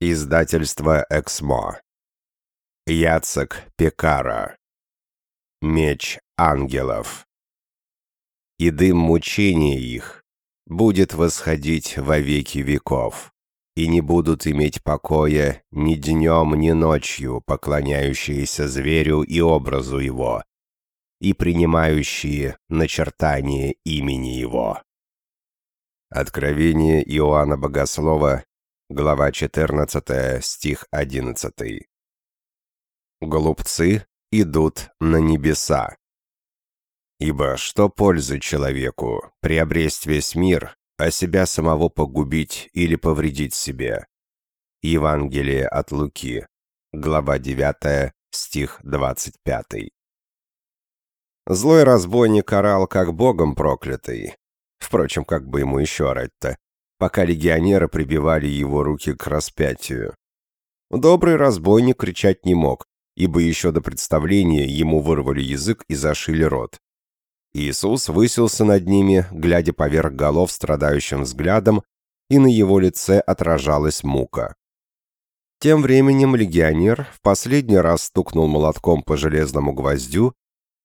Издательство «Эксмо». Яцек Пекара. Меч ангелов. И дым мучения их будет восходить во веки веков, и не будут иметь покоя ни днем, ни ночью поклоняющиеся зверю и образу его, и принимающие начертание имени его. Откровение Иоанна Богослова Глава 14, стих 11. Голубцы идут на небеса. Ибо что пользы человеку приобрести весь мир, а себя самого погубить или повредить себе? Евангелие от Луки, глава 9, стих 25. Злой разбойник орал, как богом проклятый. Впрочем, как бы ему еще орать-то? Пока легионеры прибивали его руки к распятию. Добрый разбойник кричать не мог, ибо еще до представления ему вырвали язык и зашили рот. Иисус высился над ними, глядя поверх голов страдающим взглядом, и на его лице отражалась мука. Тем временем легионер в последний раз стукнул молотком по железному гвоздю,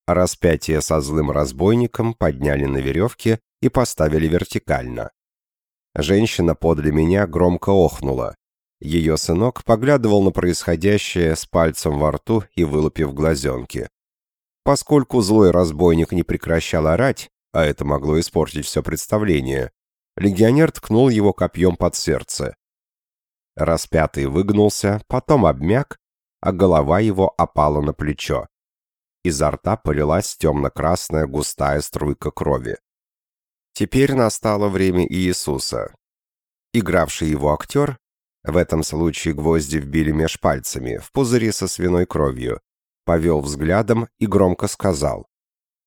а распятие со злым разбойником подняли на веревке и поставили вертикально. Женщина подле меня громко охнула. Ее сынок поглядывал на происходящее с пальцем во рту и вылупив глазенки. Поскольку злой разбойник не прекращал орать, а это могло испортить все представление, легионер ткнул его копьем под сердце. Распятый выгнулся, потом обмяк, а голова его опала на плечо. Изо рта полилась темно-красная густая струйка крови. Теперь настало время Иисуса. Игравший его актер, в этом случае гвозди вбили меж пальцами, в пузыре со свиной кровью, повел взглядом и громко сказал,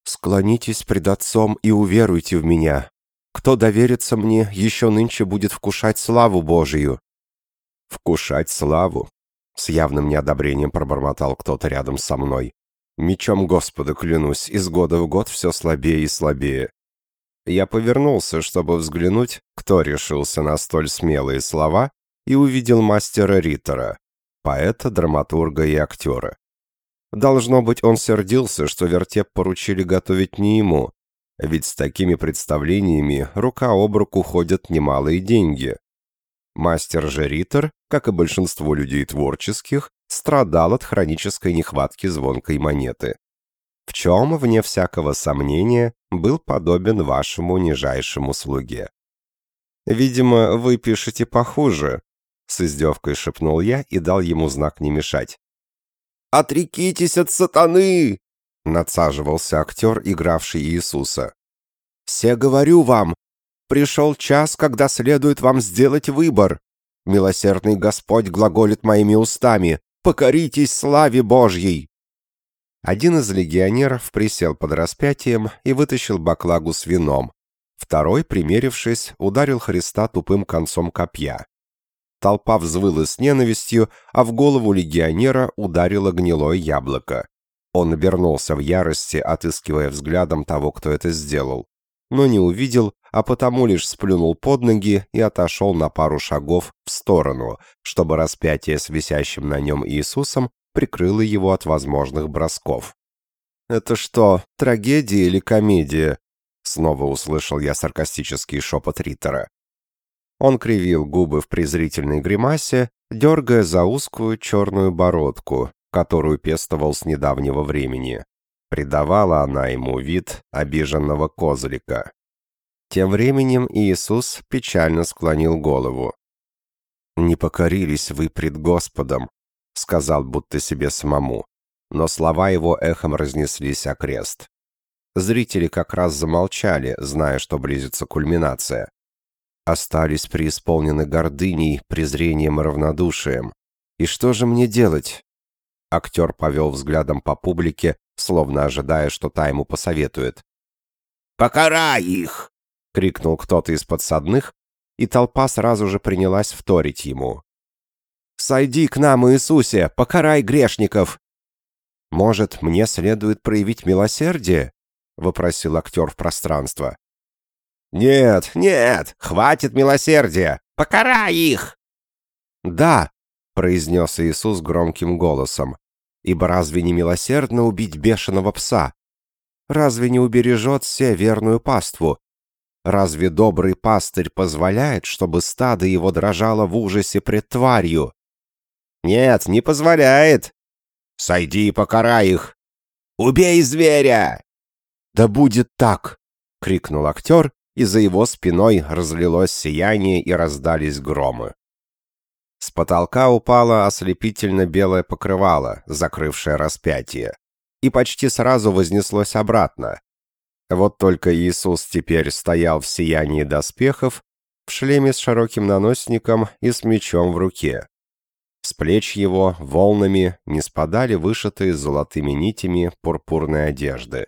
«Склонитесь пред Отцом и уверуйте в меня. Кто доверится мне, еще нынче будет вкушать славу Божию». «Вкушать славу?» С явным неодобрением пробормотал кто-то рядом со мной. «Мечом Господа клянусь, из года в год все слабее и слабее. Я повернулся, чтобы взглянуть, кто решился на столь смелые слова, и увидел мастера Риттера, поэта, драматурга и актера. Должно быть, он сердился, что вертеп поручили готовить не ему, ведь с такими представлениями рука об руку ходят немалые деньги. Мастер же Риттер, как и большинство людей творческих, страдал от хронической нехватки звонкой монеты в чем, вне всякого сомнения, был подобен вашему нижайшему слуге. «Видимо, вы пишете похуже», — с издевкой шепнул я и дал ему знак не мешать. «Отрекитесь от сатаны!» — надсаживался актер, игравший Иисуса. «Все говорю вам, пришел час, когда следует вам сделать выбор. Милосердный Господь глаголит моими устами. Покоритесь славе Божьей!» Один из легионеров присел под распятием и вытащил баклагу с вином. Второй, примерившись, ударил Христа тупым концом копья. Толпа взвыла с ненавистью, а в голову легионера ударило гнилое яблоко. Он обернулся в ярости, отыскивая взглядом того, кто это сделал. Но не увидел, а потому лишь сплюнул под ноги и отошел на пару шагов в сторону, чтобы распятие с висящим на нем Иисусом прикрыла его от возможных бросков. «Это что, трагедия или комедия?» Снова услышал я саркастический шепот Риттера. Он кривил губы в презрительной гримасе, дергая за узкую черную бородку, которую пестовал с недавнего времени. Придавала она ему вид обиженного козлика. Тем временем Иисус печально склонил голову. «Не покорились вы пред Господом, сказал будто себе самому, но слова его эхом разнеслись окрест. Зрители как раз замолчали, зная, что близится кульминация. Остались преисполнены гордыней, презрением и равнодушием. И что же мне делать? Актер повел взглядом по публике, словно ожидая, что та ему посоветует. «Покарай их!» — крикнул кто-то из подсадных, и толпа сразу же принялась вторить ему. Сойди к нам, Иисусе, покарай грешников!» «Может, мне следует проявить милосердие?» — вопросил актер в пространство. «Нет, нет, хватит милосердия! Покарай их!» «Да, произнес Иисус громким голосом. «Ибо разве не милосердно убить бешеного пса? Разве не убережет все верную паству? Разве добрый пастырь позволяет, чтобы стадо его дрожало в ужасе пред тварью? Нет, не позволяет. Сойди и покарай их. Убей зверя! Да будет так! крикнул актер, и за его спиной разлилось сияние и раздались громы. С потолка упало ослепительно белое покрывало, закрывшее распятие, и почти сразу вознеслось обратно, вот только Иисус теперь стоял в сиянии доспехов, в шлеме с широким наносником и с мечом в руке. С плеч его волнами не спадали вышитые золотыми нитями пурпурной одежды.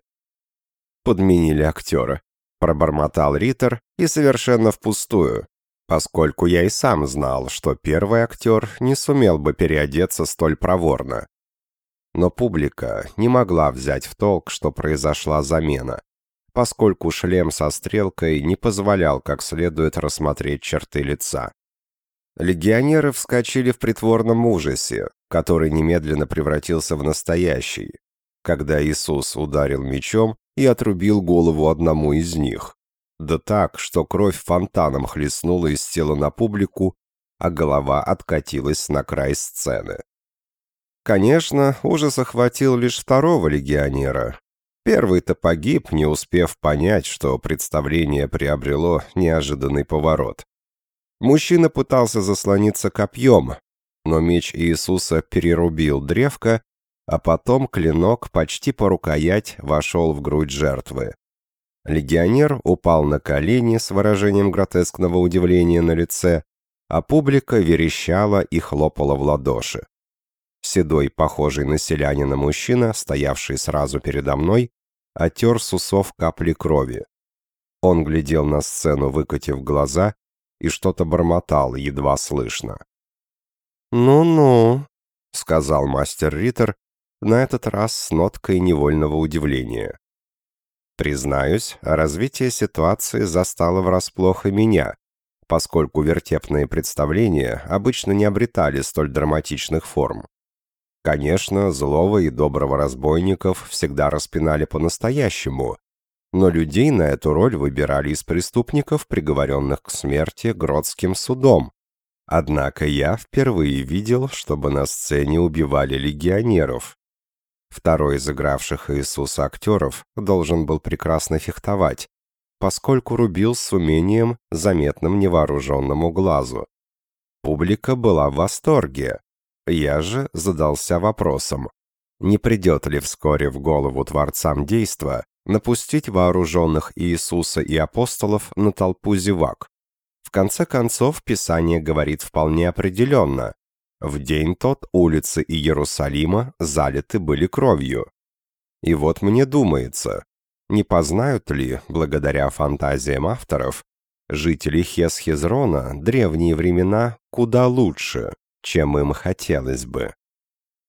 «Подменили актера», — пробормотал Риттер, и совершенно впустую, поскольку я и сам знал, что первый актер не сумел бы переодеться столь проворно. Но публика не могла взять в толк, что произошла замена поскольку шлем со стрелкой не позволял как следует рассмотреть черты лица. Легионеры вскочили в притворном ужасе, который немедленно превратился в настоящий, когда Иисус ударил мечом и отрубил голову одному из них. Да так, что кровь фонтаном хлестнула из тела на публику, а голова откатилась на край сцены. Конечно, ужас охватил лишь второго легионера, Первый-то погиб, не успев понять, что представление приобрело неожиданный поворот. Мужчина пытался заслониться копьем, но меч Иисуса перерубил древко, а потом клинок почти по рукоять вошел в грудь жертвы. Легионер упал на колени с выражением гротескного удивления на лице, а публика верещала и хлопала в ладоши. Седой, похожий на селянина мужчина, стоявший сразу передо мной, отер с усов капли крови. Он глядел на сцену, выкатив глаза, и что-то бормотал, едва слышно. «Ну-ну», — сказал мастер Риттер, на этот раз с ноткой невольного удивления. Признаюсь, развитие ситуации застало врасплох и меня, поскольку вертепные представления обычно не обретали столь драматичных форм. Конечно, злого и доброго разбойников всегда распинали по-настоящему, но людей на эту роль выбирали из преступников, приговоренных к смерти Гродским судом. Однако я впервые видел, чтобы на сцене убивали легионеров. Второй из игравших Иисуса актеров должен был прекрасно фехтовать, поскольку рубил с умением, заметным невооруженному глазу. Публика была в восторге. Я же задался вопросом, не придет ли вскоре в голову творцам действа напустить вооруженных Иисуса и апостолов на толпу зевак. В конце концов, Писание говорит вполне определенно. В день тот улицы Иерусалима залиты были кровью. И вот мне думается, не познают ли, благодаря фантазиям авторов, жители Хесхезрона древние времена куда лучше, чем им хотелось бы.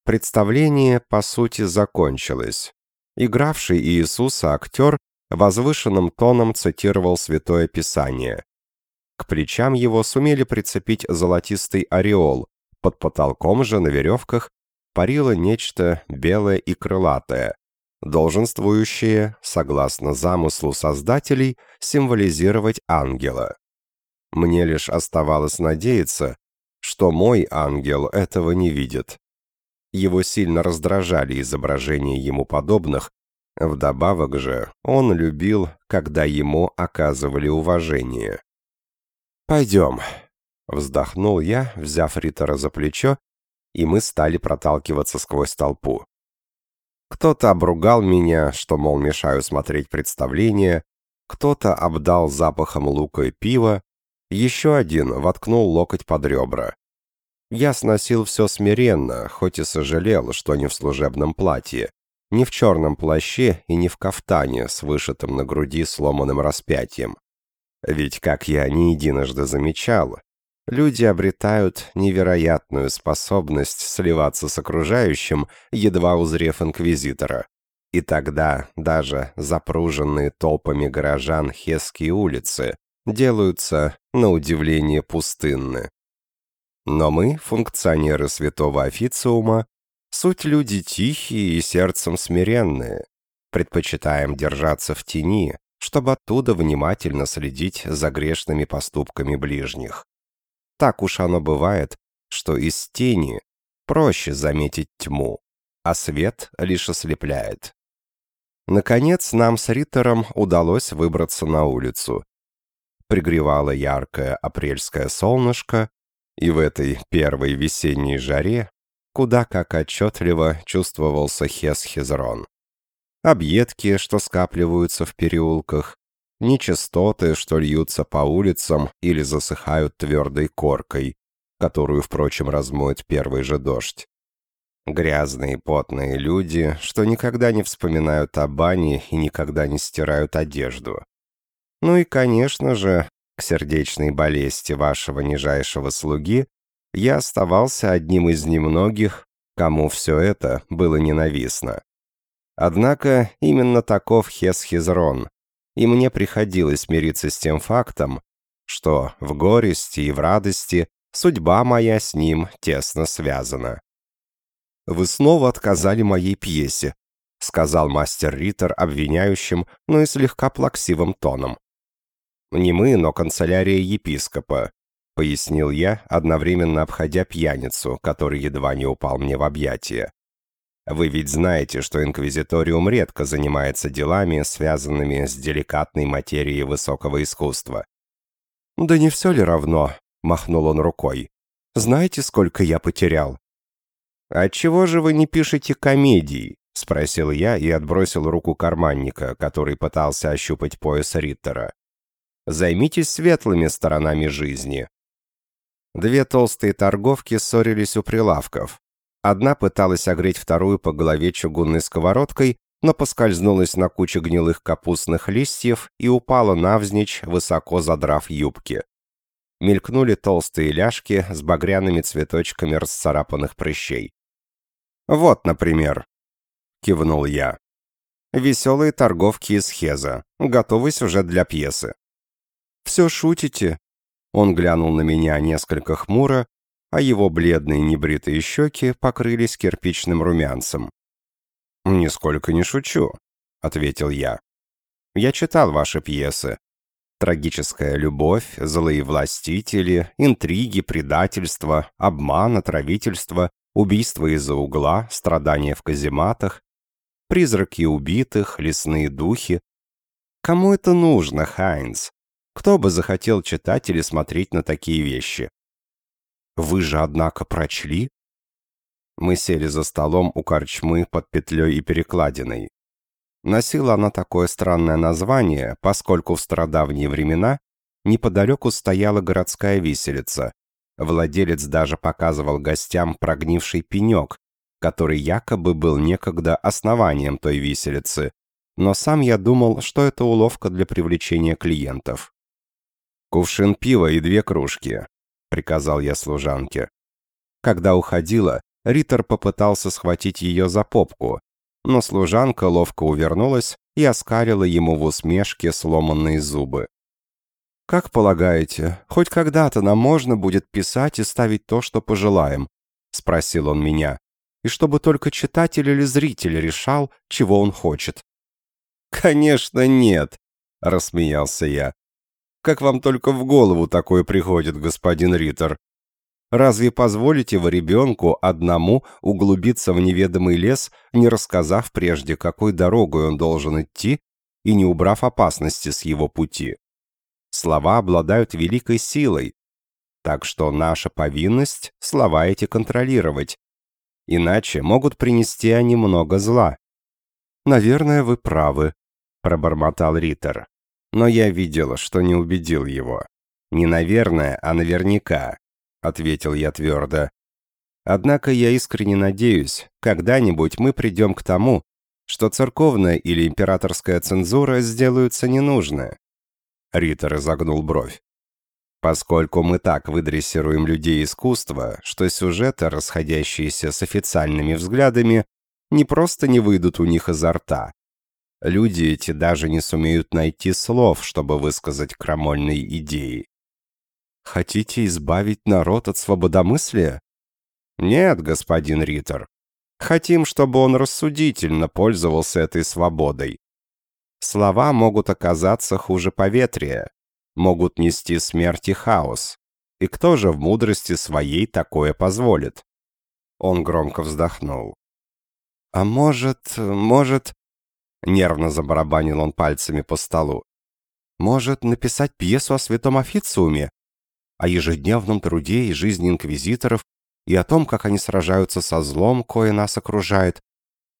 Представление, по сути, закончилось. Игравший Иисуса актер возвышенным тоном цитировал Святое Писание. К плечам его сумели прицепить золотистый ореол, под потолком же на веревках парило нечто белое и крылатое, долженствующее, согласно замыслу создателей, символизировать ангела. Мне лишь оставалось надеяться, что мой ангел этого не видит. Его сильно раздражали изображения ему подобных, вдобавок же он любил, когда ему оказывали уважение. «Пойдем», — вздохнул я, взяв Риттера за плечо, и мы стали проталкиваться сквозь толпу. Кто-то обругал меня, что, мол, мешаю смотреть представление, кто-то обдал запахом лука и пива, еще один воткнул локоть под ребра. Я сносил все смиренно, хоть и сожалел, что не в служебном платье, не в черном плаще и не в кафтане с вышитым на груди сломанным распятием. Ведь, как я не единожды замечал, люди обретают невероятную способность сливаться с окружающим, едва узрев инквизитора. И тогда даже запруженные толпами горожан Хесские улицы делаются, на удивление, пустынны. Но мы, функционеры святого официума, суть люди тихие и сердцем смиренные, предпочитаем держаться в тени, чтобы оттуда внимательно следить за грешными поступками ближних. Так уж оно бывает, что из тени проще заметить тьму, а свет лишь ослепляет. Наконец, нам с Риттером удалось выбраться на улицу. Пригревало яркое апрельское солнышко, и в этой первой весенней жаре куда как отчетливо чувствовался Хес-Хезрон. Объедки, что скапливаются в переулках, нечистоты, что льются по улицам или засыхают твердой коркой, которую, впрочем, размоет первый же дождь. Грязные, потные люди, что никогда не вспоминают о бане и никогда не стирают одежду. Ну и, конечно же, к сердечной болезни вашего нижайшего слуги я оставался одним из немногих, кому все это было ненавистно. Однако именно таков Хесхизрон, и мне приходилось мириться с тем фактом, что в горести и в радости судьба моя с ним тесно связана. «Вы снова отказали моей пьесе», — сказал мастер Риттер обвиняющим, но и слегка плаксивым тоном. «Не мы, но канцелярия епископа», — пояснил я, одновременно обходя пьяницу, который едва не упал мне в объятия. «Вы ведь знаете, что инквизиториум редко занимается делами, связанными с деликатной материей высокого искусства». «Да не все ли равно?» — махнул он рукой. «Знаете, сколько я потерял? «Отчего же вы не пишете комедии?» — спросил я и отбросил руку карманника, который пытался ощупать пояс Риттера. «Займитесь светлыми сторонами жизни». Две толстые торговки ссорились у прилавков. Одна пыталась огреть вторую по голове чугунной сковородкой, но поскользнулась на куче гнилых капустных листьев и упала навзничь, высоко задрав юбки. Мелькнули толстые ляжки с багряными цветочками расцарапанных прыщей. «Вот, например», — кивнул я. «Веселые торговки из Хеза. Готовый сюжет для пьесы». «Все шутите?» Он глянул на меня несколько хмуро, а его бледные небритые щеки покрылись кирпичным румянцем. «Нисколько не шучу», — ответил я. «Я читал ваши пьесы. Трагическая любовь, злые властители, интриги, предательство, обман, отравительство, убийства из-за угла, страдания в казематах, призраки убитых, лесные духи. Кому это нужно, Хайнс? Кто бы захотел читать или смотреть на такие вещи? Вы же, однако, прочли? Мы сели за столом у корчмы под петлей и перекладиной. Носила она такое странное название, поскольку в стародавние времена неподалеку стояла городская виселица, Владелец даже показывал гостям прогнивший пенек, который якобы был некогда основанием той виселицы, но сам я думал, что это уловка для привлечения клиентов. «Кувшин пива и две кружки», — приказал я служанке. Когда уходила, Риттер попытался схватить ее за попку, но служанка ловко увернулась и оскалила ему в усмешке сломанные зубы. «Как полагаете, хоть когда-то нам можно будет писать и ставить то, что пожелаем?» — спросил он меня. «И чтобы только читатель или зритель решал, чего он хочет». «Конечно нет», — рассмеялся я. «Как вам только в голову такое приходит, господин Риттер? Разве позволите вы ребенку одному углубиться в неведомый лес, не рассказав прежде, какой дорогой он должен идти, и не убрав опасности с его пути?» Слова обладают великой силой, так что наша повинность — слова эти контролировать. Иначе могут принести они много зла. «Наверное, вы правы», — пробормотал Риттер. Но я видел, что не убедил его. «Не наверное, а наверняка», — ответил я твердо. «Однако я искренне надеюсь, когда-нибудь мы придем к тому, что церковная или императорская цензура сделаются ненужны, Риттер изогнул бровь. Поскольку мы так выдрессируем людей искусства, что сюжеты, расходящиеся с официальными взглядами, не просто не выйдут у них изо рта. Люди эти даже не сумеют найти слов, чтобы высказать крамольные идеи. Хотите избавить народ от свободомыслия? Нет, господин Риттер. Хотим, чтобы он рассудительно пользовался этой свободой. Слова могут оказаться хуже поветрия, могут нести смерть и хаос. И кто же в мудрости своей такое позволит? Он громко вздохнул. «А может, может...» Нервно забарабанил он пальцами по столу. «Может, написать пьесу о святом официуме? О ежедневном труде и жизни инквизиторов и о том, как они сражаются со злом, кое нас окружает.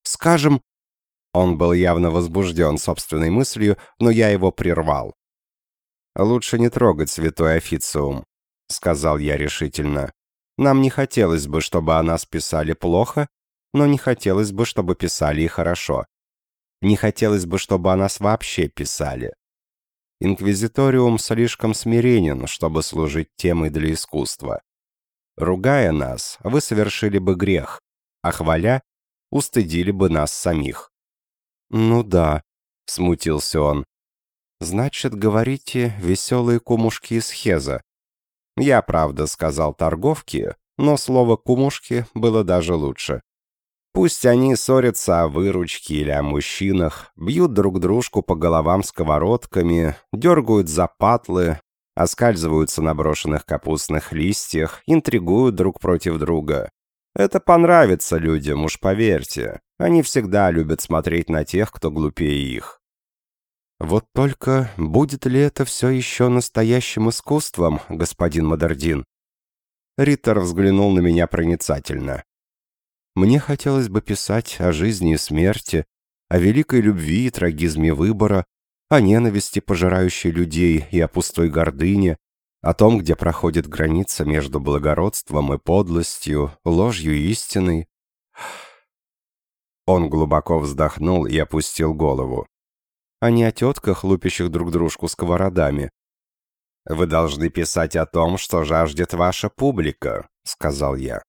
Скажем...» Он был явно возбужден собственной мыслью, но я его прервал. «Лучше не трогать святой официум», — сказал я решительно. «Нам не хотелось бы, чтобы о нас писали плохо, но не хотелось бы, чтобы писали и хорошо. Не хотелось бы, чтобы о нас вообще писали. Инквизиториум слишком смиренен, чтобы служить темой для искусства. Ругая нас, вы совершили бы грех, а хваля, устыдили бы нас самих. «Ну да», — смутился он. «Значит, говорите, веселые кумушки из Хеза». Я, правда, сказал торговки, но слово «кумушки» было даже лучше. Пусть они ссорятся о выручке или о мужчинах, бьют друг дружку по головам сковородками, дергают за патлы, оскальзываются на брошенных капустных листьях, интригуют друг против друга. Это понравится людям, уж поверьте. Они всегда любят смотреть на тех, кто глупее их. Вот только будет ли это все еще настоящим искусством, господин Мадардин? Риттер взглянул на меня проницательно. Мне хотелось бы писать о жизни и смерти, о великой любви и трагизме выбора, о ненависти, пожирающей людей, и о пустой гордыне, о том, где проходит граница между благородством и подлостью, ложью и истиной. Он глубоко вздохнул и опустил голову. А не о тетках, лупящих друг дружку сковородами. «Вы должны писать о том, что жаждет ваша публика», — сказал я.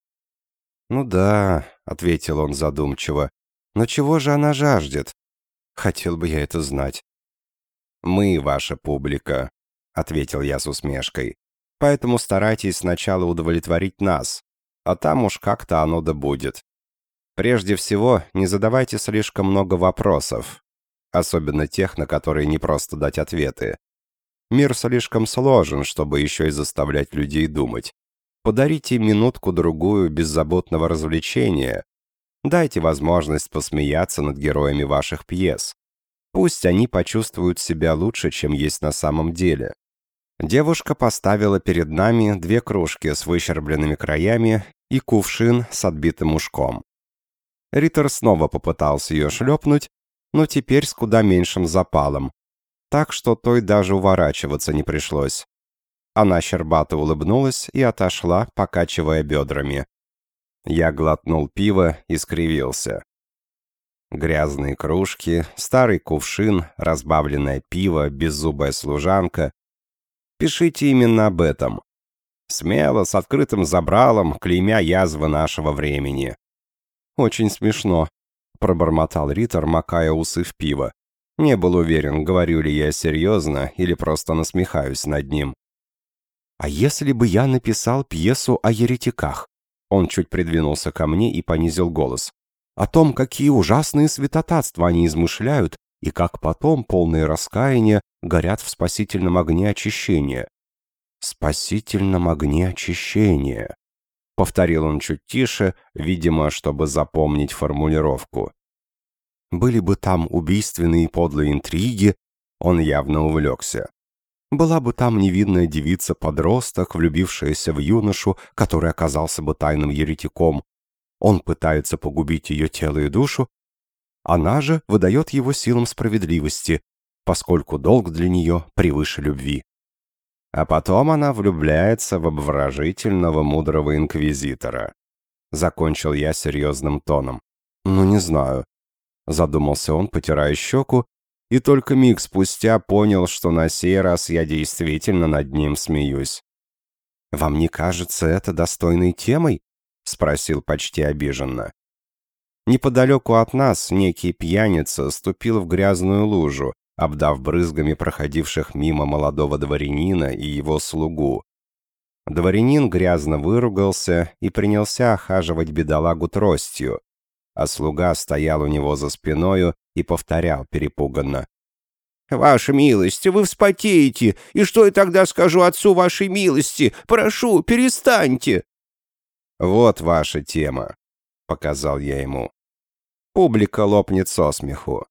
«Ну да», — ответил он задумчиво. «Но чего же она жаждет? Хотел бы я это знать». «Мы ваша публика», — ответил я с усмешкой. «Поэтому старайтесь сначала удовлетворить нас, а там уж как-то оно да будет. Прежде всего, не задавайте слишком много вопросов, особенно тех, на которые не просто дать ответы. Мир слишком сложен, чтобы еще и заставлять людей думать. Подарите минутку-другую беззаботного развлечения. Дайте возможность посмеяться над героями ваших пьес. Пусть они почувствуют себя лучше, чем есть на самом деле. Девушка поставила перед нами две кружки с выщербленными краями и кувшин с отбитым ушком. Риттер снова попытался ее шлепнуть, но теперь с куда меньшим запалом, так что той даже уворачиваться не пришлось. Она щербато улыбнулась и отошла, покачивая бедрами. Я глотнул пиво и скривился. Грязные кружки, старый кувшин, разбавленное пиво, беззубая служанка. Пишите именно об этом. Смело, с открытым забралом, клеймя язвы нашего времени. «Очень смешно», — пробормотал Риттер, макая усы в пиво. Не был уверен, говорю ли я серьезно или просто насмехаюсь над ним. «А если бы я написал пьесу о еретиках?» Он чуть придвинулся ко мне и понизил голос. «О том, какие ужасные святотатства они измышляют, и как потом, полные раскаяния, горят в спасительном огне очищения». «Спасительном огне очищения», — повторил он чуть тише, видимо, чтобы запомнить формулировку. «Были бы там убийственные подлые интриги», он явно увлекся. Была бы там невинная девица-подросток, влюбившаяся в юношу, который оказался бы тайным еретиком. Он пытается погубить ее тело и душу. Она же выдает его силам справедливости, поскольку долг для нее превыше любви. А потом она влюбляется в обворожительного мудрого инквизитора. Закончил я серьезным тоном. «Ну, не знаю», — задумался он, потирая щеку и только миг спустя понял, что на сей раз я действительно над ним смеюсь. «Вам не кажется это достойной темой?» — спросил почти обиженно. Неподалеку от нас некий пьяница ступил в грязную лужу, обдав брызгами проходивших мимо молодого дворянина и его слугу. Дворянин грязно выругался и принялся охаживать бедолагу тростью, а слуга стоял у него за спиною и повторял перепуганно. «Ваша милость, вы вспотеете, и что я тогда скажу отцу вашей милости? Прошу, перестаньте!» «Вот ваша тема», — показал я ему. Публика лопнет со смеху.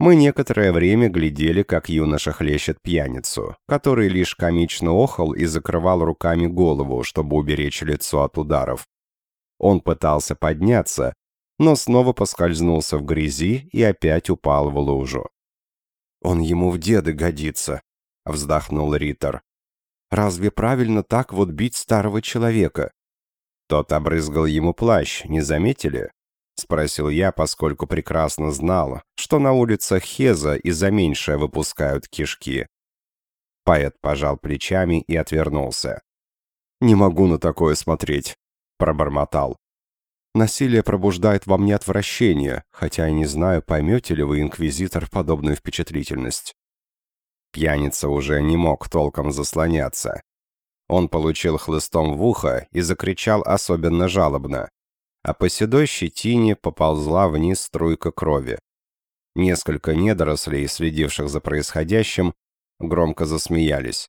Мы некоторое время глядели, как юноша хлещет пьяницу, который лишь комично охал и закрывал руками голову, чтобы уберечь лицо от ударов. Он пытался подняться, но снова поскользнулся в грязи и опять упал в лужу. «Он ему в деды годится», — вздохнул Риттер. «Разве правильно так вот бить старого человека?» Тот обрызгал ему плащ, не заметили? — спросил я, поскольку прекрасно знал, что на улицах Хеза и за меньшее выпускают кишки. Поэт пожал плечами и отвернулся. «Не могу на такое смотреть», — пробормотал. «Насилие пробуждает во мне отвращение, хотя я не знаю, поймете ли вы, инквизитор, подобную впечатлительность». Пьяница уже не мог толком заслоняться. Он получил хлыстом в ухо и закричал особенно жалобно а по седой щетине поползла вниз струйка крови. Несколько недорослей, следивших за происходящим, громко засмеялись.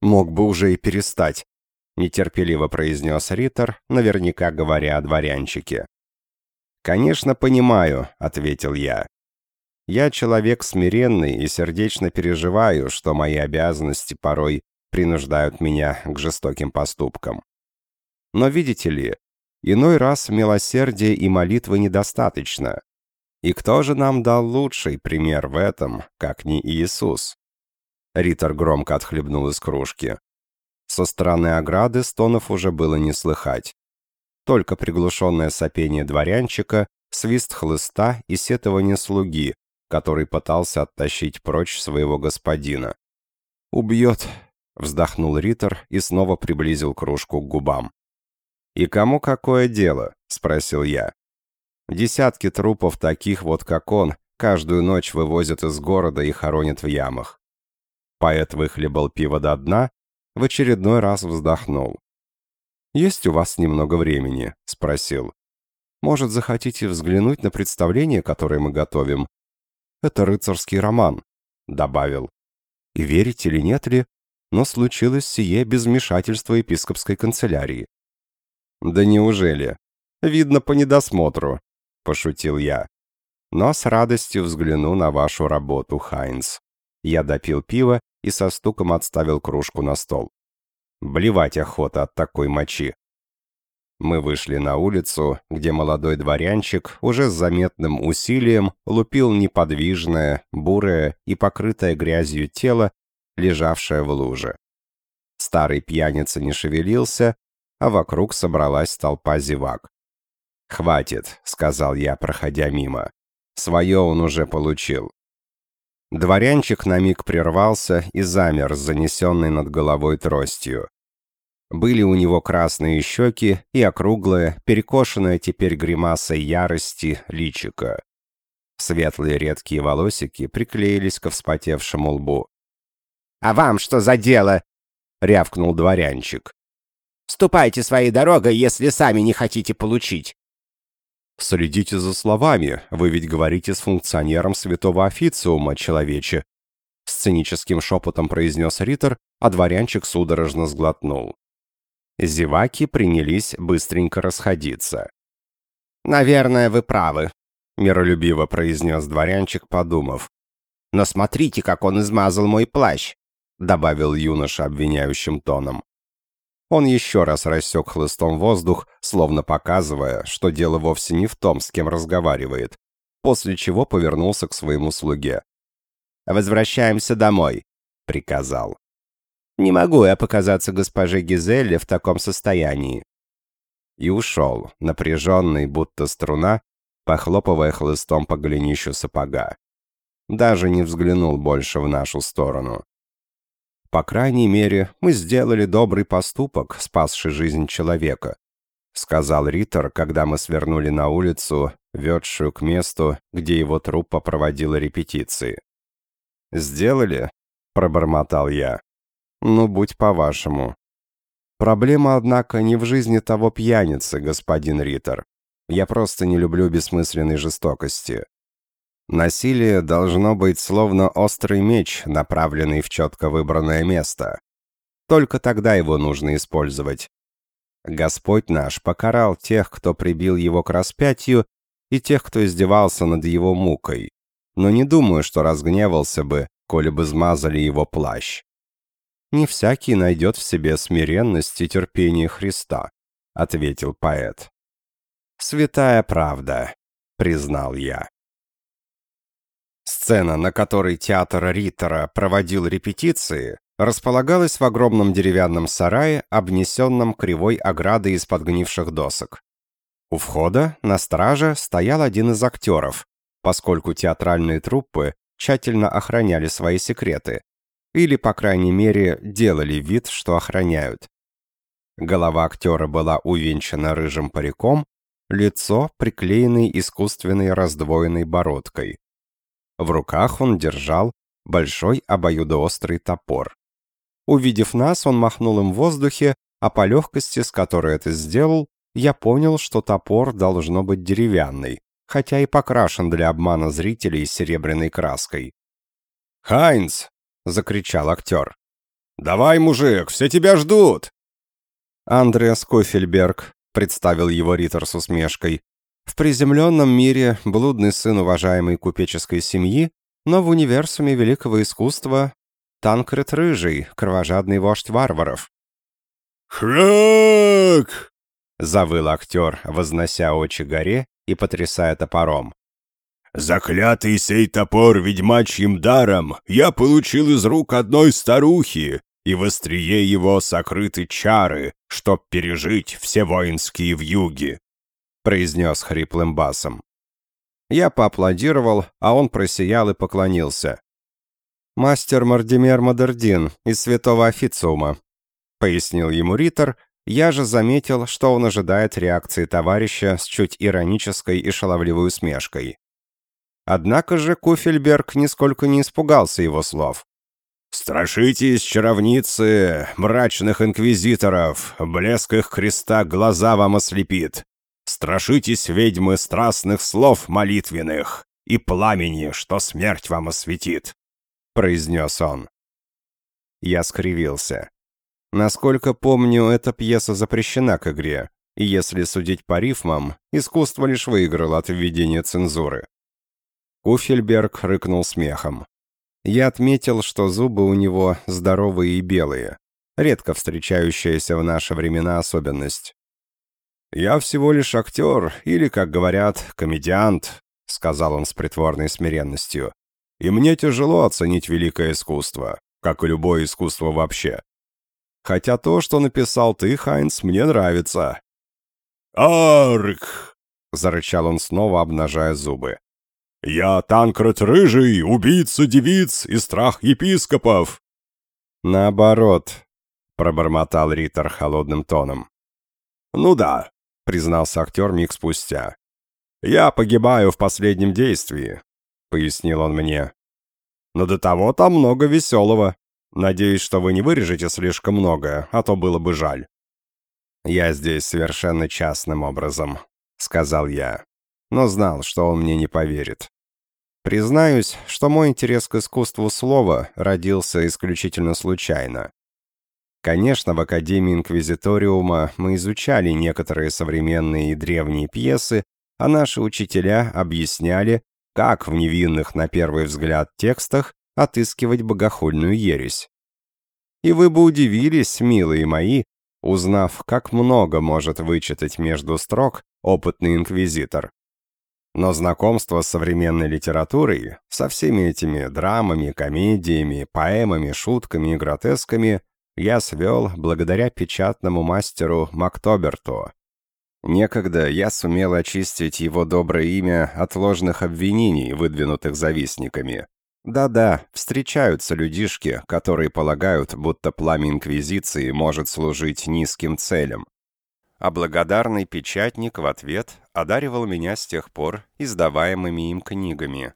«Мог бы уже и перестать», — нетерпеливо произнес Риттер, наверняка говоря о дворянчике. «Конечно, понимаю», — ответил я. «Я человек смиренный и сердечно переживаю, что мои обязанности порой принуждают меня к жестоким поступкам. Но видите ли, Иной раз милосердия и молитвы недостаточно. И кто же нам дал лучший пример в этом, как не Иисус? Риттер громко отхлебнул из кружки. Со стороны ограды стонов уже было не слыхать. Только приглушенное сопение дворянчика, свист хлыста и сетование слуги, который пытался оттащить прочь своего господина. «Убьет», — вздохнул Риттер и снова приблизил кружку к губам. «И кому какое дело?» — спросил я. Десятки трупов таких вот, как он, каждую ночь вывозят из города и хоронят в ямах. Поэт выхлебал пиво до дна, в очередной раз вздохнул. «Есть у вас немного времени?» — спросил. «Может, захотите взглянуть на представление, которое мы готовим?» «Это рыцарский роман», — добавил. «И верите или нет ли, но случилось сие без вмешательства епископской канцелярии. «Да неужели? Видно по недосмотру», — пошутил я. «Но с радостью взгляну на вашу работу, Хайнс». Я допил пиво и со стуком отставил кружку на стол. Блевать охота от такой мочи. Мы вышли на улицу, где молодой дворянчик уже с заметным усилием лупил неподвижное, бурое и покрытое грязью тело, лежавшее в луже. Старый пьяница не шевелился, а вокруг собралась толпа зевак. «Хватит», — сказал я, проходя мимо. «Свое он уже получил». Дворянчик на миг прервался и замер с занесенной над головой тростью. Были у него красные щеки и округлое, перекошенное теперь гримасой ярости, личико. Светлые редкие волосики приклеились ко вспотевшему лбу. «А вам что за дело?» — рявкнул дворянчик. Ступайте своей дорогой, если сами не хотите получить». «Следите за словами, вы ведь говорите с функционером святого официума, человече», сценическим шепотом произнес Риттер, а дворянчик судорожно сглотнул. Зеваки принялись быстренько расходиться. «Наверное, вы правы», — миролюбиво произнес дворянчик, подумав. «Но смотрите, как он измазал мой плащ», — добавил юноша обвиняющим тоном. Он еще раз рассек хлыстом воздух, словно показывая, что дело вовсе не в том, с кем разговаривает, после чего повернулся к своему слуге. «Возвращаемся домой», — приказал. «Не могу я показаться госпоже Гизелле в таком состоянии». И ушел, напряженный, будто струна, похлопывая хлыстом по голенищу сапога. Даже не взглянул больше в нашу сторону. По крайней мере, мы сделали добрый поступок, спасший жизнь человека», — сказал Риттер, когда мы свернули на улицу, ведшую к месту, где его труппа проводила репетиции. «Сделали?» — пробормотал я. «Ну, будь по-вашему». Проблема, однако, не в жизни того пьяницы, господин Риттер. Я просто не люблю бессмысленной жестокости. Насилие должно быть словно острый меч, направленный в четко выбранное место. Только тогда его нужно использовать. Господь наш покарал тех, кто прибил его к распятию, и тех, кто издевался над его мукой. Но не думаю, что разгневался бы, коли бы смазали его плащ не всякий найдет в себе смиренность и терпение Христа», — ответил поэт. «Святая правда», — признал я. Сцена, на которой театр Риттера проводил репетиции, располагалась в огромном деревянном сарае, обнесенном кривой оградой из подгнивших досок. У входа на страже стоял один из актеров, поскольку театральные труппы тщательно охраняли свои секреты, или, по крайней мере, делали вид, что охраняют. Голова актера была увенчана рыжим париком, лицо приклеенной искусственной раздвоенной бородкой. В руках он держал большой обоюдоострый топор. Увидев нас, он махнул им в воздухе, а по легкости, с которой это сделал, я понял, что топор должно быть деревянный, хотя и покрашен для обмана зрителей серебряной краской. «Хайнц!» — закричал актер. «Давай, мужик, все тебя ждут!» Андреас Кофельберг, представил его Риттер с усмешкой. В приземленном мире блудный сын уважаемой купеческой семьи, но в универсуме великого искусства Танкред Рыжий, кровожадный вождь варваров. «Храк!» — завыл актер, вознося очи горе и потрясая топором. Заклятый сей топор ведьмачьим даром я получил из рук одной старухи, и в острие его сокрыты чары, чтоб пережить все воинские вьюги», — произнес хриплым басом. Я поаплодировал, а он просиял и поклонился. «Мастер Мардимер Мадердин из святого официума», — пояснил ему Риттер, я же заметил, что он ожидает реакции товарища с чуть иронической и шаловливой усмешкой. Однако же Куфельберг нисколько не испугался его слов. «Страшитесь, чаровницы, мрачных инквизиторов, блеск их креста глаза вам ослепит. Страшитесь, ведьмы, страстных слов молитвенных и пламени, что смерть вам осветит», — произнес он. Я скривился. Насколько помню, эта пьеса запрещена к игре, и если судить по рифмам, искусство лишь выиграло от введения цензуры. Куфельберг рыкнул смехом. Я отметил, что зубы у него здоровые и белые, редко встречающаяся в наши времена особенность. «Я всего лишь актер, или, как говорят, комедиант», — сказал он с притворной смиренностью. «И мне тяжело оценить великое искусство, как и любое искусство вообще. Хотя то, что написал ты, Хайнс, мне нравится». «Арк!» — зарычал он снова, обнажая зубы. «Я Танкред Рыжий, убийца девиц и страх епископов!» «Наоборот», — пробормотал Риттер холодным тоном. «Ну да», — признался актер миг спустя. «Я погибаю в последнем действии», — пояснил он мне. «Но до того там много веселого. Надеюсь, что вы не вырежете слишком много, а то было бы жаль». «Я здесь совершенно частным образом», — сказал я но знал, что он мне не поверит. Признаюсь, что мой интерес к искусству слова родился исключительно случайно. Конечно, в Академии Инквизиториума мы изучали некоторые современные и древние пьесы, а наши учителя объясняли, как в невинных на первый взгляд текстах отыскивать богохульную ересь. И вы бы удивились, милые мои, узнав, как много может вычитать между строк опытный инквизитор. Но знакомство с современной литературой, со всеми этими драмами, комедиями, поэмами, шутками и гротесками я свел благодаря печатному мастеру Мактоберту. Некогда я сумел очистить его доброе имя от ложных обвинений, выдвинутых завистниками. Да-да, встречаются людишки, которые полагают, будто пламя Инквизиции может служить низким целям а благодарный печатник в ответ одаривал меня с тех пор издаваемыми им книгами.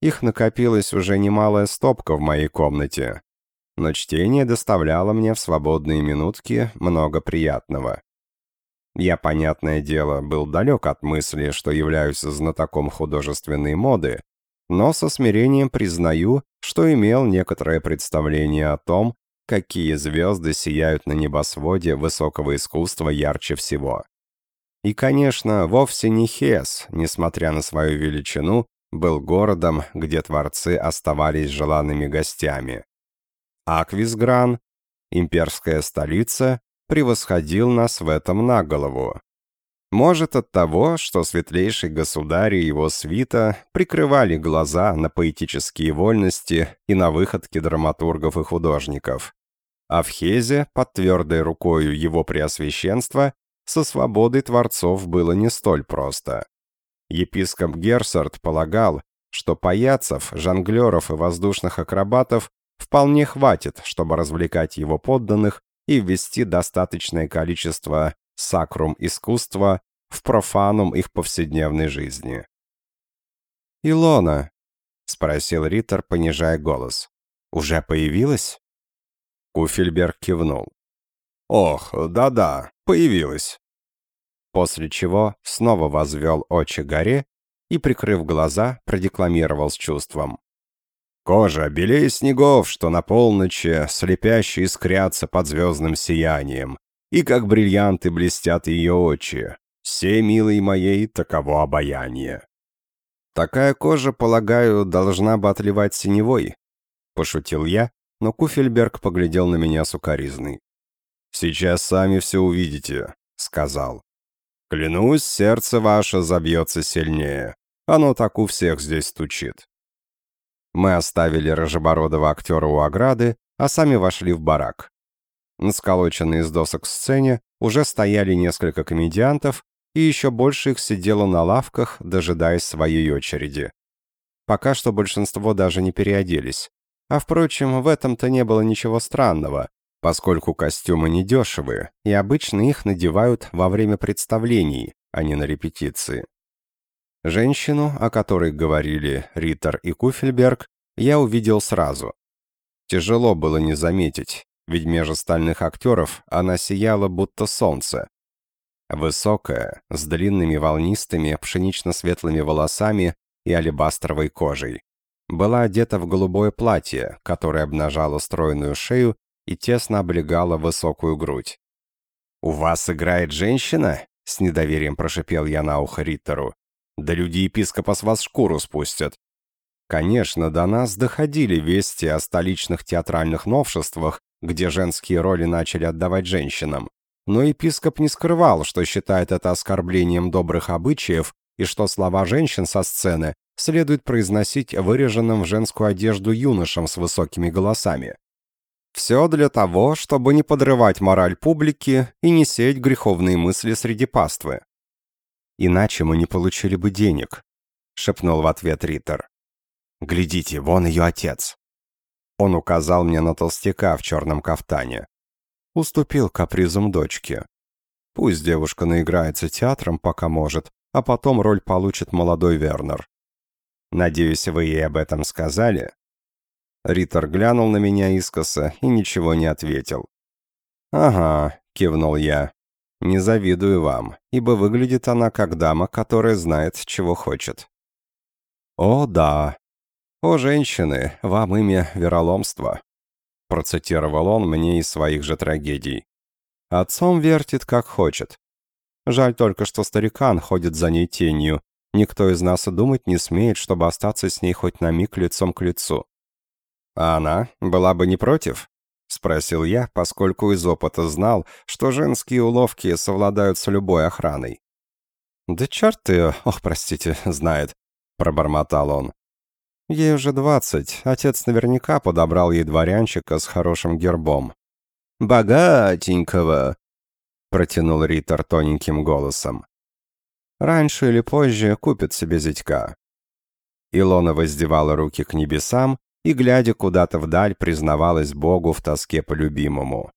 Их накопилась уже немалая стопка в моей комнате. Но чтение доставляло мне в свободные минутки много приятного. Я, понятное дело, был далек от мысли, что являюсь знатоком художественной моды, но со смирением признаю, что имел некоторое представление о том, какие звезды сияют на небосводе высокого искусства ярче всего. И, конечно, вовсе не Хес, несмотря на свою величину, был городом, где творцы оставались желанными гостями. Аквисгран, имперская столица, превосходил нас в этом на голову. Может от того, что светлейший государь и его свита прикрывали глаза на поэтические вольности и на выходки драматургов и художников. А в Хезе, под твердой рукою его преосвященства, со свободой творцов было не столь просто. Епископ Герсард полагал, что паяцев, жонглеров и воздушных акробатов вполне хватит, чтобы развлекать его подданных и ввести достаточное количество сакрум искусства в профанум их повседневной жизни. «Илона», — спросил Риттер, понижая голос, — «уже появилась?» Куфельберг кивнул. «Ох, да-да, появилась». После чего снова возвел очи горе и, прикрыв глаза, продекламировал с чувством. Кожа белее снегов, что на полночи слепяще искрятся под звездным сиянием, и как бриллианты блестят ее очи. Все, милой моей, таково обаяние. Такая кожа, полагаю, должна бы отливать синевой, пошутил я, но Куфельберг поглядел на меня сукоризной. «Сейчас сами все увидите», — сказал. «Клянусь, сердце ваше забьется сильнее. Оно так у всех здесь стучит. Мы оставили рыжебородого актера у ограды, а сами вошли в барак. На сколоченной из досок сцене уже стояли несколько комедиантов, и еще больше их сидело на лавках, дожидаясь своей очереди. Пока что большинство даже не переоделись. А впрочем, в этом-то не было ничего странного, поскольку костюмы недешевые, и обычно их надевают во время представлений, а не на репетиции. Женщину, о которой говорили Риттер и Куфельберг, я увидел сразу. Тяжело было не заметить, ведь между стальных актеров она сияла будто солнце. Высокая, с длинными волнистыми пшенично-светлыми волосами и алебастровой кожей. Была одета в голубое платье, которое обнажало стройную шею и тесно облегало высокую грудь. «У вас играет женщина?» — с недоверием прошипел я на ухо Риттеру. Да люди епископа с вас шкуру спустят. Конечно, до нас доходили вести о столичных театральных новшествах, где женские роли начали отдавать женщинам. Но епископ не скрывал, что считает это оскорблением добрых обычаев и что слова женщин со сцены следует произносить выреженным в женскую одежду юношам с высокими голосами. Все для того, чтобы не подрывать мораль публики и не сеять греховные мысли среди паствы. Иначе мы не получили бы денег», — шепнул в ответ Риттер. «Глядите, вон ее отец». Он указал мне на толстяка в черном кафтане. Уступил капризам дочки. Пусть девушка наиграется театром, пока может, а потом роль получит молодой Вернер. Надеюсь, вы ей об этом сказали?» Риттер глянул на меня искоса и ничего не ответил. «Ага», — кивнул я, не завидую вам, ибо выглядит она как дама, которая знает, чего хочет. О, да. О, женщины, вам имя вероломство. Процитировал он мне из своих же трагедий. Отцом вертит, как хочет. Жаль только, что старикан ходит за ней тенью. Никто из нас и думать не смеет, чтобы остаться с ней хоть на миг лицом к лицу. А она была бы не против? — спросил я, поскольку из опыта знал, что женские уловки совладают с любой охраной. «Да черт ее, ох, простите, знает», — пробормотал он. «Ей уже двадцать, отец наверняка подобрал ей дворянчика с хорошим гербом». «Богатенького», — протянул Риттер тоненьким голосом. «Раньше или позже купит себе зятька». Илона воздевала руки к небесам, и, глядя куда-то вдаль, признавалась Богу в тоске по любимому.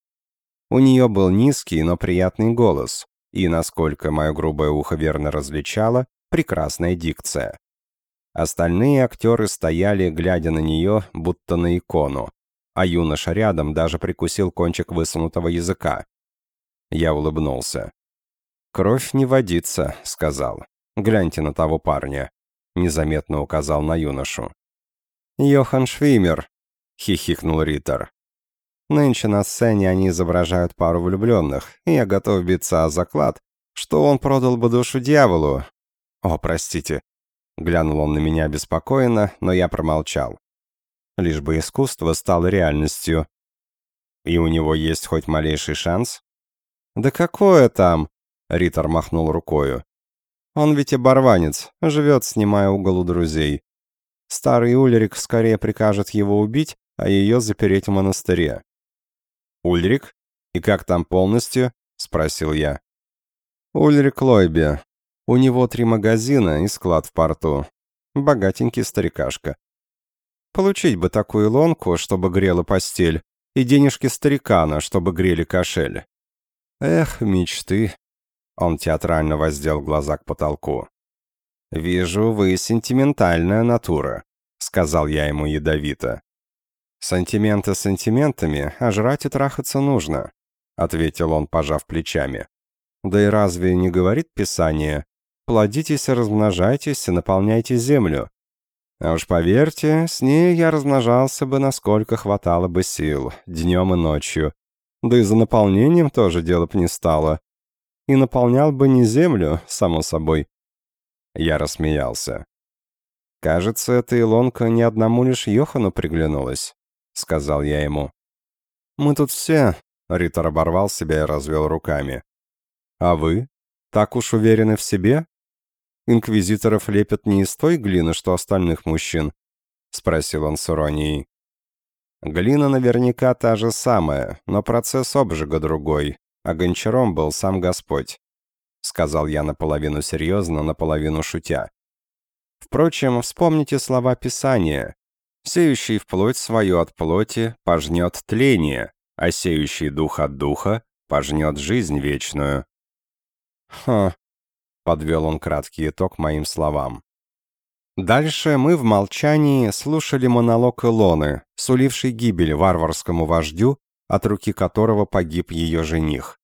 У нее был низкий, но приятный голос, и, насколько мое грубое ухо верно различало, прекрасная дикция. Остальные актеры стояли, глядя на нее, будто на икону. а юноша рядом даже прикусил кончик высунутого языка. Я улыбнулся. «Кровь не водится», — сказал. «Гляньте на того парня», — незаметно указал на юношу. «Йохан Швимер», — хихикнул Риттер. «Нынче на сцене они изображают пару влюбленных, и я готов биться о заклад, что он продал бы душу дьяволу. О, простите». Глянул он на меня беспокойно, но я промолчал лишь бы искусство стало реальностью. И у него есть хоть малейший шанс? Да какое там? Ритор махнул рукою. Он ведь оборванец, живет, снимая угол у друзей. Старый Ульрик скорее прикажет его убить, а ее запереть в монастыре. «Ульрик? И как там полностью?» — спросил я. «Ульрик Лойбе. У него три магазина и склад в порту. Богатенький старикашка. Получить бы такую лонку, чтобы грела постель, и денежки старикана, чтобы грели кошель. Эх, мечты. Он театрально воздел глаза к потолку. «Вижу, вы сентиментальная натура», — сказал я ему ядовито. «Сантименты сантиментами, а жрать и трахаться нужно», — ответил он, пожав плечами. «Да и разве не говорит Писание? Плодитесь, размножайтесь и наполняйте землю, а уж поверьте, с ней я размножался бы, насколько хватало бы сил, днем и ночью. Да и за наполнением тоже дело б не стало. И наполнял бы не землю, само собой. Я рассмеялся. «Кажется, эта Илонка ни одному лишь Йохану приглянулась», — сказал я ему. «Мы тут все», — Риттер оборвал себя и развел руками. «А вы? Так уж уверены в себе?» инквизиторов лепят не из той глины, что остальных мужчин?» — спросил он с иронией. «Глина наверняка та же самая, но процесс обжига другой, а гончаром был сам Господь», — сказал я наполовину серьезно, наполовину шутя. «Впрочем, вспомните слова Писания. Сеющий в плоть свою от плоти пожнет тление, а сеющий дух от духа пожнет жизнь вечную». «Ха, подвел он краткий итог моим словам. Дальше мы в молчании слушали монолог Илоны, суливший гибель варварскому вождю, от руки которого погиб ее жених.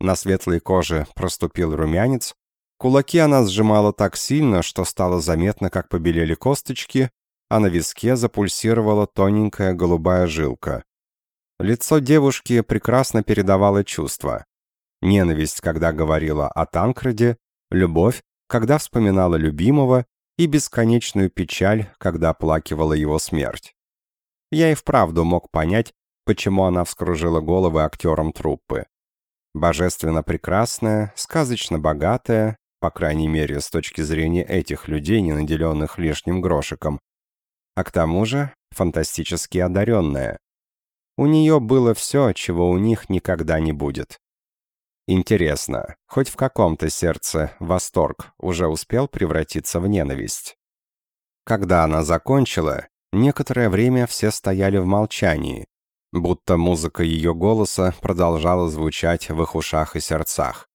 На светлой коже проступил румянец, кулаки она сжимала так сильно, что стало заметно, как побелели косточки, а на виске запульсировала тоненькая голубая жилка. Лицо девушки прекрасно передавало чувства. Ненависть, когда говорила о Танкреде, любовь, когда вспоминала любимого, и бесконечную печаль, когда оплакивала его смерть. Я и вправду мог понять, почему она вскружила головы актерам труппы. Божественно прекрасная, сказочно богатая, по крайней мере, с точки зрения этих людей, не наделенных лишним грошиком, а к тому же фантастически одаренная. У нее было все, чего у них никогда не будет. Интересно, хоть в каком-то сердце восторг уже успел превратиться в ненависть? Когда она закончила, некоторое время все стояли в молчании, будто музыка ее голоса продолжала звучать в их ушах и сердцах.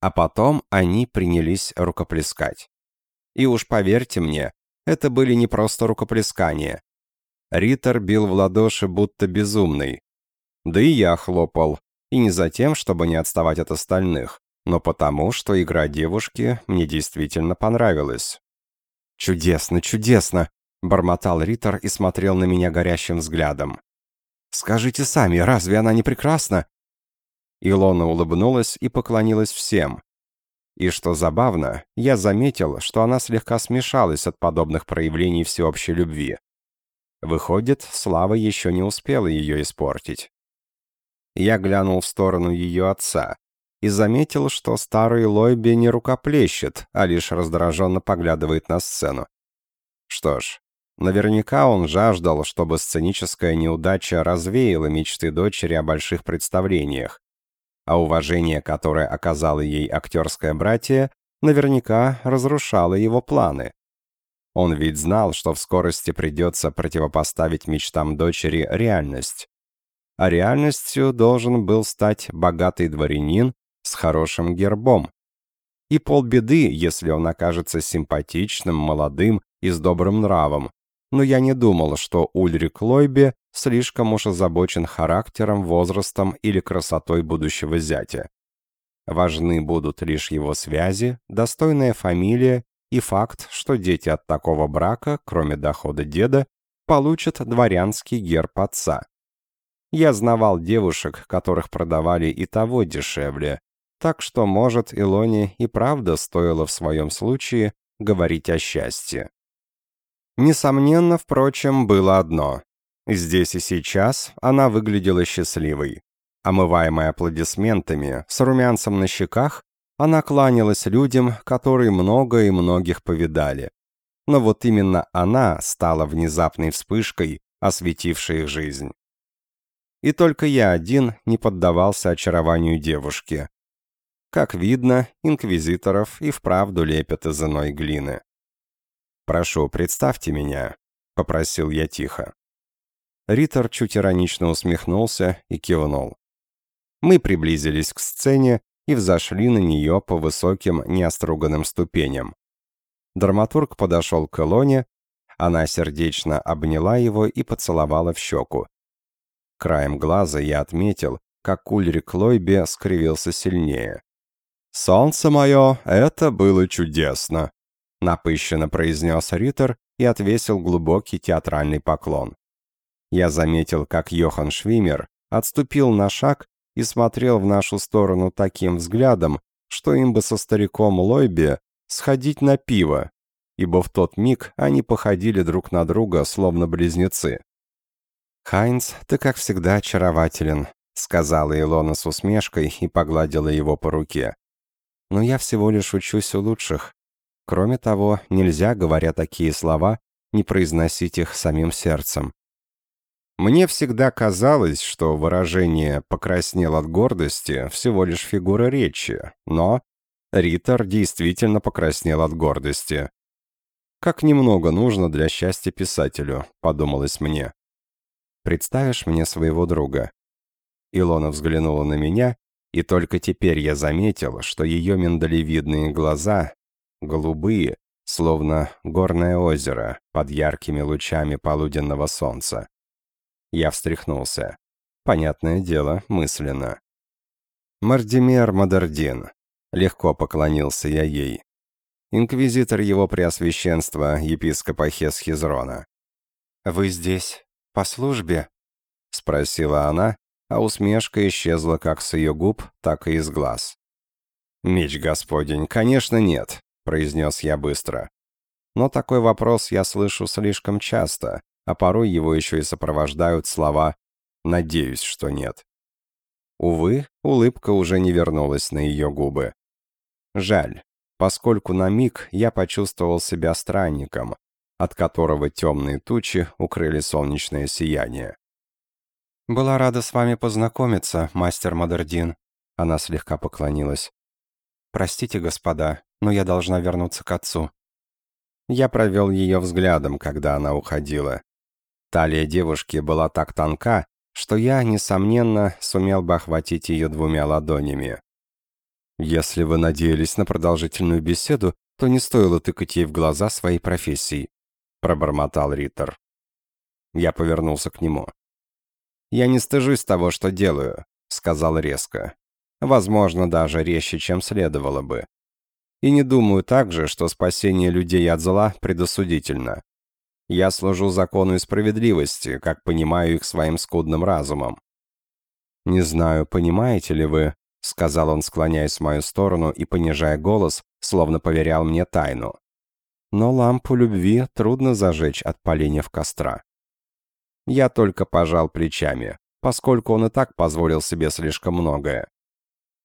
А потом они принялись рукоплескать. И уж поверьте мне, это были не просто рукоплескания. Риттер бил в ладоши будто безумный. Да и я хлопал, и не за тем, чтобы не отставать от остальных, но потому, что игра девушки мне действительно понравилась. «Чудесно, чудесно!» — бормотал Риттер и смотрел на меня горящим взглядом. «Скажите сами, разве она не прекрасна?» Илона улыбнулась и поклонилась всем. И что забавно, я заметил, что она слегка смешалась от подобных проявлений всеобщей любви. Выходит, Слава еще не успела ее испортить. Я глянул в сторону ее отца и заметил, что старый Лойби не рукоплещет, а лишь раздраженно поглядывает на сцену. Что ж, наверняка он жаждал, чтобы сценическая неудача развеяла мечты дочери о больших представлениях, а уважение, которое оказало ей актерское братье, наверняка разрушало его планы. Он ведь знал, что в скорости придется противопоставить мечтам дочери реальность а реальностью должен был стать богатый дворянин с хорошим гербом. И полбеды, если он окажется симпатичным, молодым и с добрым нравом. Но я не думал, что Ульрик Лойбе слишком уж озабочен характером, возрастом или красотой будущего зятя. Важны будут лишь его связи, достойная фамилия и факт, что дети от такого брака, кроме дохода деда, получат дворянский герб отца. Я знавал девушек, которых продавали и того дешевле, так что, может, Илоне и правда стоило в своем случае говорить о счастье. Несомненно, впрочем, было одно. Здесь и сейчас она выглядела счастливой. Омываемая аплодисментами, с румянцем на щеках, она кланялась людям, которые много и многих повидали. Но вот именно она стала внезапной вспышкой, осветившей их жизнь. И только я один не поддавался очарованию девушки. Как видно, инквизиторов и вправду лепят из иной глины. «Прошу, представьте меня», — попросил я тихо. Риттер чуть иронично усмехнулся и кивнул. Мы приблизились к сцене и взошли на нее по высоким неоструганным ступеням. Драматург подошел к Элоне, она сердечно обняла его и поцеловала в щеку. Краем глаза я отметил, как Ульрик Лойбе скривился сильнее. «Солнце мое, это было чудесно!» Напыщенно произнес Риттер и отвесил глубокий театральный поклон. Я заметил, как Йохан Швимер отступил на шаг и смотрел в нашу сторону таким взглядом, что им бы со стариком Лойбе сходить на пиво, ибо в тот миг они походили друг на друга, словно близнецы. «Хайнц, ты, как всегда, очарователен», — сказала Илона с усмешкой и погладила его по руке. «Но я всего лишь учусь у лучших. Кроме того, нельзя, говоря такие слова, не произносить их самим сердцем. Мне всегда казалось, что выражение «покраснел от гордости» всего лишь фигура речи, но Риттер действительно покраснел от гордости. «Как немного нужно для счастья писателю», — подумалось мне. «Представишь мне своего друга?» Илона взглянула на меня, и только теперь я заметил, что ее миндалевидные глаза, голубые, словно горное озеро под яркими лучами полуденного солнца. Я встряхнулся. Понятное дело, мысленно. «Мардимер Мадардин», — легко поклонился я ей. «Инквизитор его преосвященства, епископа Хесхизрона». «Вы здесь по службе?» — спросила она, а усмешка исчезла как с ее губ, так и из глаз. «Меч Господень, конечно, нет», — произнес я быстро. Но такой вопрос я слышу слишком часто, а порой его еще и сопровождают слова «надеюсь, что нет». Увы, улыбка уже не вернулась на ее губы. Жаль, поскольку на миг я почувствовал себя странником, от которого темные тучи укрыли солнечное сияние. «Была рада с вами познакомиться, мастер Мадердин», — она слегка поклонилась. «Простите, господа, но я должна вернуться к отцу». Я провел ее взглядом, когда она уходила. Талия девушки была так тонка, что я, несомненно, сумел бы охватить ее двумя ладонями. Если вы надеялись на продолжительную беседу, то не стоило тыкать ей в глаза своей профессии, пробормотал Риттер. Я повернулся к нему. «Я не стыжусь того, что делаю», — сказал резко. «Возможно, даже резче, чем следовало бы. И не думаю также, что спасение людей от зла предосудительно. Я служу закону и справедливости, как понимаю их своим скудным разумом. «Не знаю, понимаете ли вы», — сказал он, склоняясь в мою сторону и понижая голос, словно поверял мне тайну. «Но лампу любви трудно зажечь от поленьев костра». Я только пожал плечами, поскольку он и так позволил себе слишком многое.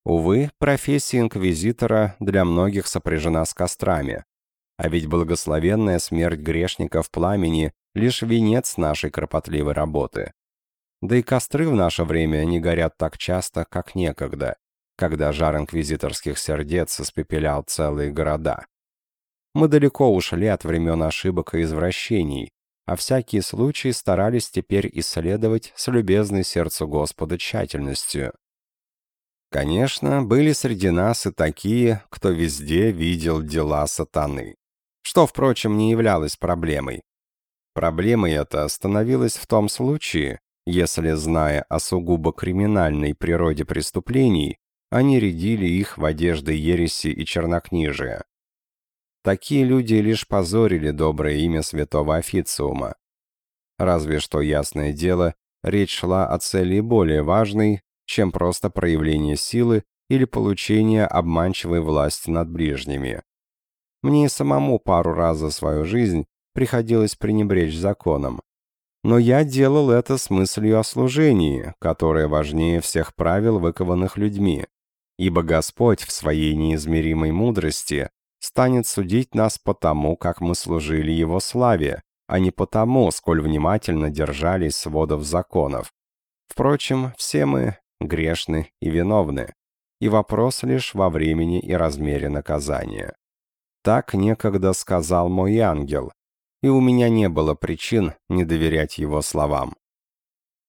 Увы, профессия инквизитора для многих сопряжена с кострами, а ведь благословенная смерть грешника в пламени — лишь венец нашей кропотливой работы. Да и костры в наше время не горят так часто, как некогда, когда жар инквизиторских сердец испепелял целые города. Мы далеко ушли от времен ошибок и извращений, а всякие случаи старались теперь исследовать с любезной сердцу Господа тщательностью. Конечно, были среди нас и такие, кто везде видел дела сатаны что, впрочем, не являлось проблемой. Проблемой это становилось в том случае, если, зная о сугубо криминальной природе преступлений, они рядили их в одежды ереси и чернокнижия. Такие люди лишь позорили доброе имя святого официума. Разве что, ясное дело, речь шла о цели более важной, чем просто проявление силы или получение обманчивой власти над ближними. Мне самому пару раз за свою жизнь приходилось пренебречь законом. Но я делал это с мыслью о служении, которое важнее всех правил, выкованных людьми. Ибо Господь в своей неизмеримой мудрости станет судить нас по тому, как мы служили Его славе, а не по тому, сколь внимательно держались сводов законов. Впрочем, все мы грешны и виновны, и вопрос лишь во времени и размере наказания. Так некогда сказал мой ангел, и у меня не было причин не доверять его словам.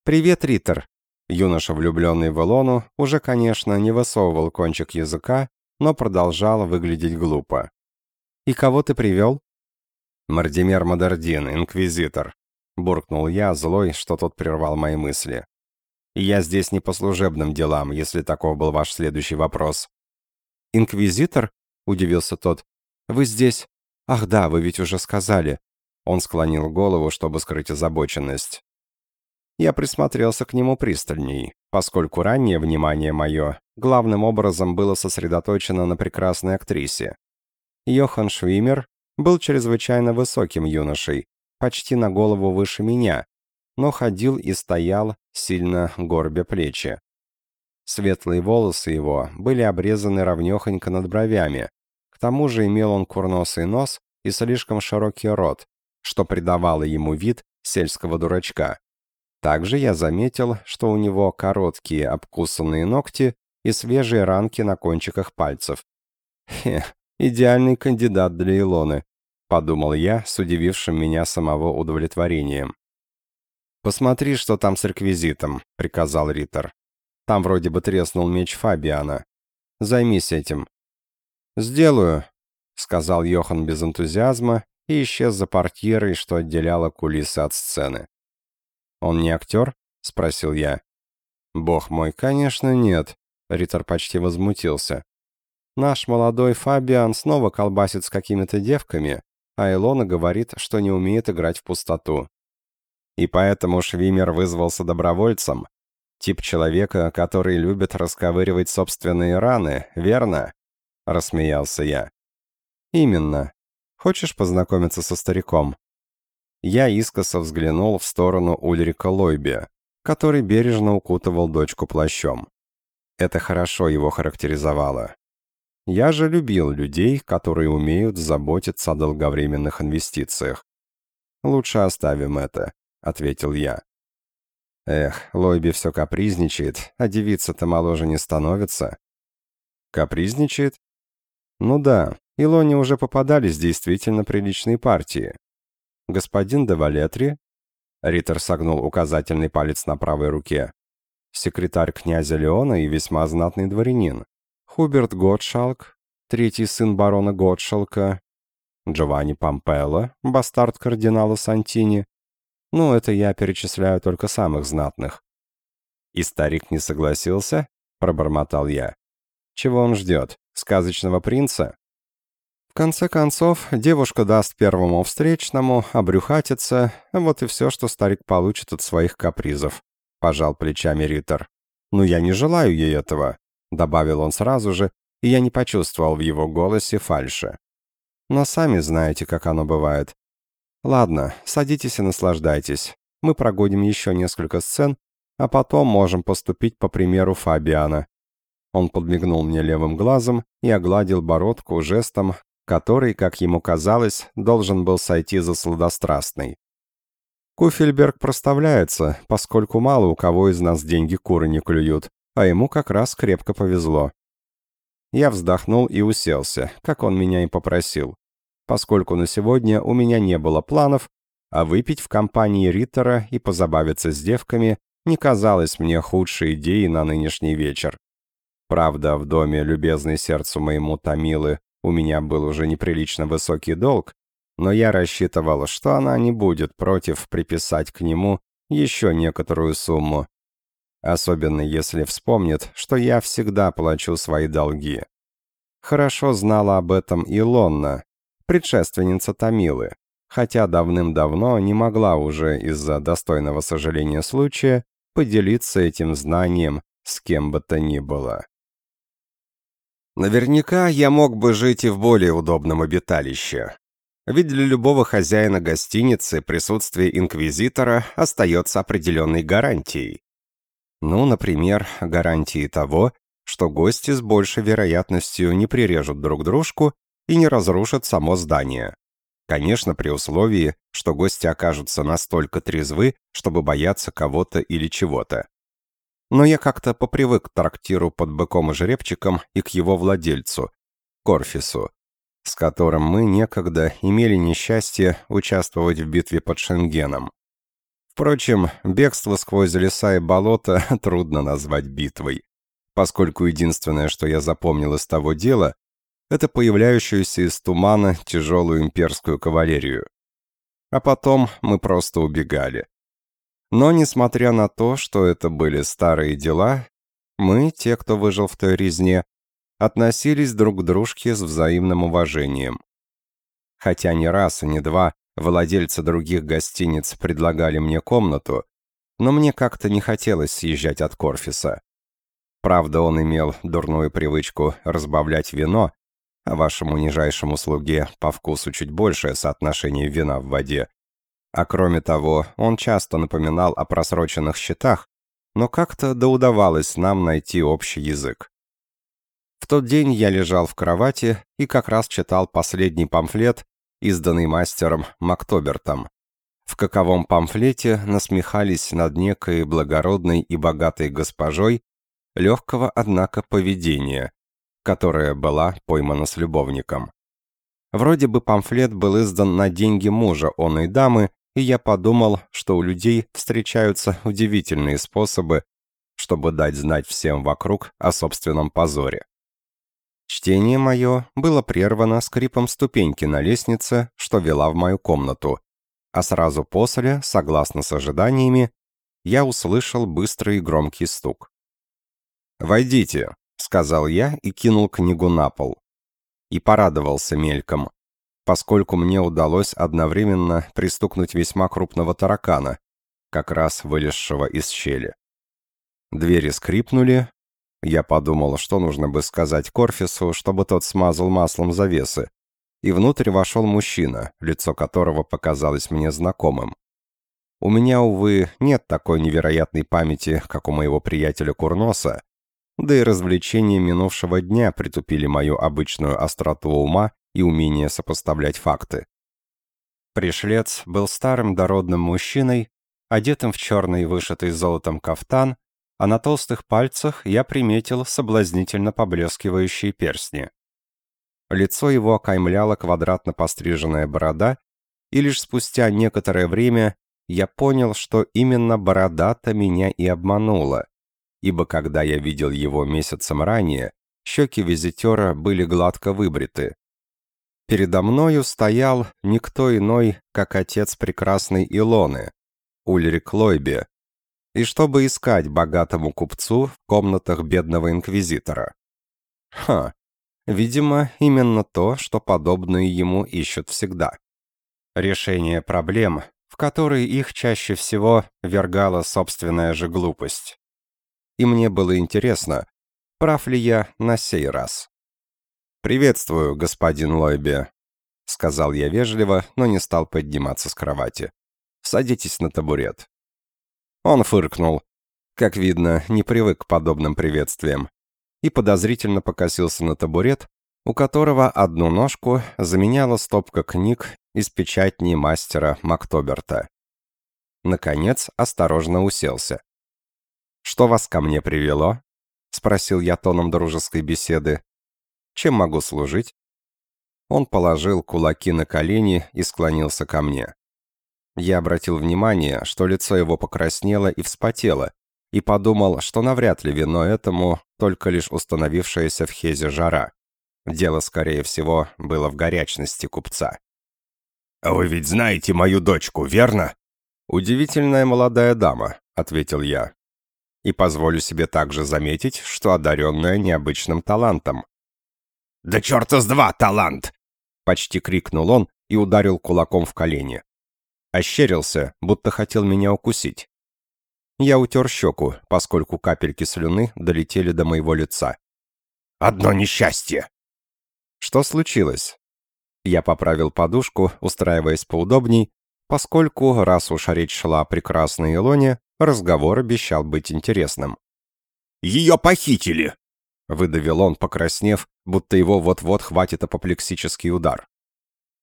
«Привет, Риттер!» Юноша, влюбленный в Элону, уже, конечно, не высовывал кончик языка, но продолжал выглядеть глупо. «И кого ты привел?» «Мардимер Мадардин, инквизитор», — буркнул я, злой, что тот прервал мои мысли. «Я здесь не по служебным делам, если таков был ваш следующий вопрос». «Инквизитор?» — удивился тот. «Вы здесь? Ах да, вы ведь уже сказали». Он склонил голову, чтобы скрыть озабоченность. Я присмотрелся к нему пристальней, поскольку раннее внимание мое главным образом было сосредоточено на прекрасной актрисе. Йохан Швимер был чрезвычайно высоким юношей, почти на голову выше меня, но ходил и стоял, сильно горбя плечи. Светлые волосы его были обрезаны ровнёхонько над бровями, к тому же имел он курносый нос и слишком широкий рот, что придавало ему вид сельского дурачка. Также я заметил, что у него короткие обкусанные ногти и свежие ранки на кончиках пальцев. Хе, идеальный кандидат для Илоны, подумал я с удивившим меня самого удовлетворением. «Посмотри, что там с реквизитом», — приказал Риттер. «Там вроде бы треснул меч Фабиана. Займись этим». «Сделаю», — сказал Йохан без энтузиазма и исчез за портьерой, что отделяло кулисы от сцены. «Он не актер?» — спросил я. «Бог мой, конечно, нет», — Риттер почти возмутился. «Наш молодой Фабиан снова колбасит с какими-то девками, а Илона говорит, что не умеет играть в пустоту. И поэтому Швимер вызвался добровольцем. Тип человека, который любит расковыривать собственные раны, верно?» — рассмеялся я. «Именно. Хочешь познакомиться со стариком?» Я искоса взглянул в сторону Ульрика Лойбе, который бережно укутывал дочку плащом. Это хорошо его характеризовало. Я же любил людей, которые умеют заботиться о долговременных инвестициях. «Лучше оставим это», — ответил я. Эх, Лойби все капризничает, а девица-то моложе не становится. Капризничает? Ну да, Илоне уже попадались действительно приличные партии. Господин де Валетри, Риттер согнул указательный палец на правой руке, секретарь князя Леона и весьма знатный дворянин, Хуберт Готшалк, третий сын барона Готшалка, Джованни Помпелло, бастард кардинала Сантини. Ну, это я перечисляю только самых знатных. И старик не согласился, пробормотал я. Чего он ждет? Сказочного принца? конце концов, девушка даст первому встречному, обрюхатится, вот и все, что старик получит от своих капризов», — пожал плечами Риттер. «Но я не желаю ей этого», — добавил он сразу же, и я не почувствовал в его голосе фальши. «Но сами знаете, как оно бывает. Ладно, садитесь и наслаждайтесь. Мы прогодим еще несколько сцен, а потом можем поступить по примеру Фабиана». Он подмигнул мне левым глазом и огладил бородку жестом, который, как ему казалось, должен был сойти за сладострастный. Куфельберг проставляется, поскольку мало у кого из нас деньги куры не клюют, а ему как раз крепко повезло. Я вздохнул и уселся, как он меня и попросил. Поскольку на сегодня у меня не было планов, а выпить в компании Риттера и позабавиться с девками не казалось мне худшей идеей на нынешний вечер. Правда, в доме любезной сердцу моему Томилы у меня был уже неприлично высокий долг, но я рассчитывал, что она не будет против приписать к нему еще некоторую сумму. Особенно если вспомнит, что я всегда плачу свои долги. Хорошо знала об этом и Лонна, предшественница Томилы, хотя давным-давно не могла уже из-за достойного сожаления случая поделиться этим знанием с кем бы то ни было. Наверняка я мог бы жить и в более удобном обиталище. Ведь для любого хозяина гостиницы присутствие инквизитора остается определенной гарантией. Ну, например, гарантией того, что гости с большей вероятностью не прирежут друг дружку и не разрушат само здание. Конечно, при условии, что гости окажутся настолько трезвы, чтобы бояться кого-то или чего-то. Но я как-то попривык к трактиру под быком и жеребчиком и к его владельцу, Корфису, с которым мы некогда имели несчастье участвовать в битве под Шенгеном. Впрочем, бегство сквозь леса и болота трудно назвать битвой, поскольку единственное, что я запомнил из того дела, это появляющуюся из тумана тяжелую имперскую кавалерию. А потом мы просто убегали. Но, несмотря на то, что это были старые дела, мы, те, кто выжил в той резне, относились друг к дружке с взаимным уважением. Хотя ни раз и ни два владельцы других гостиниц предлагали мне комнату, но мне как-то не хотелось съезжать от Корфиса. Правда, он имел дурную привычку разбавлять вино, а вашему нижайшему слуге по вкусу чуть большее соотношение вина в воде. А кроме того, он часто напоминал о просроченных счетах, но как-то да удавалось нам найти общий язык. В тот день я лежал в кровати и как раз читал последний памфлет, изданный мастером Мактобертом. В каковом памфлете насмехались над некой благородной и богатой госпожой легкого, однако, поведения, которая была поймана с любовником. Вроде бы памфлет был издан на деньги мужа оной дамы, и я подумал, что у людей встречаются удивительные способы, чтобы дать знать всем вокруг о собственном позоре. Чтение мое было прервано скрипом ступеньки на лестнице, что вела в мою комнату, а сразу после, согласно с ожиданиями, я услышал быстрый и громкий стук. «Войдите», — сказал я и кинул книгу на пол. И порадовался мельком, поскольку мне удалось одновременно пристукнуть весьма крупного таракана, как раз вылезшего из щели. Двери скрипнули. Я подумал, что нужно бы сказать Корфису, чтобы тот смазал маслом завесы. И внутрь вошел мужчина, лицо которого показалось мне знакомым. У меня, увы, нет такой невероятной памяти, как у моего приятеля Курноса, да и развлечения минувшего дня притупили мою обычную остроту ума и умение сопоставлять факты. Пришлец был старым дородным мужчиной, одетым в черный вышитый золотом кафтан, а на толстых пальцах я приметил соблазнительно поблескивающие перстни. Лицо его окаймляла квадратно постриженная борода, и лишь спустя некоторое время я понял, что именно борода-то меня и обманула ибо когда я видел его месяцем ранее, щеки визитера были гладко выбриты. Передо мною стоял никто иной, как отец прекрасной Илоны, Ульрик Лойбе, и чтобы искать богатому купцу в комнатах бедного инквизитора. Ха, видимо, именно то, что подобные ему ищут всегда. Решение проблем, в которые их чаще всего вергала собственная же глупость и мне было интересно, прав ли я на сей раз. «Приветствую, господин Лойбе», — сказал я вежливо, но не стал подниматься с кровати. «Садитесь на табурет». Он фыркнул. Как видно, не привык к подобным приветствиям. И подозрительно покосился на табурет, у которого одну ножку заменяла стопка книг из печатни мастера Мактоберта. Наконец, осторожно уселся. «Что вас ко мне привело?» — спросил я тоном дружеской беседы. «Чем могу служить?» Он положил кулаки на колени и склонился ко мне. Я обратил внимание, что лицо его покраснело и вспотело, и подумал, что навряд ли вино этому только лишь установившаяся в Хезе жара. Дело, скорее всего, было в горячности купца. «А вы ведь знаете мою дочку, верно?» «Удивительная молодая дама», — ответил я. «И позволю себе также заметить, что одаренная необычным талантом». «Да черта с два талант!» — почти крикнул он и ударил кулаком в колени. Ощерился, будто хотел меня укусить. Я утер щеку, поскольку капельки слюны долетели до моего лица. «Одно несчастье!» «Что случилось?» Я поправил подушку, устраиваясь поудобней, поскольку, раз уж речь шла о прекрасной Илоне, разговор обещал быть интересным. «Ее похитили!» — выдавил он, покраснев, будто его вот-вот хватит апоплексический удар.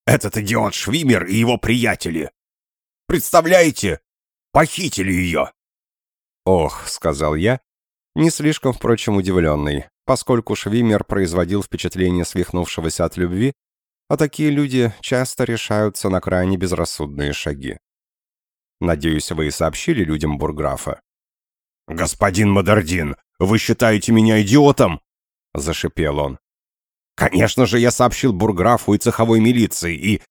«Этот идиот Швимер и его приятели! Представляете? Похитили ее!» «Ох», — сказал я, не слишком, впрочем, удивленный, поскольку Швимер производил впечатление свихнувшегося от любви, а такие люди часто решаются на крайне безрассудные шаги. Надеюсь, вы и сообщили людям Бурграфа. «Господин Мадардин, вы считаете меня идиотом?» — зашипел он. «Конечно же, я сообщил Бурграфу и цеховой милиции, и...»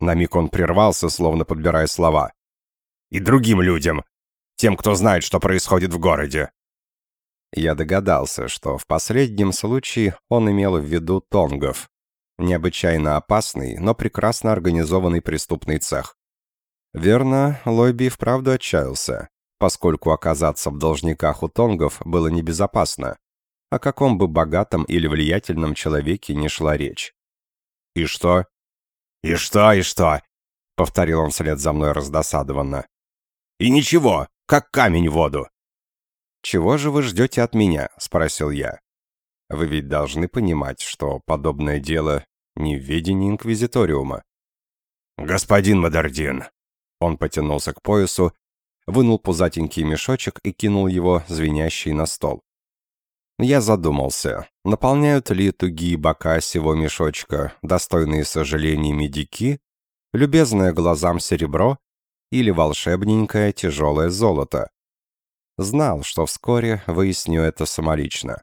На миг он прервался, словно подбирая слова. «И другим людям, тем, кто знает, что происходит в городе». Я догадался, что в последнем случае он имел в виду тонгов. Необычайно опасный, но прекрасно организованный преступный цех. Верно, Лойби вправду отчаялся, поскольку оказаться в должниках у тонгов было небезопасно. О каком бы богатом или влиятельном человеке не шла речь. «И что?» «И что, и что?» — повторил он вслед за мной раздосадованно. «И ничего, как камень в воду». «Чего же вы ждете от меня?» — спросил я. «Вы ведь должны понимать, что подобное дело не в ведении Инквизиториума». «Господин Мадардин!» Он потянулся к поясу, вынул пузатенький мешочек и кинул его, звенящий, на стол. Я задумался, наполняют ли тугие бока сего мешочка достойные сожаления медики, любезное глазам серебро или волшебненькое тяжелое золото. Знал, что вскоре выясню это самолично.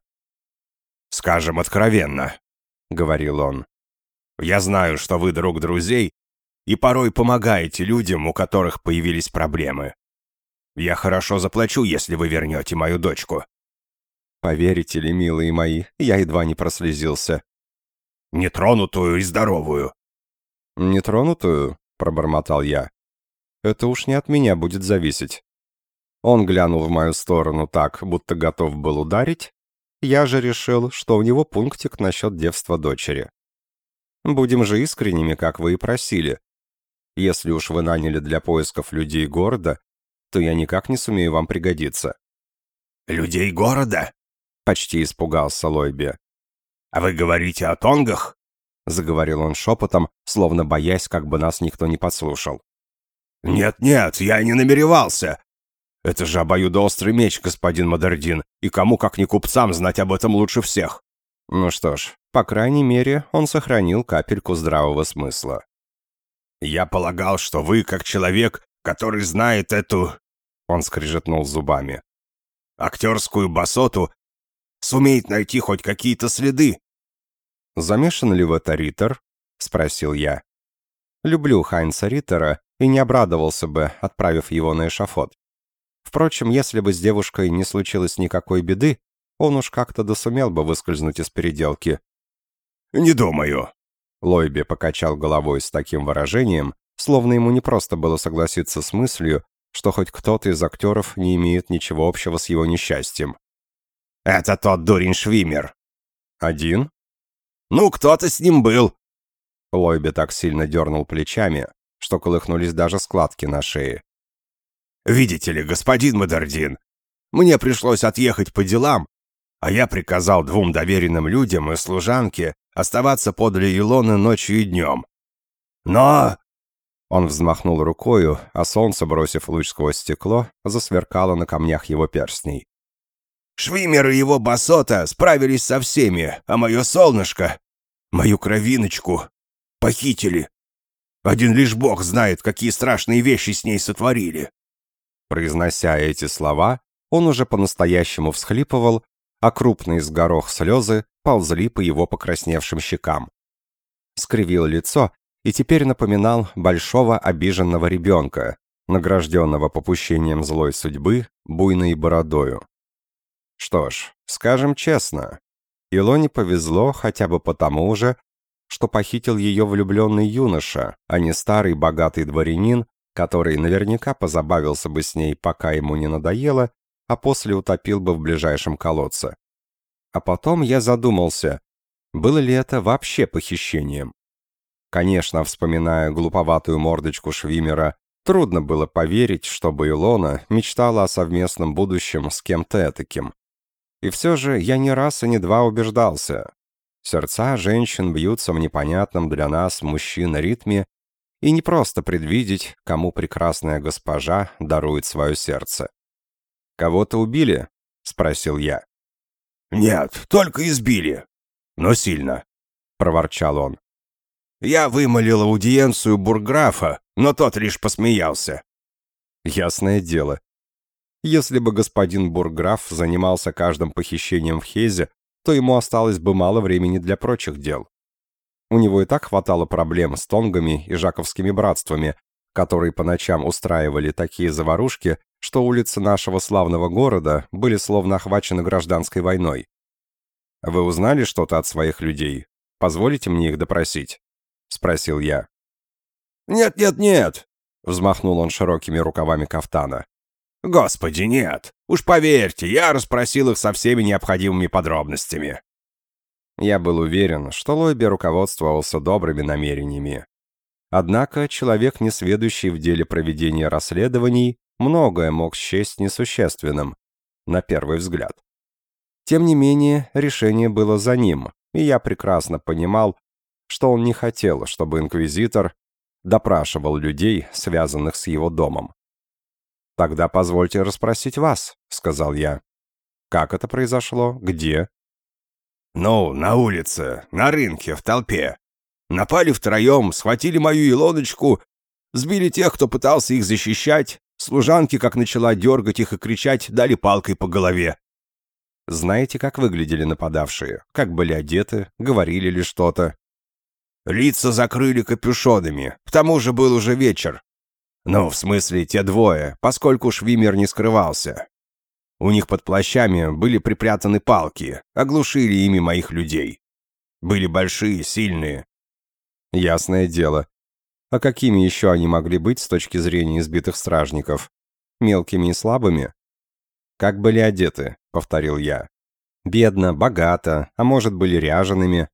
«Скажем откровенно», — говорил он. «Я знаю, что вы друг друзей и порой помогаете людям, у которых появились проблемы. Я хорошо заплачу, если вы вернете мою дочку. Поверите ли, милые мои, я едва не прослезился. Нетронутую и здоровую. Нетронутую? Пробормотал я. Это уж не от меня будет зависеть. Он глянул в мою сторону так, будто готов был ударить. Я же решил, что у него пунктик насчет девства дочери. Будем же искренними, как вы и просили. Если уж вы наняли для поисков людей города, то я никак не сумею вам пригодиться. «Людей города?» Почти испугался Лойби. «А вы говорите о тонгах?» Заговорил он шепотом, словно боясь, как бы нас никто не подслушал. «Нет-нет, я не намеревался. Это же обоюдоострый меч, господин Мадардин, и кому, как ни купцам, знать об этом лучше всех». Ну что ж, по крайней мере, он сохранил капельку здравого смысла. «Я полагал, что вы, как человек, который знает эту...» Он скрежетнул зубами. «Актерскую басоту сумеет найти хоть какие-то следы. «Замешан ли в это Риттер?» — спросил я. Люблю Хайнца Риттера и не обрадовался бы, отправив его на эшафот. Впрочем, если бы с девушкой не случилось никакой беды, он уж как-то досумел бы выскользнуть из переделки. «Не думаю», — Лойби покачал головой с таким выражением, словно ему не просто было согласиться с мыслью, что хоть кто-то из актеров не имеет ничего общего с его несчастьем. «Это тот дурень Швимер». «Один?» «Ну, кто-то с ним был». Лойби так сильно дернул плечами, что колыхнулись даже складки на шее. «Видите ли, господин Мадардин, мне пришлось отъехать по делам, а я приказал двум доверенным людям и служанке оставаться подле Илоны ночью и днем. Но...» Он взмахнул рукою, а солнце, бросив луч сквозь стекло, засверкало на камнях его перстней. Швимер и его басота справились со всеми, а мое солнышко, мою кровиночку, похитили. Один лишь бог знает, какие страшные вещи с ней сотворили». Произнося эти слова, он уже по-настоящему всхлипывал, а крупные с горох слезы ползли по его покрасневшим щекам. Скривил лицо, и теперь напоминал большого обиженного ребенка, награжденного попущением злой судьбы, буйной бородою. Что ж, скажем честно, Илоне повезло хотя бы потому же, что похитил ее влюбленный юноша, а не старый богатый дворянин, который наверняка позабавился бы с ней, пока ему не надоело, а после утопил бы в ближайшем колодце. А потом я задумался, было ли это вообще похищением. Конечно, вспоминая глуповатую мордочку Швимера, трудно было поверить, чтобы Илона мечтала о совместном будущем с кем-то этаким. И все же я не раз и не два убеждался. Сердца женщин бьются в непонятном для нас, мужчин, ритме, и не просто предвидеть, кому прекрасная госпожа дарует свое сердце. «Кого-то убили?» — спросил я. «Нет, только избили. Но сильно», — проворчал он. «Я вымолил аудиенцию бурграфа, но тот лишь посмеялся». «Ясное дело. Если бы господин бурграф занимался каждым похищением в Хезе, то ему осталось бы мало времени для прочих дел. У него и так хватало проблем с тонгами и жаковскими братствами, которые по ночам устраивали такие заварушки, что улицы нашего славного города были словно охвачены гражданской войной. «Вы узнали что-то от своих людей? Позволите мне их допросить?» — спросил я. «Нет-нет-нет!» — взмахнул он широкими рукавами кафтана. «Господи, нет! Уж поверьте, я расспросил их со всеми необходимыми подробностями». Я был уверен, что Лойби руководствовался добрыми намерениями. Однако человек, не сведущий в деле проведения расследований, многое мог счесть несущественным, на первый взгляд. Тем не менее, решение было за ним, и я прекрасно понимал, что он не хотел, чтобы инквизитор допрашивал людей, связанных с его домом. «Тогда позвольте расспросить вас», — сказал я. «Как это произошло? Где?» «Ну, на улице, на рынке, в толпе. Напали втроем, схватили мою Илоночку, сбили тех, кто пытался их защищать, служанки, как начала дергать их и кричать, дали палкой по голове. Знаете, как выглядели нападавшие? Как были одеты? Говорили ли что-то? Лица закрыли капюшонами. К тому же был уже вечер. Ну, в смысле, те двое, поскольку Швимер не скрывался. У них под плащами были припрятаны палки, оглушили ими моих людей. Были большие, сильные. Ясное дело. А какими еще они могли быть с точки зрения избитых стражников? Мелкими и слабыми? Как были одеты, повторил я. Бедно, богато, а может, были ряжеными.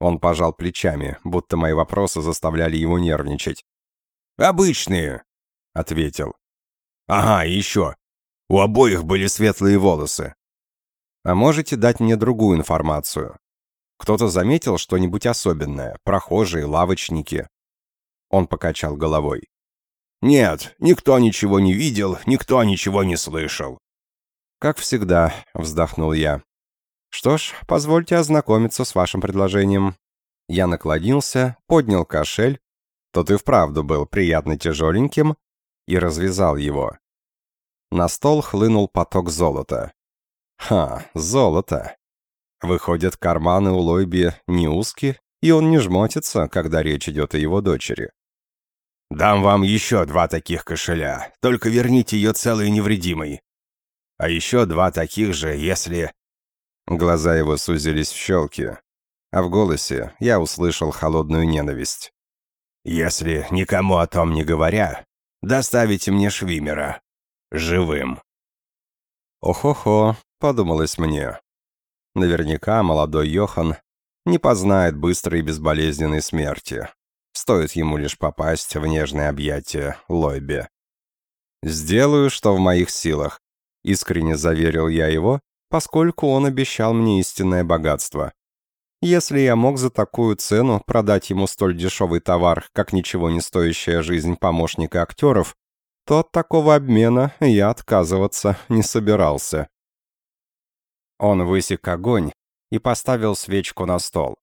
Он пожал плечами, будто мои вопросы заставляли его нервничать. «Обычные», — ответил. «Ага, и еще. У обоих были светлые волосы. А можете дать мне другую информацию? Кто-то заметил что-нибудь особенное? Прохожие, лавочники?» Он покачал головой. «Нет, никто ничего не видел, никто ничего не слышал». «Как всегда», — вздохнул я. «Что ж, позвольте ознакомиться с вашим предложением». Я наклонился, поднял кошель, тот и вправду был приятно тяжеленьким, и развязал его. На стол хлынул поток золота. Ха, золото. Выходят, карманы у Лойби не узкие, и он не жмотится, когда речь идет о его дочери. «Дам вам еще два таких кошеля, только верните ее целой и невредимой. А еще два таких же, если...» Глаза его сузились в щелки, а в голосе я услышал холодную ненависть. «Если, никому о том не говоря, доставите мне Швимера живым. «Ох-охо», — подумалось мне. Наверняка молодой Йохан не познает быстрой и безболезненной смерти. Стоит ему лишь попасть в нежное объятие Лойбе. «Сделаю, что в моих силах», — искренне заверил я его, поскольку он обещал мне истинное богатство. Если я мог за такую цену продать ему столь дешевый товар, как ничего не стоящая жизнь помощника актеров, то от такого обмена я отказываться не собирался. Он высек огонь и поставил свечку на стол.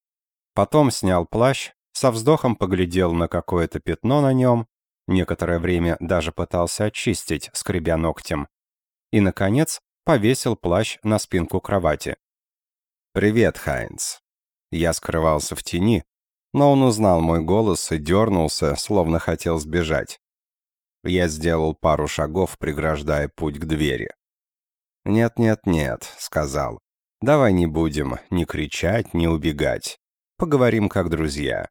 Потом снял плащ, со вздохом поглядел на какое-то пятно на нем, некоторое время даже пытался очистить, скребя ногтем, и, наконец, повесил плащ на спинку кровати. «Привет, Хайнц». Я скрывался в тени, но он узнал мой голос и дернулся, словно хотел сбежать. Я сделал пару шагов, преграждая путь к двери. «Нет-нет-нет», — сказал. «Давай не будем ни кричать, ни убегать. Поговорим как друзья».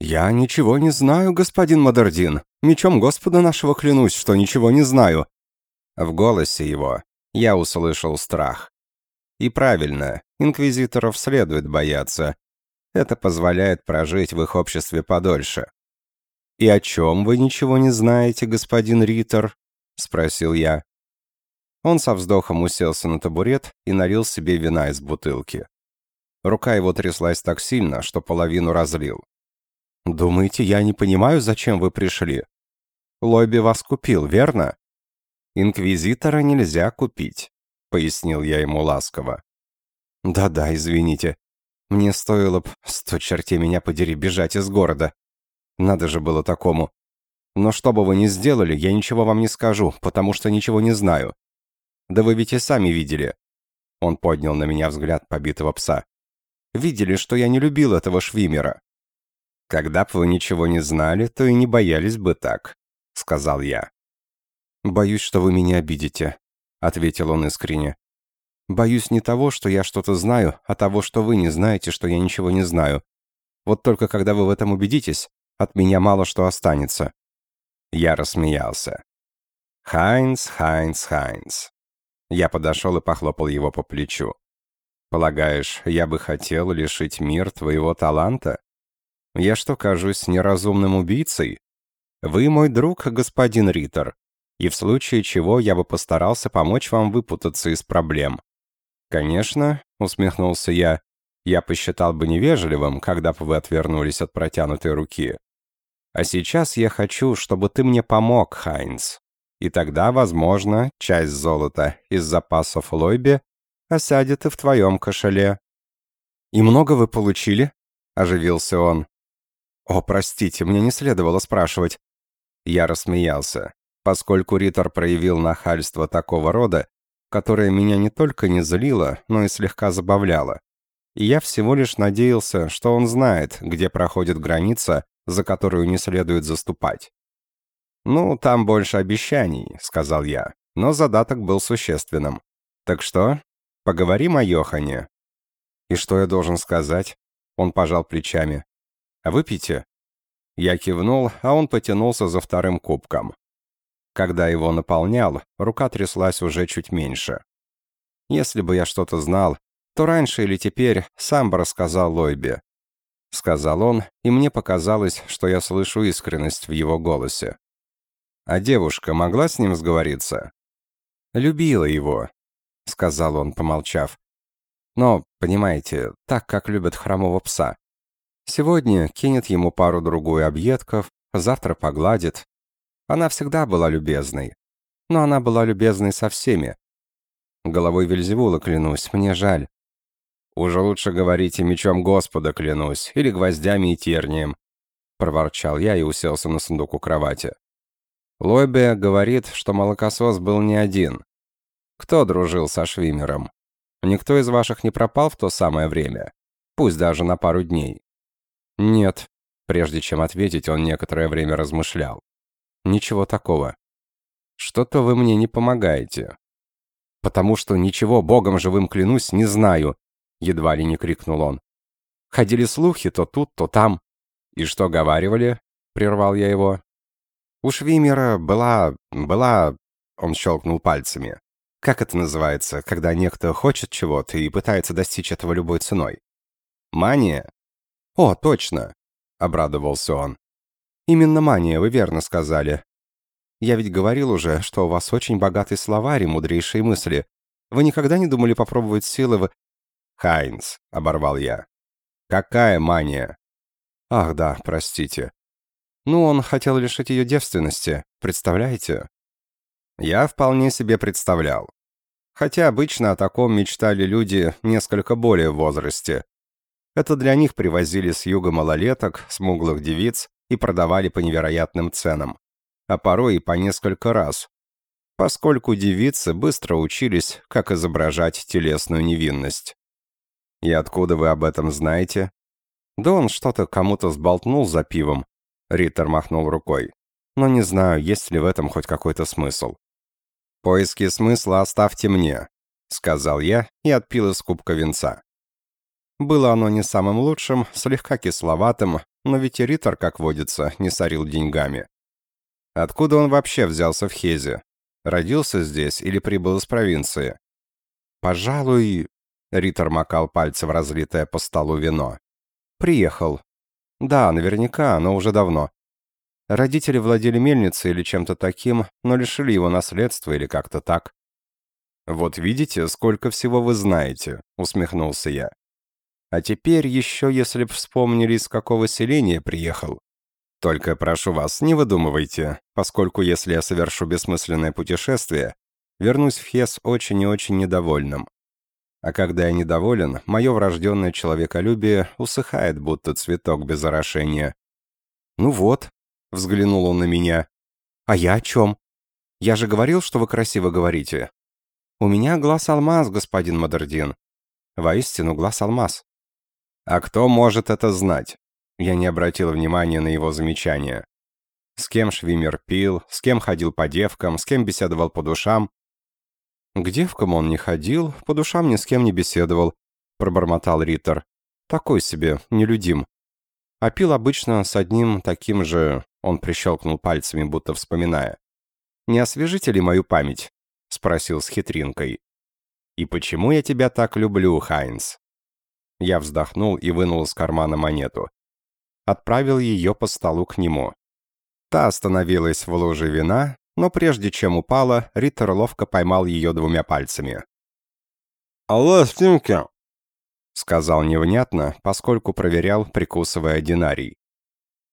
«Я ничего не знаю, господин Мадердин. Мечом Господа нашего клянусь, что ничего не знаю». В голосе его я услышал страх. И правильно, инквизиторов следует бояться. Это позволяет прожить в их обществе подольше. «И о чем вы ничего не знаете, господин Риттер?» — спросил я. Он со вздохом уселся на табурет и налил себе вина из бутылки. Рука его тряслась так сильно, что половину разлил. «Думаете, я не понимаю, зачем вы пришли? Лобби вас купил, верно?» «Инквизитора нельзя купить», — пояснил я ему ласково. «Да-да, извините. Мне стоило б, сто чертей меня подери, бежать из города. Надо же было такому. Но что бы вы ни сделали, я ничего вам не скажу, потому что ничего не знаю. Да вы ведь и сами видели. Он поднял на меня взгляд побитого пса. Видели, что я не любил этого Швимера. Когда б вы ничего не знали, то и не боялись бы так, сказал я. Боюсь, что вы меня обидите, ответил он искренне. Боюсь не того, что я что-то знаю, а того, что вы не знаете, что я ничего не знаю. Вот только когда вы в этом убедитесь, от меня мало что останется». Я рассмеялся. «Хайнс, Хайнс, Хайнс». Я подошел и похлопал его по плечу. «Полагаешь, я бы хотел лишить мир твоего таланта? Я что, кажусь неразумным убийцей? Вы мой друг, господин Риттер, и в случае чего я бы постарался помочь вам выпутаться из проблем». «Конечно», — усмехнулся я, — «я посчитал бы невежливым, когда бы вы отвернулись от протянутой руки. А сейчас я хочу, чтобы ты мне помог, Хайнс. И тогда, возможно, часть золота из запасов Лойбе осядет и в твоем кошеле». «И много вы получили?» — оживился он. «О, простите, мне не следовало спрашивать». Я рассмеялся, поскольку Риттер проявил нахальство такого рода, которое меня не только не злило, но и слегка забавляло. И я всего лишь надеялся, что он знает, где проходит граница за которую не следует заступать. «Ну, там больше обещаний», — сказал я, но задаток был существенным. «Так что, поговорим о Йохане?» «И что я должен сказать?» Он пожал плечами. «А выпейте?» Я кивнул, а он потянулся за вторым кубком. Когда его наполнял, рука тряслась уже чуть меньше. Если бы я что-то знал, то раньше или теперь сам бы рассказал Лойбе. — сказал он, и мне показалось, что я слышу искренность в его голосе. «А девушка могла с ним сговориться?» «Любила его», — сказал он, помолчав. «Но, понимаете, так, как любят хромого пса. Сегодня кинет ему пару-другую объедков, завтра погладит. Она всегда была любезной. Но она была любезной со всеми. Головой Вельзевула, клянусь, мне жаль. «Уже лучше говорите мечом Господа, клянусь, или гвоздями и тернием», — проворчал я и уселся на сундук у кровати. Лойбе говорит, что молокосос был не один. Кто дружил со Швимером? Никто из ваших не пропал в то самое время? Пусть даже на пару дней. Нет. Прежде чем ответить, он некоторое время размышлял. Ничего такого. Что-то вы мне не помогаете. Потому что ничего, богом живым клянусь, не знаю, едва ли не крикнул он. Ходили слухи то тут, то там. И что говаривали? Прервал я его. У Швимера была... была... Он щелкнул пальцами. Как это называется, когда некто хочет чего-то и пытается достичь этого любой ценой? Мания? О, точно, обрадовался он. Именно мания, вы верно сказали. Я ведь говорил уже, что у вас очень богатый словарь и мудрейшие мысли. Вы никогда не думали попробовать силы в... «Хайнс», — оборвал я. «Какая мания?» «Ах да, простите. Ну, он хотел лишить ее девственности, представляете?» Я вполне себе представлял. Хотя обычно о таком мечтали люди несколько более в возрасте. Это для них привозили с юга малолеток, смуглых девиц и продавали по невероятным ценам. А порой и по несколько раз. Поскольку девицы быстро учились, как изображать телесную невинность. «И откуда вы об этом знаете?» Да он что-то кому-то сболтнул за пивом. Риттер махнул рукой. Но не знаю, есть ли в этом хоть какой-то смысл. «Поиски смысла оставьте мне», — сказал я и отпил из кубка винца. Было оно не самым лучшим, слегка кисловатым, но ведь и Риттер, как водится, не сорил деньгами. Откуда он вообще взялся в Хезе? Родился здесь или прибыл из провинции? Пожалуй, Риттер макал пальцы в разлитое по столу вино. Приехал. Да, наверняка, но уже давно. Родители владели мельницей или чем-то таким, но лишили его наследства или как-то так. «Вот видите, сколько всего вы знаете», — усмехнулся я. «А теперь еще, если б вспомнили, из какого селения приехал. Только прошу вас, не выдумывайте, поскольку если я совершу бессмысленное путешествие, вернусь в Хес очень и очень недовольным. А когда я недоволен, мое врожденное человеколюбие усыхает, будто цветок без орошения. «Ну вот», — взглянул он на меня. «А я о чем? Я же говорил, что вы красиво говорите. У меня глаз алмаз, господин Мадердин. Воистину, глаз алмаз». «А кто может это знать?» Я не обратил внимания на его замечание. С кем Швимер пил, с кем ходил по девкам, с кем беседовал по душам, «К девкам он не ходил, по душам ни с кем не беседовал», — пробормотал Риттер. «Такой себе, нелюдим. А пил обычно с одним таким же...» Он прищелкнул пальцами, будто вспоминая. «Не освежите ли мою память?» — спросил с хитринкой. «И почему я тебя так люблю, Хайнс?» Я вздохнул и вынул из кармана монету. Отправил ее по столу к нему. Та остановилась в луже вина, но прежде чем упала, Риттер ловко поймал ее двумя пальцами. «Алло, Стимки!» — сказал невнятно, поскольку проверял, прикусывая динарий.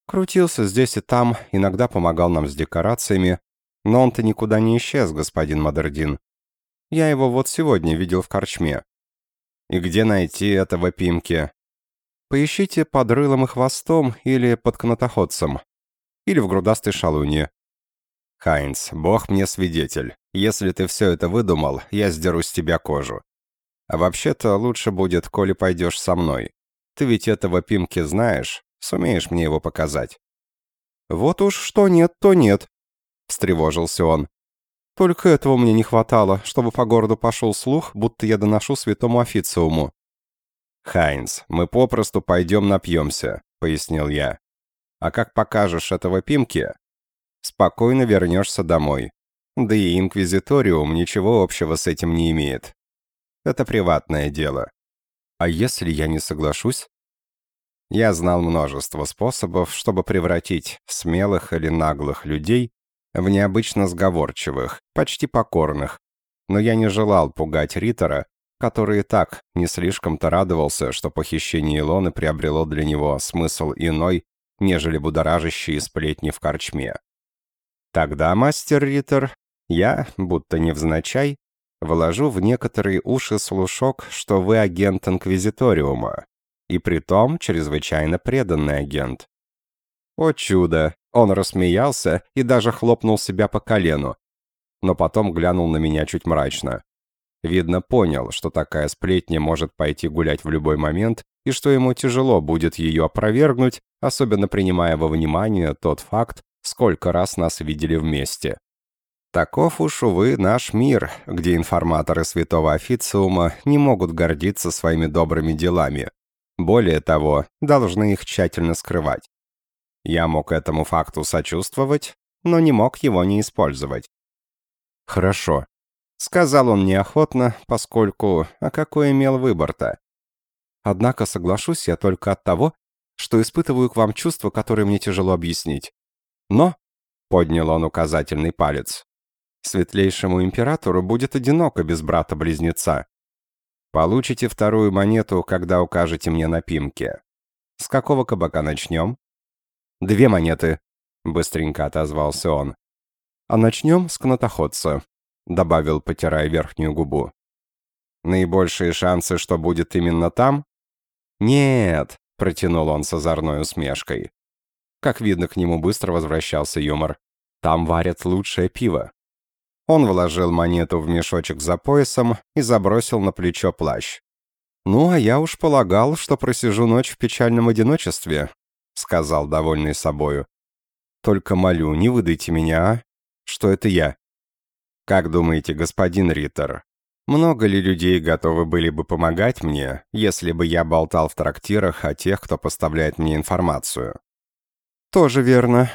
Крутился здесь и там, иногда помогал нам с декорациями, но он-то никуда не исчез, господин Мадердин. Я его вот сегодня видел в корчме. И где найти этого Пимки? Поищите под рылом и хвостом или под кнотоходцем. Или в грудастой шалуне. «Хайнц, бог мне свидетель. Если ты все это выдумал, я сдеру с тебя кожу. А вообще-то лучше будет, коли пойдешь со мной. Ты ведь этого Пимки знаешь, сумеешь мне его показать?» «Вот уж что нет, то нет», — встревожился он. «Только этого мне не хватало, чтобы по городу пошел слух, будто я доношу святому официуму». «Хайнц, мы попросту пойдем напьемся», — пояснил я. «А как покажешь этого Пимки, спокойно вернешься домой. Да и инквизиториум ничего общего с этим не имеет. Это приватное дело. А если я не соглашусь? Я знал множество способов, чтобы превратить смелых или наглых людей в необычно сговорчивых, почти покорных. Но я не желал пугать Риттера, который и так не слишком-то радовался, что похищение Илоны приобрело для него смысл иной, нежели будоражащие сплетни в корчме. Тогда, мастер Риттер, я, будто невзначай, вложу в некоторые уши слушок, что вы агент Инквизиториума, и притом чрезвычайно преданный агент. О чудо! Он рассмеялся и даже хлопнул себя по колену, но потом глянул на меня чуть мрачно. Видно, понял, что такая сплетня может пойти гулять в любой момент, и что ему тяжело будет ее опровергнуть, особенно принимая во внимание тот факт, сколько раз нас видели вместе. Таков уж, увы, наш мир, где информаторы святого официума не могут гордиться своими добрыми делами. Более того, должны их тщательно скрывать. Я мог этому факту сочувствовать, но не мог его не использовать. «Хорошо», — сказал он неохотно, поскольку, а какой имел выбор-то? Однако соглашусь я только от того, что испытываю к вам чувства, которые мне тяжело объяснить. Но, — поднял он указательный палец, — светлейшему императору будет одиноко без брата-близнеца. Получите вторую монету, когда укажете мне на пимке. С какого кабака начнем? Две монеты, — быстренько отозвался он. А начнем с кнотоходца, — добавил, потирая верхнюю губу. Наибольшие шансы, что будет именно там? Нет, — протянул он с озорной усмешкой. Как видно, к нему быстро возвращался юмор. Там варят лучшее пиво. Он вложил монету в мешочек за поясом и забросил на плечо плащ. «Ну, а я уж полагал, что просижу ночь в печальном одиночестве», — сказал, довольный собою. «Только молю, не выдайте меня, а? Что это я?» «Как думаете, господин Риттер, много ли людей готовы были бы помогать мне, если бы я болтал в трактирах о тех, кто поставляет мне информацию?» «Тоже верно».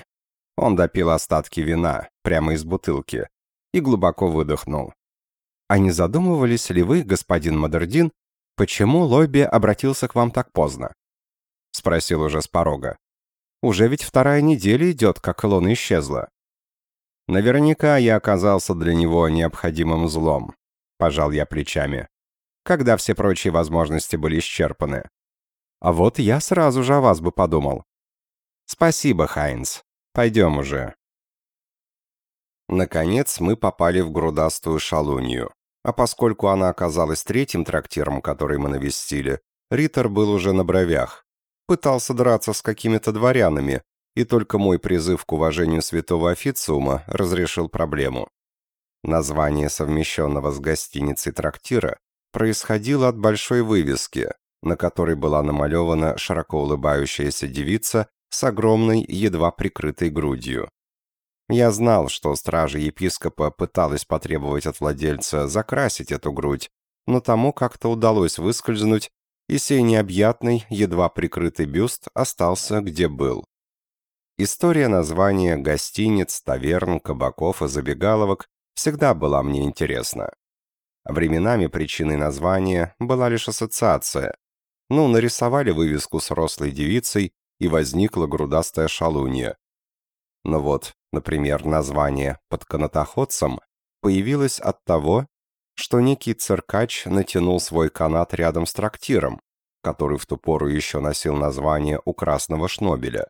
Он допил остатки вина, прямо из бутылки, и глубоко выдохнул. «А не задумывались ли вы, господин Мадердин, почему Лобби обратился к вам так поздно?» Спросил уже с порога. «Уже ведь вторая неделя идет, как Илона исчезла». Наверняка я оказался для него необходимым злом, пожал я плечами, когда все прочие возможности были исчерпаны. А вот я сразу же о вас бы подумал. Спасибо, Хайнс. Пойдем уже. Наконец мы попали в грудастую шалунью. А поскольку она оказалась третьим трактиром, который мы навестили, Риттер был уже на бровях. Пытался драться с какими-то дворянами, и только мой призыв к уважению святого официума разрешил проблему. Название совмещенного с гостиницей трактира происходило от большой вывески, на которой была намалевана широко улыбающаяся девица с огромной, едва прикрытой грудью. Я знал, что стража епископа пыталась потребовать от владельца закрасить эту грудь, но тому как-то удалось выскользнуть, и сей необъятный, едва прикрытый бюст остался где был. История названия гостиниц, таверн, кабаков и забегаловок всегда была мне интересна. Временами причиной названия была лишь ассоциация. Ну, нарисовали вывеску с рослой девицей, и возникла грудастая шалунья. Но вот Например, название «под канатоходцем» появилось от того, что некий циркач натянул свой канат рядом с трактиром, который в ту пору еще носил название «У красного шнобеля».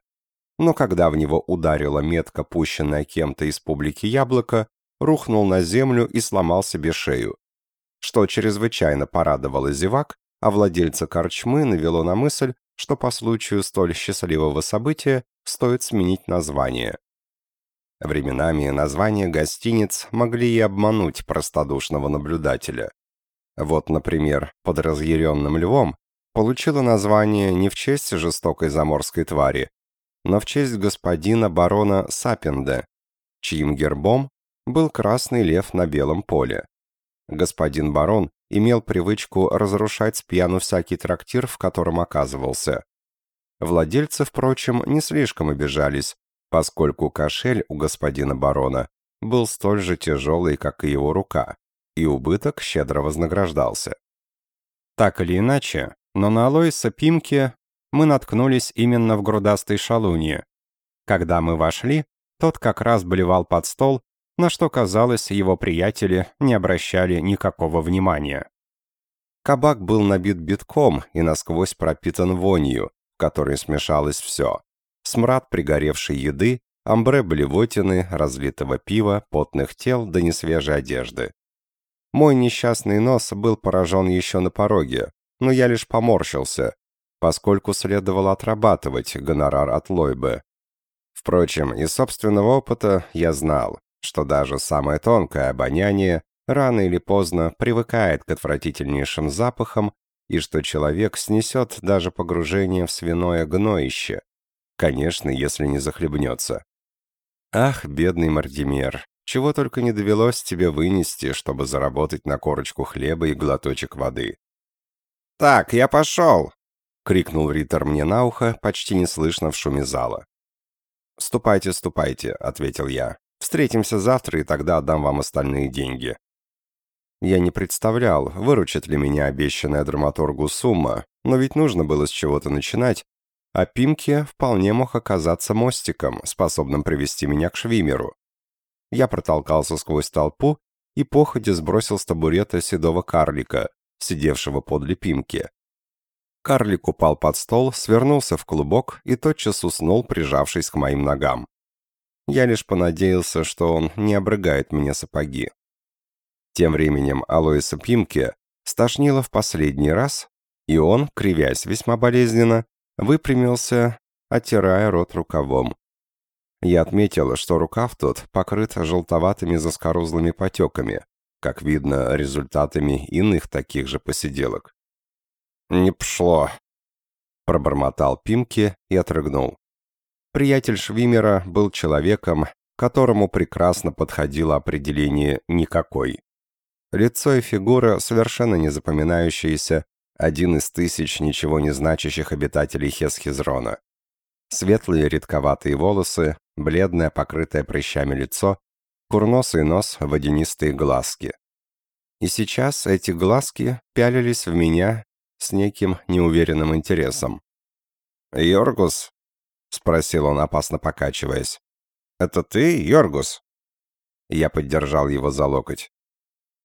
Но когда в него ударила метка, пущенная кем-то из публики яблоко, рухнул на землю и сломал себе шею, что чрезвычайно порадовало зевак, а владельца корчмы навело на мысль, что по случаю столь счастливого события стоит сменить название. Временами названия гостиниц могли и обмануть простодушного наблюдателя. Вот, например, под разъяренным львом получила название не в честь жестокой заморской твари, но в честь господина барона Сапенде, чьим гербом был красный лев на белом поле. Господин барон имел привычку разрушать с пьяну всякий трактир, в котором оказывался. Владельцы, впрочем, не слишком обижались, поскольку кошель у господина барона был столь же тяжелый, как и его рука, и убыток щедро вознаграждался. Так или иначе, но на Алоиса Пимке мы наткнулись именно в грудастой шалунье. Когда мы вошли, тот как раз блевал под стол, на что, казалось, его приятели не обращали никакого внимания. Кабак был набит битком и насквозь пропитан вонью, в которой смешалось все смрад пригоревшей еды, амбре блевотины, разлитого пива, потных тел да несвежей одежды. Мой несчастный нос был поражен еще на пороге, но я лишь поморщился, поскольку следовало отрабатывать гонорар от Лойбе. Впрочем, из собственного опыта я знал, что даже самое тонкое обоняние рано или поздно привыкает к отвратительнейшим запахам и что человек снесет даже погружение в свиное гноище, Конечно, если не захлебнется. Ах, бедный Мардимер, чего только не довелось тебе вынести, чтобы заработать на корочку хлеба и глоточек воды. «Так, я пошел!» — крикнул Риттер мне на ухо, почти неслышно в шуме зала. «Ступайте, ступайте», — ответил я. «Встретимся завтра, и тогда отдам вам остальные деньги». Я не представлял, выручит ли меня обещанная драматургу сумма, но ведь нужно было с чего-то начинать, а Пимке вполне мог оказаться мостиком, способным привести меня к Швимеру. Я протолкался сквозь толпу и походе сбросил с табурета седого карлика, сидевшего подле Пимки. Карлик упал под стол, свернулся в клубок и тотчас уснул, прижавшись к моим ногам. Я лишь понадеялся, что он не обрыгает мне сапоги. Тем временем Алоиса Пимке стошнило в последний раз, и он, кривясь весьма болезненно, выпрямился, оттирая рот рукавом. Я отметил, что рукав тот покрыт желтоватыми заскорузлыми потеками, как видно, результатами иных таких же посиделок. «Не пошло», — пробормотал Пимки и отрыгнул. Приятель Швимера был человеком, которому прекрасно подходило определение «никакой». Лицо и фигура совершенно не запоминающиеся, один из тысяч ничего не значащих обитателей Хесхизрона. Светлые редковатые волосы, бледное, покрытое прыщами лицо, курносый нос, водянистые глазки. И сейчас эти глазки пялились в меня с неким неуверенным интересом. «Йоргус?» — спросил он, опасно покачиваясь. «Это ты, Йоргус?» Я поддержал его за локоть.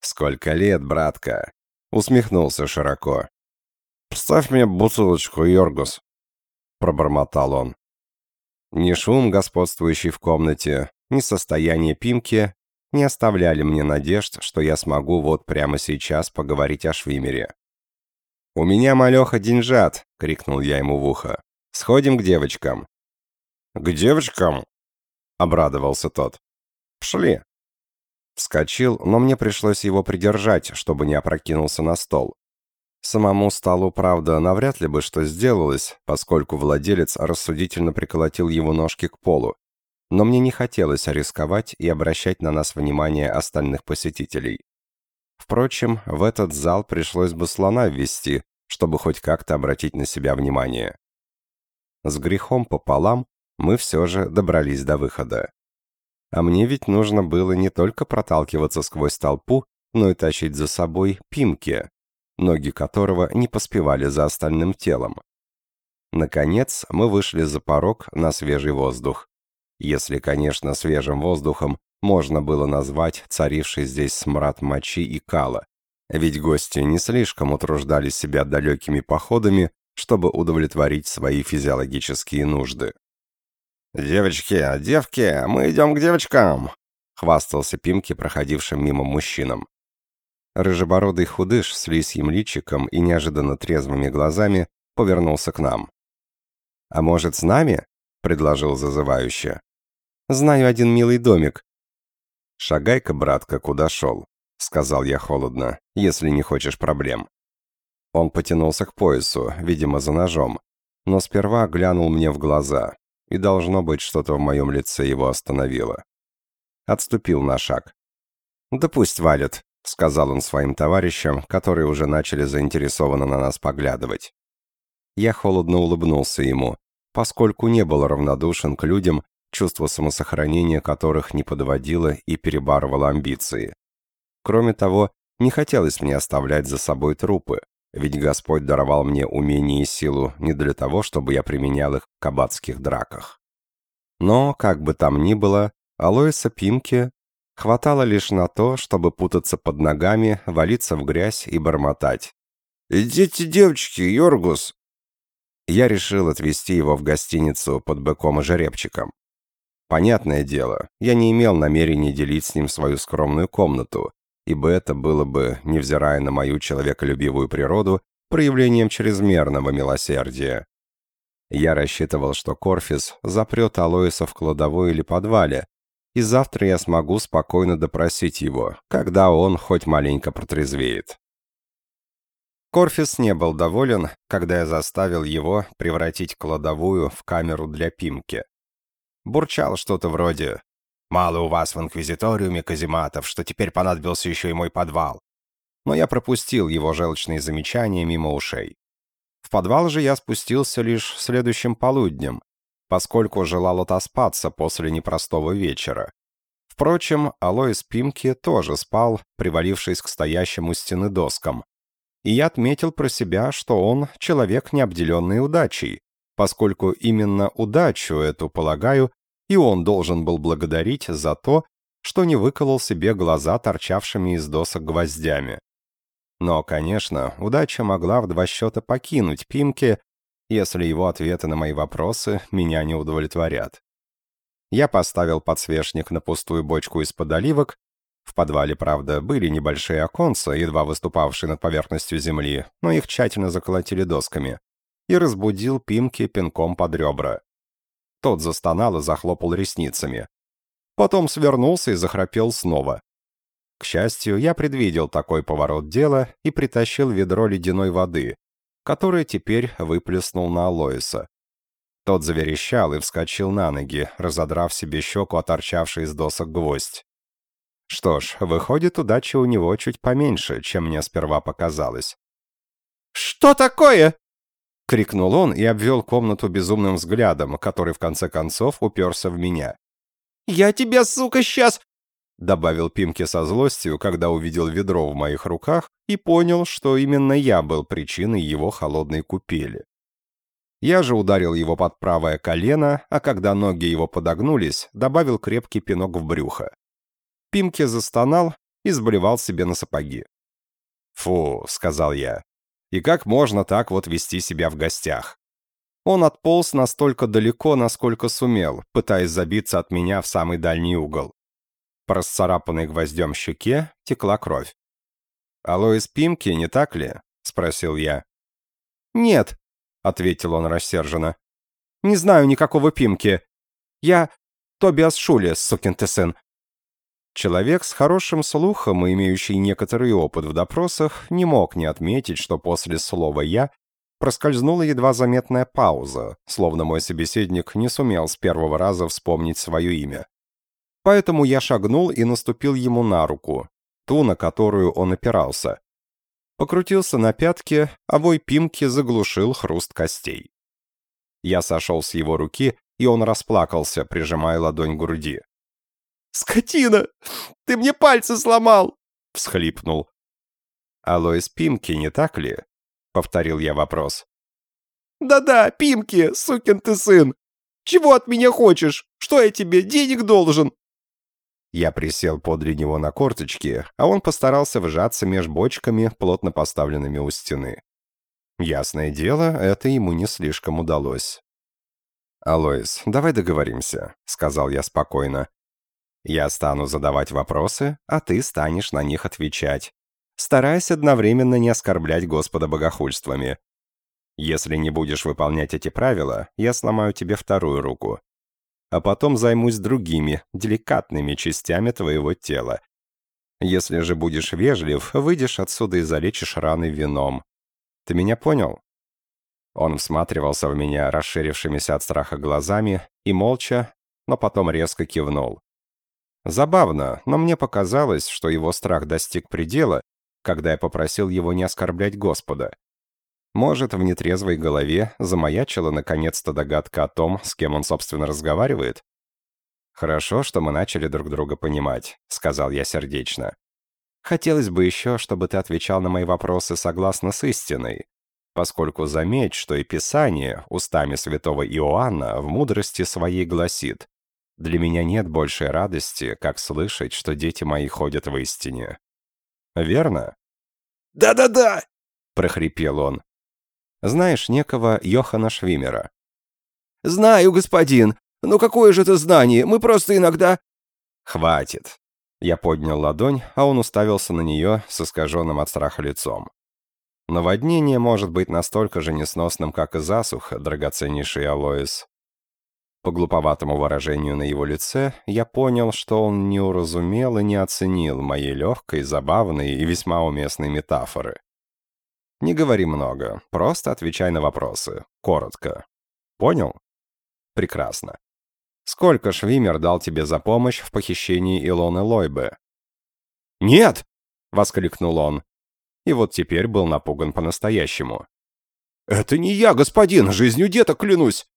«Сколько лет, братка?» — усмехнулся широко. «Поставь мне бутылочку, Йоргус», — пробормотал он. Ни шум, господствующий в комнате, ни состояние Пимки не оставляли мне надежд, что я смогу вот прямо сейчас поговорить о Швимере. «У меня малеха деньжат!» — крикнул я ему в ухо. «Сходим к девочкам». «К девочкам?» — обрадовался тот. «Пшли». Вскочил, но мне пришлось его придержать, чтобы не опрокинулся на стол. Самому столу, правда, навряд ли бы что сделалось, поскольку владелец рассудительно приколотил его ножки к полу. Но мне не хотелось рисковать и обращать на нас внимание остальных посетителей. Впрочем, в этот зал пришлось бы слона ввести, чтобы хоть как-то обратить на себя внимание. С грехом пополам мы все же добрались до выхода. А мне ведь нужно было не только проталкиваться сквозь толпу, но и тащить за собой пимки, ноги которого не поспевали за остальным телом. Наконец, мы вышли за порог на свежий воздух. Если, конечно, свежим воздухом можно было назвать царивший здесь смрад мочи и кала. Ведь гости не слишком утруждали себя далекими походами, чтобы удовлетворить свои физиологические нужды. «Девочки, девки, мы идем к девочкам!» — хвастался Пимки, проходившим мимо мужчинам. Рыжебородый худыш с лисьим личиком и неожиданно трезвыми глазами повернулся к нам. «А может, с нами?» — предложил зазывающе. «Знаю один милый домик». «Шагай-ка, братка, куда шел», — сказал я холодно, — «если не хочешь проблем». Он потянулся к поясу, видимо, за ножом, но сперва глянул мне в глаза, и, должно быть, что-то в моем лице его остановило. Отступил на шаг. «Да пусть валят», — сказал он своим товарищам, которые уже начали заинтересованно на нас поглядывать. Я холодно улыбнулся ему, поскольку не был равнодушен к людям, чувство самосохранения которых не подводило и перебарывало амбиции. Кроме того, не хотелось мне оставлять за собой трупы, ведь Господь даровал мне умение и силу не для того, чтобы я применял их в кабацких драках. Но, как бы там ни было, Алоиса Пимки Хватало лишь на то, чтобы путаться под ногами, валиться в грязь и бормотать. «Идите, девочки, Йоргус!» Я решил отвезти его в гостиницу под быком и жеребчиком. Понятное дело, я не имел намерения делить с ним свою скромную комнату, ибо это было бы, невзирая на мою человеколюбивую природу, проявлением чрезмерного милосердия. Я рассчитывал, что Корфис запрет Алоиса в кладовой или подвале, и завтра я смогу спокойно допросить его, когда он хоть маленько протрезвеет. Корфис не был доволен, когда я заставил его превратить кладовую в камеру для пимки. Бурчал что-то вроде «Мало у вас в инквизиториуме казематов, что теперь понадобился еще и мой подвал». Но я пропустил его желчные замечания мимо ушей. В подвал же я спустился лишь следующим полуднем, поскольку желал отоспаться после непростого вечера. Впрочем, Алоис Пимки тоже спал, привалившись к стоящему стены доскам. И я отметил про себя, что он человек, не обделенный удачей, поскольку именно удачу эту, полагаю, и он должен был благодарить за то, что не выколол себе глаза торчавшими из досок гвоздями. Но, конечно, удача могла в два счета покинуть Пимки, если его ответы на мои вопросы меня не удовлетворят. Я поставил подсвечник на пустую бочку из-под оливок. В подвале, правда, были небольшие оконца, едва выступавшие над поверхностью земли, но их тщательно заколотили досками. И разбудил Пимки пинком под ребра. Тот застонал и захлопал ресницами. Потом свернулся и захрапел снова. К счастью, я предвидел такой поворот дела и притащил ведро ледяной воды, который теперь выплеснул на Алоиса. Тот заверещал и вскочил на ноги, разодрав себе щеку, оторчавший из досок гвоздь. Что ж, выходит, удача у него чуть поменьше, чем мне сперва показалось. «Что такое?» — крикнул он и обвел комнату безумным взглядом, который в конце концов уперся в меня. «Я тебя, сука, сейчас...» — добавил Пимки со злостью, когда увидел ведро в моих руках и понял, что именно я был причиной его холодной купели. Я же ударил его под правое колено, а когда ноги его подогнулись, добавил крепкий пинок в брюхо. Пимки застонал и сблевал себе на сапоги. «Фу», — сказал я, — «и как можно так вот вести себя в гостях?» Он отполз настолько далеко, насколько сумел, пытаясь забиться от меня в самый дальний угол. По расцарапанной гвоздем щеке текла кровь. «Алоис Пимки, не так ли?» — спросил я. «Нет», — ответил он рассерженно. «Не знаю никакого Пимки. Я Тобиас Шули, сукин ты сын». Человек с хорошим слухом и имеющий некоторый опыт в допросах не мог не отметить, что после слова «я» проскользнула едва заметная пауза, словно мой собеседник не сумел с первого раза вспомнить свое имя. Поэтому я шагнул и наступил ему на руку, ту, на которую он опирался покрутился на пятке, а вой Пимки заглушил хруст костей. Я сошел с его руки, и он расплакался, прижимая ладонь к груди. «Скотина! Ты мне пальцы сломал!» — всхлипнул. «Алоис Пимки, не так ли?» — повторил я вопрос. «Да-да, Пимки, сукин ты сын! Чего от меня хочешь? Что я тебе, денег должен?» Я присел подле него на корточки, а он постарался вжаться меж бочками, плотно поставленными у стены. Ясное дело, это ему не слишком удалось. «Алоис, давай договоримся», — сказал я спокойно. «Я стану задавать вопросы, а ты станешь на них отвечать, стараясь одновременно не оскорблять Господа богохульствами. Если не будешь выполнять эти правила, я сломаю тебе вторую руку а потом займусь другими, деликатными частями твоего тела. Если же будешь вежлив, выйдешь отсюда и залечишь раны вином. Ты меня понял?» Он всматривался в меня расширившимися от страха глазами и молча, но потом резко кивнул. Забавно, но мне показалось, что его страх достиг предела, когда я попросил его не оскорблять Господа. Может, в нетрезвой голове замаячила наконец-то догадка о том, с кем он, собственно, разговаривает? «Хорошо, что мы начали друг друга понимать», — сказал я сердечно. «Хотелось бы еще, чтобы ты отвечал на мои вопросы согласно с истиной, поскольку заметь, что и Писание устами святого Иоанна в мудрости своей гласит «Для меня нет большей радости, как слышать, что дети мои ходят в истине». Верно? «Да-да-да!» — прохрипел он. Знаешь некого Йохана Швимера?» «Знаю, господин. Но какое же это знание? Мы просто иногда...» «Хватит». Я поднял ладонь, а он уставился на нее с искаженным от страха лицом. Наводнение может быть настолько же несносным, как и засуха, драгоценнейший Алоис. По глуповатому выражению на его лице я понял, что он не уразумел и не оценил моей легкой, забавной и весьма уместной метафоры. Не говори много, просто отвечай на вопросы. Коротко. Понял? Прекрасно. Сколько Швимер дал тебе за помощь в похищении Илоны Лойбе? «Нет!» — воскликнул он. И вот теперь был напуган по-настоящему. «Это не я, господин, жизнью деток клянусь!»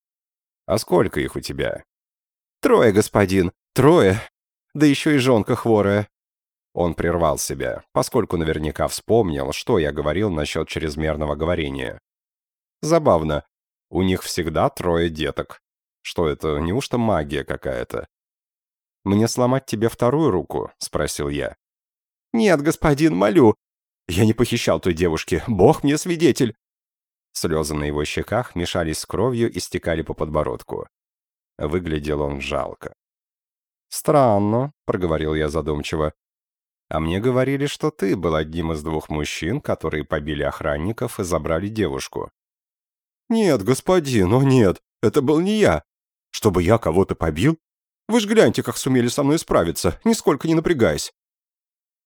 «А сколько их у тебя?» «Трое, господин, трое. Да еще и жонка хворая. Он прервал себя, поскольку наверняка вспомнил, что я говорил насчет чрезмерного говорения. Забавно. У них всегда трое деток. Что это, неужто магия какая-то? «Мне сломать тебе вторую руку?» — спросил я. «Нет, господин, молю. Я не похищал той девушки. Бог мне свидетель». Слезы на его щеках мешались с кровью и стекали по подбородку. Выглядел он жалко. «Странно», — проговорил я задумчиво. А мне говорили, что ты был одним из двух мужчин, которые побили охранников и забрали девушку. Нет, господин, о нет, это был не я. Чтобы я кого-то побил? Вы ж гляньте, как сумели со мной справиться, нисколько не напрягаясь.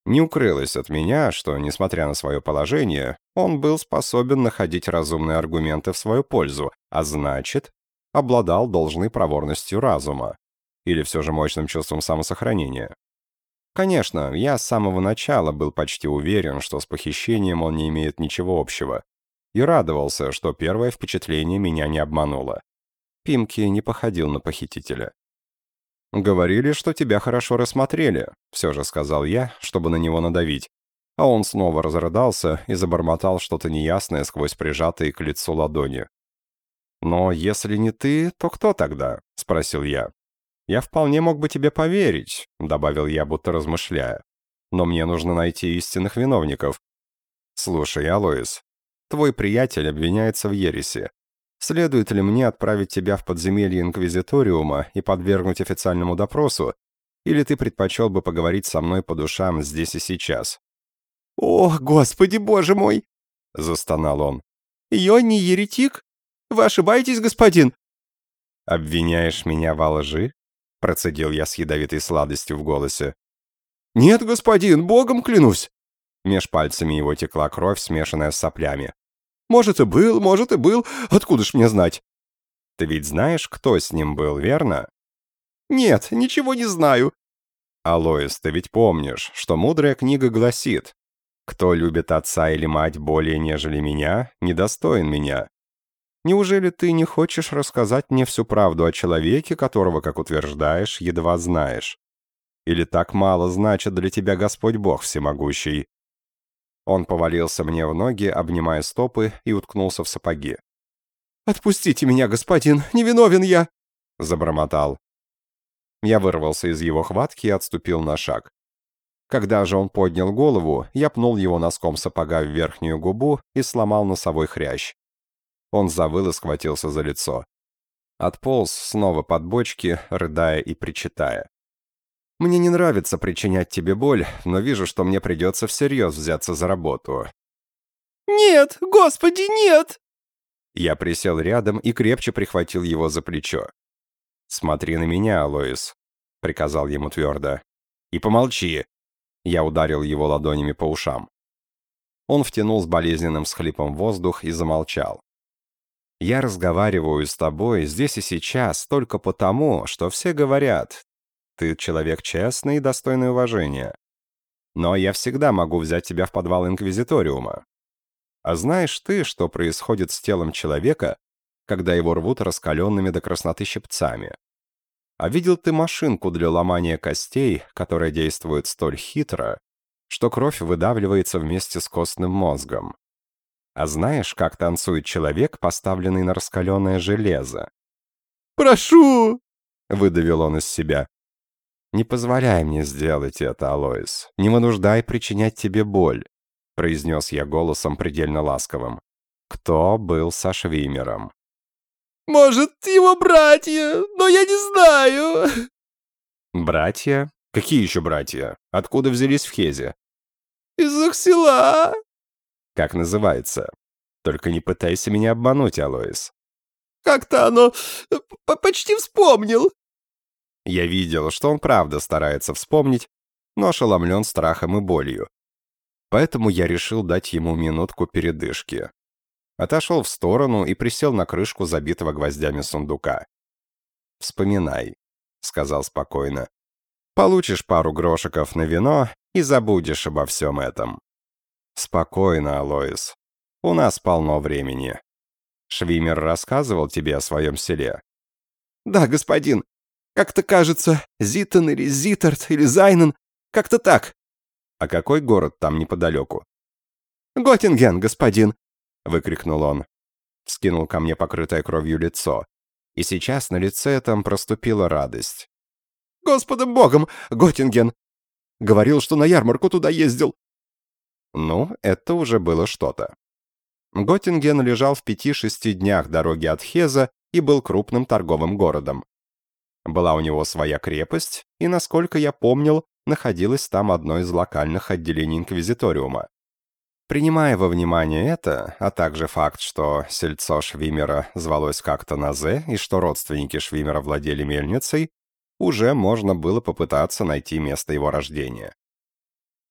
Не укрылось от меня, что, несмотря на свое положение, он был способен находить разумные аргументы в свою пользу, а значит, обладал должной проворностью разума. Или все же мощным чувством самосохранения. Конечно, я с самого начала был почти уверен, что с похищением он не имеет ничего общего. И радовался, что первое впечатление меня не обмануло. Пимки не походил на похитителя. «Говорили, что тебя хорошо рассмотрели», — все же сказал я, чтобы на него надавить. А он снова разрыдался и забормотал что-то неясное сквозь прижатые к лицу ладони. «Но если не ты, то кто тогда?» — спросил я. «Я вполне мог бы тебе поверить», — добавил я, будто размышляя. «Но мне нужно найти истинных виновников». «Слушай, Алоис, твой приятель обвиняется в ересе. Следует ли мне отправить тебя в подземелье Инквизиториума и подвергнуть официальному допросу, или ты предпочел бы поговорить со мной по душам здесь и сейчас?» «О, Господи, Боже мой!» — застонал он. «Я не еретик? Вы ошибаетесь, господин!» «Обвиняешь меня во лжи?» — процедил я с ядовитой сладостью в голосе. «Нет, господин, богом клянусь!» Меж пальцами его текла кровь, смешанная с соплями. Может, и был, может, и был. Откуда ж мне знать?» «Ты ведь знаешь, кто с ним был, верно?» «Нет, ничего не знаю». «Алоис, ты ведь помнишь, что мудрая книга гласит, «Кто любит отца или мать более, нежели меня, недостоин меня». Неужели ты не хочешь рассказать мне всю правду о человеке, которого, как утверждаешь, едва знаешь? Или так мало значит для тебя Господь Бог Всемогущий?» Он повалился мне в ноги, обнимая стопы, и уткнулся в сапоги. «Отпустите меня, господин, невиновен я!» — забормотал. Я вырвался из его хватки и отступил на шаг. Когда же он поднял голову, я пнул его носком сапога в верхнюю губу и сломал носовой хрящ. Он завыл и схватился за лицо. Отполз снова под бочки, рыдая и причитая. Мне не нравится причинять тебе боль, но вижу, что мне придется всерьез взяться за работу». «Нет, господи, нет!» Я присел рядом и крепче прихватил его за плечо. «Смотри на меня, Алоис», — приказал ему твердо. «И помолчи!» Я ударил его ладонями по ушам. Он втянул с болезненным схлипом воздух и замолчал. «Я разговариваю с тобой здесь и сейчас только потому, что все говорят, ты человек честный и достойный уважения. Но я всегда могу взять тебя в подвал Инквизиториума. А знаешь ты, что происходит с телом человека, когда его рвут раскаленными до красноты щипцами? А видел ты машинку для ломания костей, которая действует столь хитро, что кровь выдавливается вместе с костным мозгом? А знаешь, как танцует человек, поставленный на раскаленное железо? «Прошу!» — выдавил он из себя. «Не позволяй мне сделать это, Алоис. Не вынуждай причинять тебе боль», — произнес я голосом предельно ласковым. «Кто был со Швимером?» «Может, его братья, но я не знаю». «Братья? Какие еще братья? Откуда взялись в Хезе?» «Из их села». «Как называется? Только не пытайся меня обмануть, Алоис». «Как-то оно... почти вспомнил». Я видел, что он правда старается вспомнить, но ошеломлен страхом и болью. Поэтому я решил дать ему минутку передышки. Отошел в сторону и присел на крышку забитого гвоздями сундука. «Вспоминай», — сказал спокойно. «Получишь пару грошиков на вино и забудешь обо всем этом». «Спокойно, Алоис. У нас полно времени. Швимер рассказывал тебе о своем селе?» «Да, господин. Как-то кажется, Зитон или Зитарт или Зайнен. Как-то так. А какой город там неподалеку? Готтинген, господин, выкрикнул он. Скинул ко мне покрытое кровью лицо. И сейчас на лице этом проступила радость. Господом богом, Готтинген! Говорил, что на ярмарку туда ездил. Ну, это уже было что-то. Готтинген лежал в пяти-шести днях дороги от Хеза и был крупным торговым городом. Была у него своя крепость, и, насколько я помнил, находилось там одно из локальных отделений Инквизиториума. Принимая во внимание это, а также факт, что сельцо Швимера звалось как-то Назе и что родственники Швимера владели мельницей, уже можно было попытаться найти место его рождения.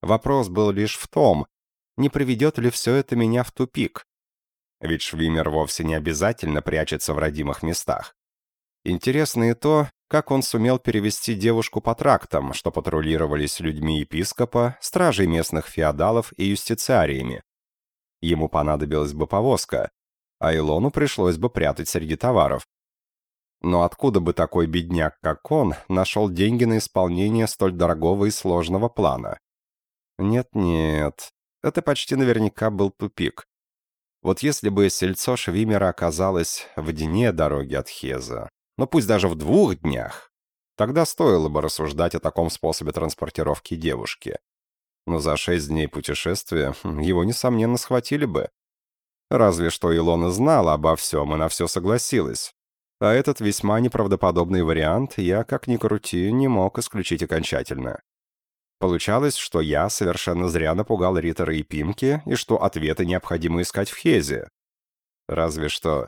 Вопрос был лишь в том, не приведет ли все это меня в тупик. Ведь Швимер вовсе не обязательно прячется в родимых местах. Интересно и то, как он сумел перевести девушку по трактам, что патрулировали с людьми епископа, стражей местных феодалов и юстициариями. Ему понадобилась бы повозка, а Илону пришлось бы прятать среди товаров. Но откуда бы такой бедняк, как он, нашел деньги на исполнение столь дорогого и сложного плана? Нет-нет, это почти наверняка был тупик. Вот если бы сельцо Швимера оказалось в дне дороги от Хеза, но пусть даже в двух днях, тогда стоило бы рассуждать о таком способе транспортировки девушки. Но за шесть дней путешествия его, несомненно, схватили бы. Разве что Илона знала обо всем и на все согласилась. А этот весьма неправдоподобный вариант я, как ни крути, не мог исключить окончательно. Получалось, что я совершенно зря напугал Риттера и Пимки, и что ответы необходимо искать в Хезе. Разве что...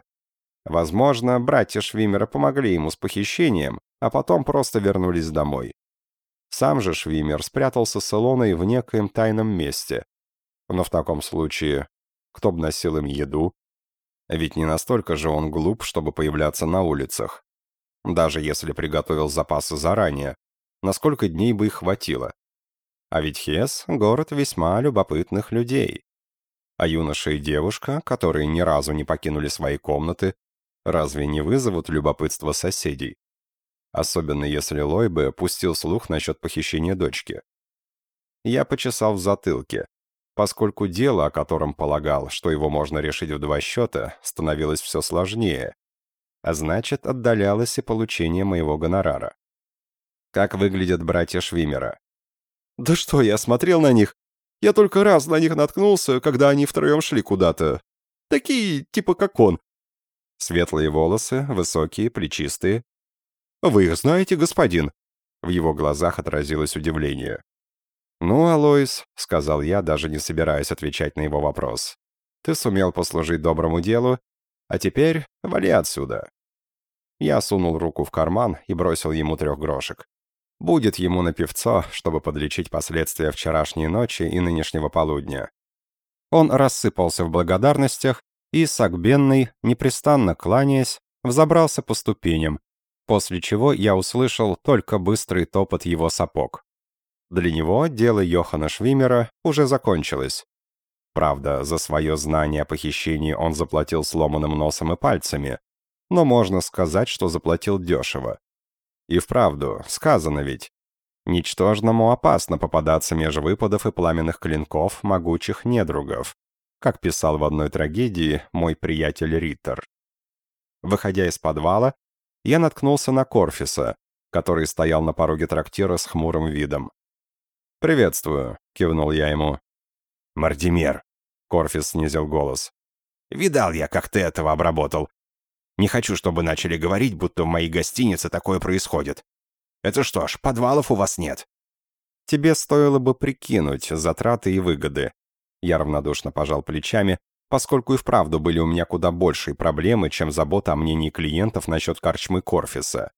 Возможно, братья Швимера помогли ему с похищением, а потом просто вернулись домой. Сам же Швимер спрятался с Илоной в некоем тайном месте. Но в таком случае, кто бы носил им еду? Ведь не настолько же он глуп, чтобы появляться на улицах. Даже если приготовил запасы заранее, на сколько дней бы их хватило? А ведь Хес — город весьма любопытных людей. А юноша и девушка, которые ни разу не покинули свои комнаты, разве не вызовут любопытство соседей? Особенно если Лойбе пустил слух насчет похищения дочки. Я почесал в затылке, поскольку дело, о котором полагал, что его можно решить в два счета, становилось все сложнее, а значит, отдалялось и получение моего гонорара. Как выглядят братья Швимера? Да что, я смотрел на них. Я только раз на них наткнулся, когда они втроем шли куда-то. Такие, типа как он. Светлые волосы, высокие, плечистые. Вы их знаете, господин? В его глазах отразилось удивление. «Ну, Алоис», — сказал я, даже не собираясь отвечать на его вопрос, «ты сумел послужить доброму делу, а теперь вали отсюда». Я сунул руку в карман и бросил ему трех грошек. Будет ему на певцо, чтобы подлечить последствия вчерашней ночи и нынешнего полудня. Он рассыпался в благодарностях и, сагбенный, непрестанно кланяясь, взобрался по ступеням, после чего я услышал только быстрый топот его сапог. Для него дело Йохана Швимера уже закончилось. Правда, за свое знание о похищении он заплатил сломанным носом и пальцами, но можно сказать, что заплатил дешево. И вправду, сказано ведь. Ничтожному опасно попадаться меж выпадов и пламенных клинков могучих недругов, как писал в одной трагедии мой приятель Риттер. Выходя из подвала, я наткнулся на Корфиса, который стоял на пороге трактира с хмурым видом. «Приветствую», — кивнул я ему. «Мардимер», — Корфис снизил голос. «Видал я, как ты этого обработал. Не хочу, чтобы начали говорить, будто в моей гостинице такое происходит. Это что ж, подвалов у вас нет?» «Тебе стоило бы прикинуть затраты и выгоды». Я равнодушно пожал плечами, поскольку и вправду были у меня куда большие проблемы, чем забота о мнении клиентов насчет корчмы Корфиса.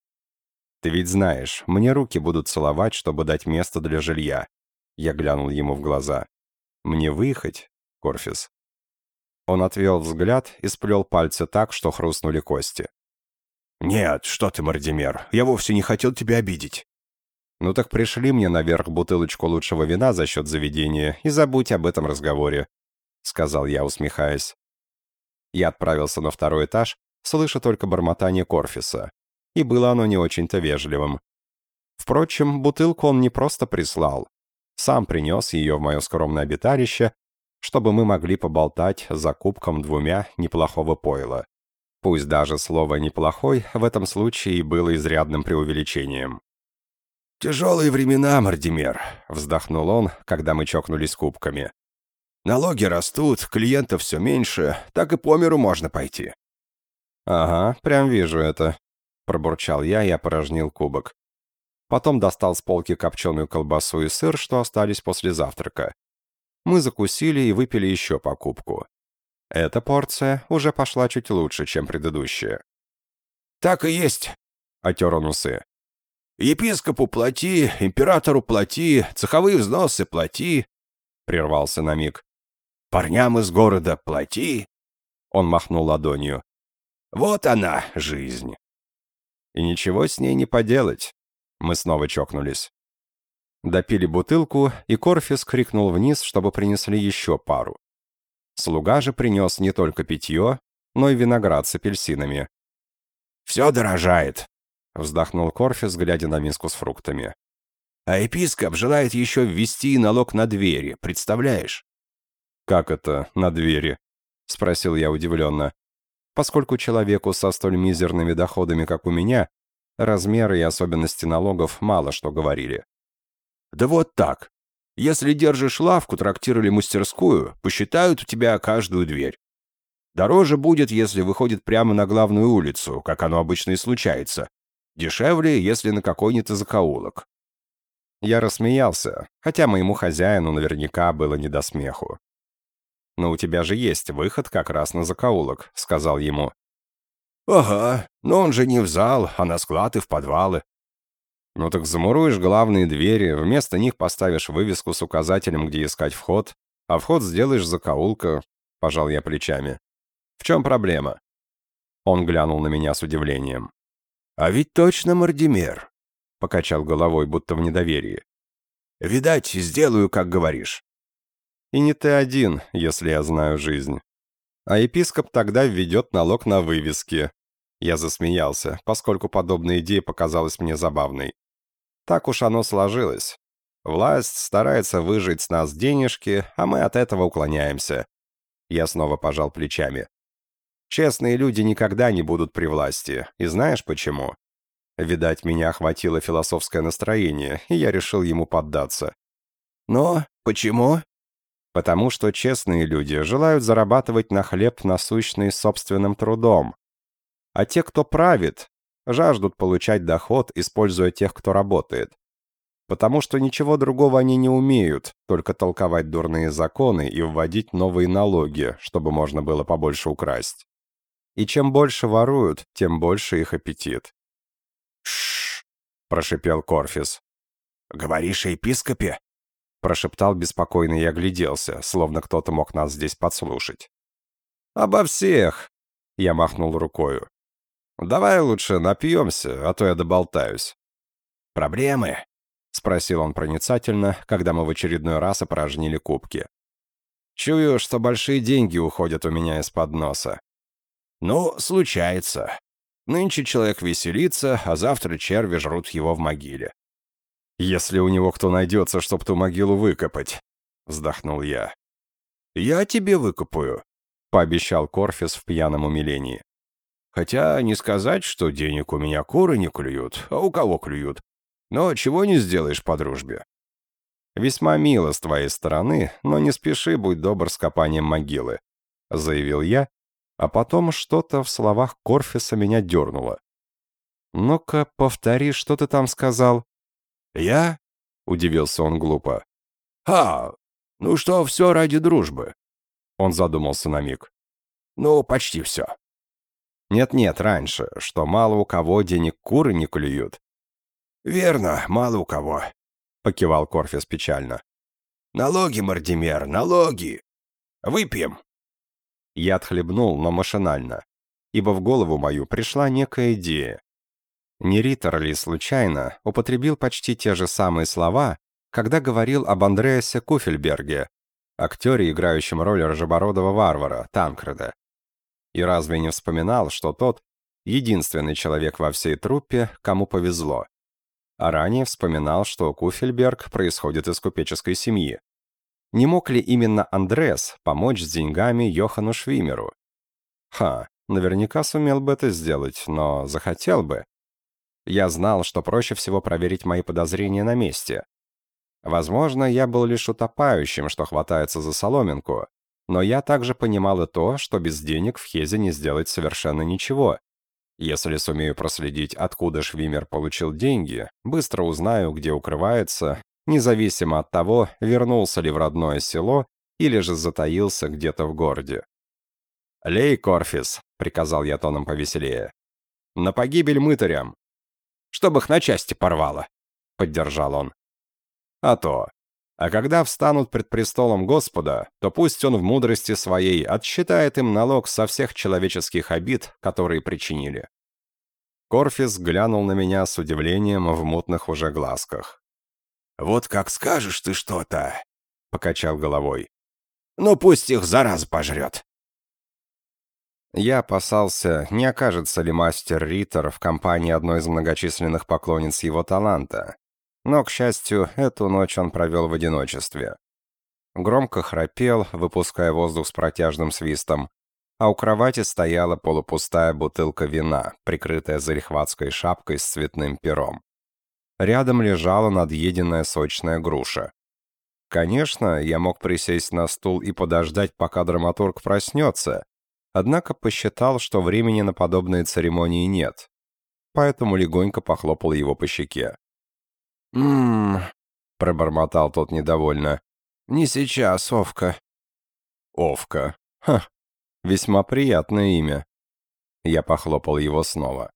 Ты ведь знаешь, мне руки будут целовать, чтобы дать место для жилья. Я глянул ему в глаза. Мне выехать, Корфис? Он отвел взгляд и сплел пальцы так, что хрустнули кости. «Нет, что ты, Мардимер, я вовсе не хотел тебя обидеть». «Ну так пришли мне наверх бутылочку лучшего вина за счет заведения и забудь об этом разговоре», — сказал я, усмехаясь. Я отправился на второй этаж, слыша только бормотание Корфиса, и было оно не очень-то вежливым. Впрочем, бутылку он не просто прислал. Сам принес ее в мое скромное обиталище чтобы мы могли поболтать за кубком двумя неплохого пойла. Пусть даже слово «неплохой» в этом случае было изрядным преувеличением. «Тяжелые времена, Мардимер», — вздохнул он, когда мы чокнулись кубками. «Налоги растут, клиентов все меньше, так и по миру можно пойти». «Ага, прям вижу это», — пробурчал я и опорожнил кубок. Потом достал с полки копченую колбасу и сыр, что остались после завтрака. Мы закусили и выпили еще покупку. Эта порция уже пошла чуть лучше, чем предыдущая. «Так и есть», — отер он усы. Епископу плати, императору плати, цеховые взносы плати, — прервался на миг. Парням из города плати. Он махнул ладонью. Вот она, жизнь. И ничего с ней не поделать. Мы снова чокнулись. Допили бутылку, и Корфис крикнул вниз, чтобы принесли еще пару. Слуга же принес не только питье, но и виноград с апельсинами. «Все дорожает», — вздохнул Корфис, глядя на миску с фруктами. «А епископ желает еще ввести налог на двери, представляешь?» «Как это на двери?» — спросил я удивленно. Поскольку человеку со столь мизерными доходами, как у меня, размеры и особенности налогов мало что говорили. «Да вот так. Если держишь лавку, трактир или мастерскую, посчитают у тебя каждую дверь. Дороже будет, если выходит прямо на главную улицу, как оно обычно и случается. Дешевле, если на какой-нибудь закоулок. Я рассмеялся, хотя моему хозяину наверняка было не до смеху. «Но у тебя же есть выход как раз на закоулок», — сказал ему. «Ага, но он же не в зал, а на склад и в подвалы». «Ну так замуруешь главные двери, вместо них поставишь вывеску с указателем, где искать вход, а вход сделаешь закоулка», — пожал я плечами. В чем проблема?» Он глянул на меня с удивлением. «А ведь точно Мардимер», — покачал головой, будто в недоверии. «Видать, сделаю, как говоришь». «И не ты один, если я знаю жизнь. А епископ тогда введет налог на вывески». Я засмеялся, поскольку подобная идея показалась мне забавной. Так уж оно сложилось. Власть старается выжить с нас денежки, а мы от этого уклоняемся. Я снова пожал плечами. Честные люди никогда не будут при власти. И знаешь почему? Видать, меня охватило философское настроение, и я решил ему поддаться. Но почему? Потому что честные люди желают зарабатывать на хлеб насущный собственным трудом. А те, кто правит, жаждут получать доход, используя тех, кто работает. Потому что ничего другого они не умеют, только толковать дурные законы и вводить новые налоги, чтобы можно было побольше украсть. И чем больше воруют, тем больше их аппетит. «Шш!» — прошипел Корфис. «Говоришь о епископе?» Прошептал беспокойно и огляделся, словно кто-то мог нас здесь подслушать. «Обо всех!» — я махнул рукою. «Давай лучше напьемся, а то я доболтаюсь». «Проблемы?» — спросил он проницательно, когда мы в очередной раз опорожнили кубки. «Чую, что большие деньги уходят у меня из-под носа. Ну, случается. Нынче человек веселится, а завтра черви жрут его в могиле. Если у него кто найдется, чтоб ту могилу выкопать, вздохнул я. Я тебе выкопаю, пообещал Корфис в пьяном умилении. Хотя не сказать, что денег у меня куры не клюют, а у кого клюют. Но чего не сделаешь по дружбе. «Весьма мило с твоей стороны, но не спеши, будь добр с копанием могилы», — заявил я, а потом что-то в словах Корфиса меня дернуло. «Ну-ка, повтори, что ты там сказал?» «Я?» — удивился он глупо. «А, ну что, все ради дружбы». Он задумался на миг. «Ну, почти все». «Нет-нет, раньше, что мало у кого денег куры не клюют». «Верно, мало у кого», — покивал Корфис печально. «Налоги, Мардимер, налоги! Выпьем!» Я отхлебнул, но машинально, ибо в голову мою пришла некая идея. Не Риттер ли случайно употребил почти те же самые слова, когда говорил об Андреасе Куфельберге, актере, играющем роль рыжебородого варвара, Танкреда. И разве не вспоминал, что тот — единственный человек во всей труппе, кому повезло? А ранее вспоминал, что Куфельберг происходит из купеческой семьи. Не мог ли именно Андрес помочь с деньгами Йохану Швимеру? Ха, наверняка сумел бы это сделать, но захотел бы. Я знал, что проще всего проверить мои подозрения на месте. Возможно, я был лишь утопающим, что хватается за соломинку, но я также понимал и то, что без денег в Хезе не сделать совершенно ничего. Если сумею проследить, откуда Швимер получил деньги, быстро узнаю, где укрывается, независимо от того, вернулся ли в родное село или же затаился где-то в городе. «Лей, Корфис», — приказал я тоном повеселее. «На погибель мытарям!» чтобы их на части порвало», — поддержал он. «А то. А когда встанут пред престолом Господа, то пусть он в мудрости своей отсчитает им налог со всех человеческих обид, которые причинили». Корфис глянул на меня с удивлением в мутных уже глазках. «Вот как скажешь ты что-то», — покачал головой. «Ну пусть их зараза пожрет». Я опасался, не окажется ли мастер Риттер в компании одной из многочисленных поклонниц его таланта. Но, к счастью, эту ночь он провел в одиночестве. Громко храпел, выпуская воздух с протяжным свистом, а у кровати стояла полупустая бутылка вина, прикрытая зарихватской шапкой с цветным пером. Рядом лежала надъеденная сочная груша. Конечно, я мог присесть на стул и подождать, пока драматург проснется, однако посчитал, что времени на подобные церемонии нет, поэтому легонько похлопал его по щеке. «М-м-м», пробормотал тот недовольно. «Не сейчас, Овка». «Овка. Ха, весьма приятное имя». Я похлопал его снова.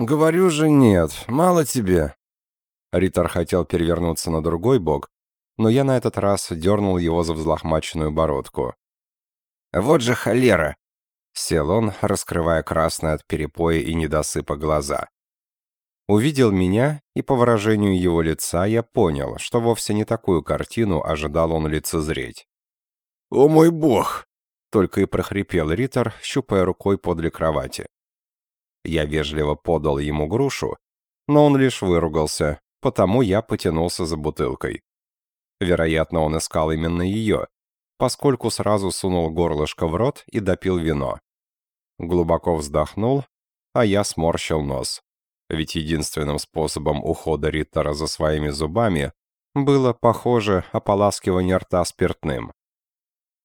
«Говорю же нет, мало тебе». Риттер хотел перевернуться на другой бок, но я на этот раз дернул его за взлохмаченную бородку. «Вот же холера!» Сел он, раскрывая красные от перепоя и недосыпа глаза. Увидел меня, и по выражению его лица я понял, что вовсе не такую картину ожидал он лицезреть. «О мой бог!» — только и прохрипел Риттер, щупая рукой подле кровати. Я вежливо подал ему грушу, но он лишь выругался, потому я потянулся за бутылкой. Вероятно, он искал именно ее, поскольку сразу сунул горлышко в рот и допил вино. Глубоко вздохнул, а я сморщил нос ведь единственным способом ухода Риттера за своими зубами было, похоже, ополаскивание рта спиртным.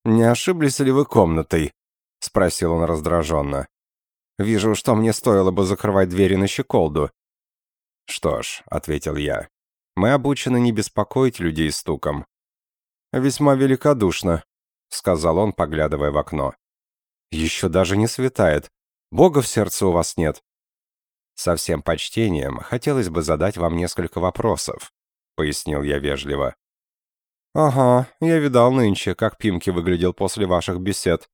«Не ошиблись ли вы комнатой?» — спросил он раздраженно. «Вижу, что мне стоило бы закрывать двери на щеколду». «Что ж», — ответил я, — «мы обучены не беспокоить людей стуком». «Весьма великодушно», — сказал он, поглядывая в окно. «Еще даже не светает. Бога в сердце у вас нет. «Со всем почтением хотелось бы задать вам несколько вопросов», — пояснил я вежливо. «Ага, я видал нынче, как Пимки выглядел после ваших бесед».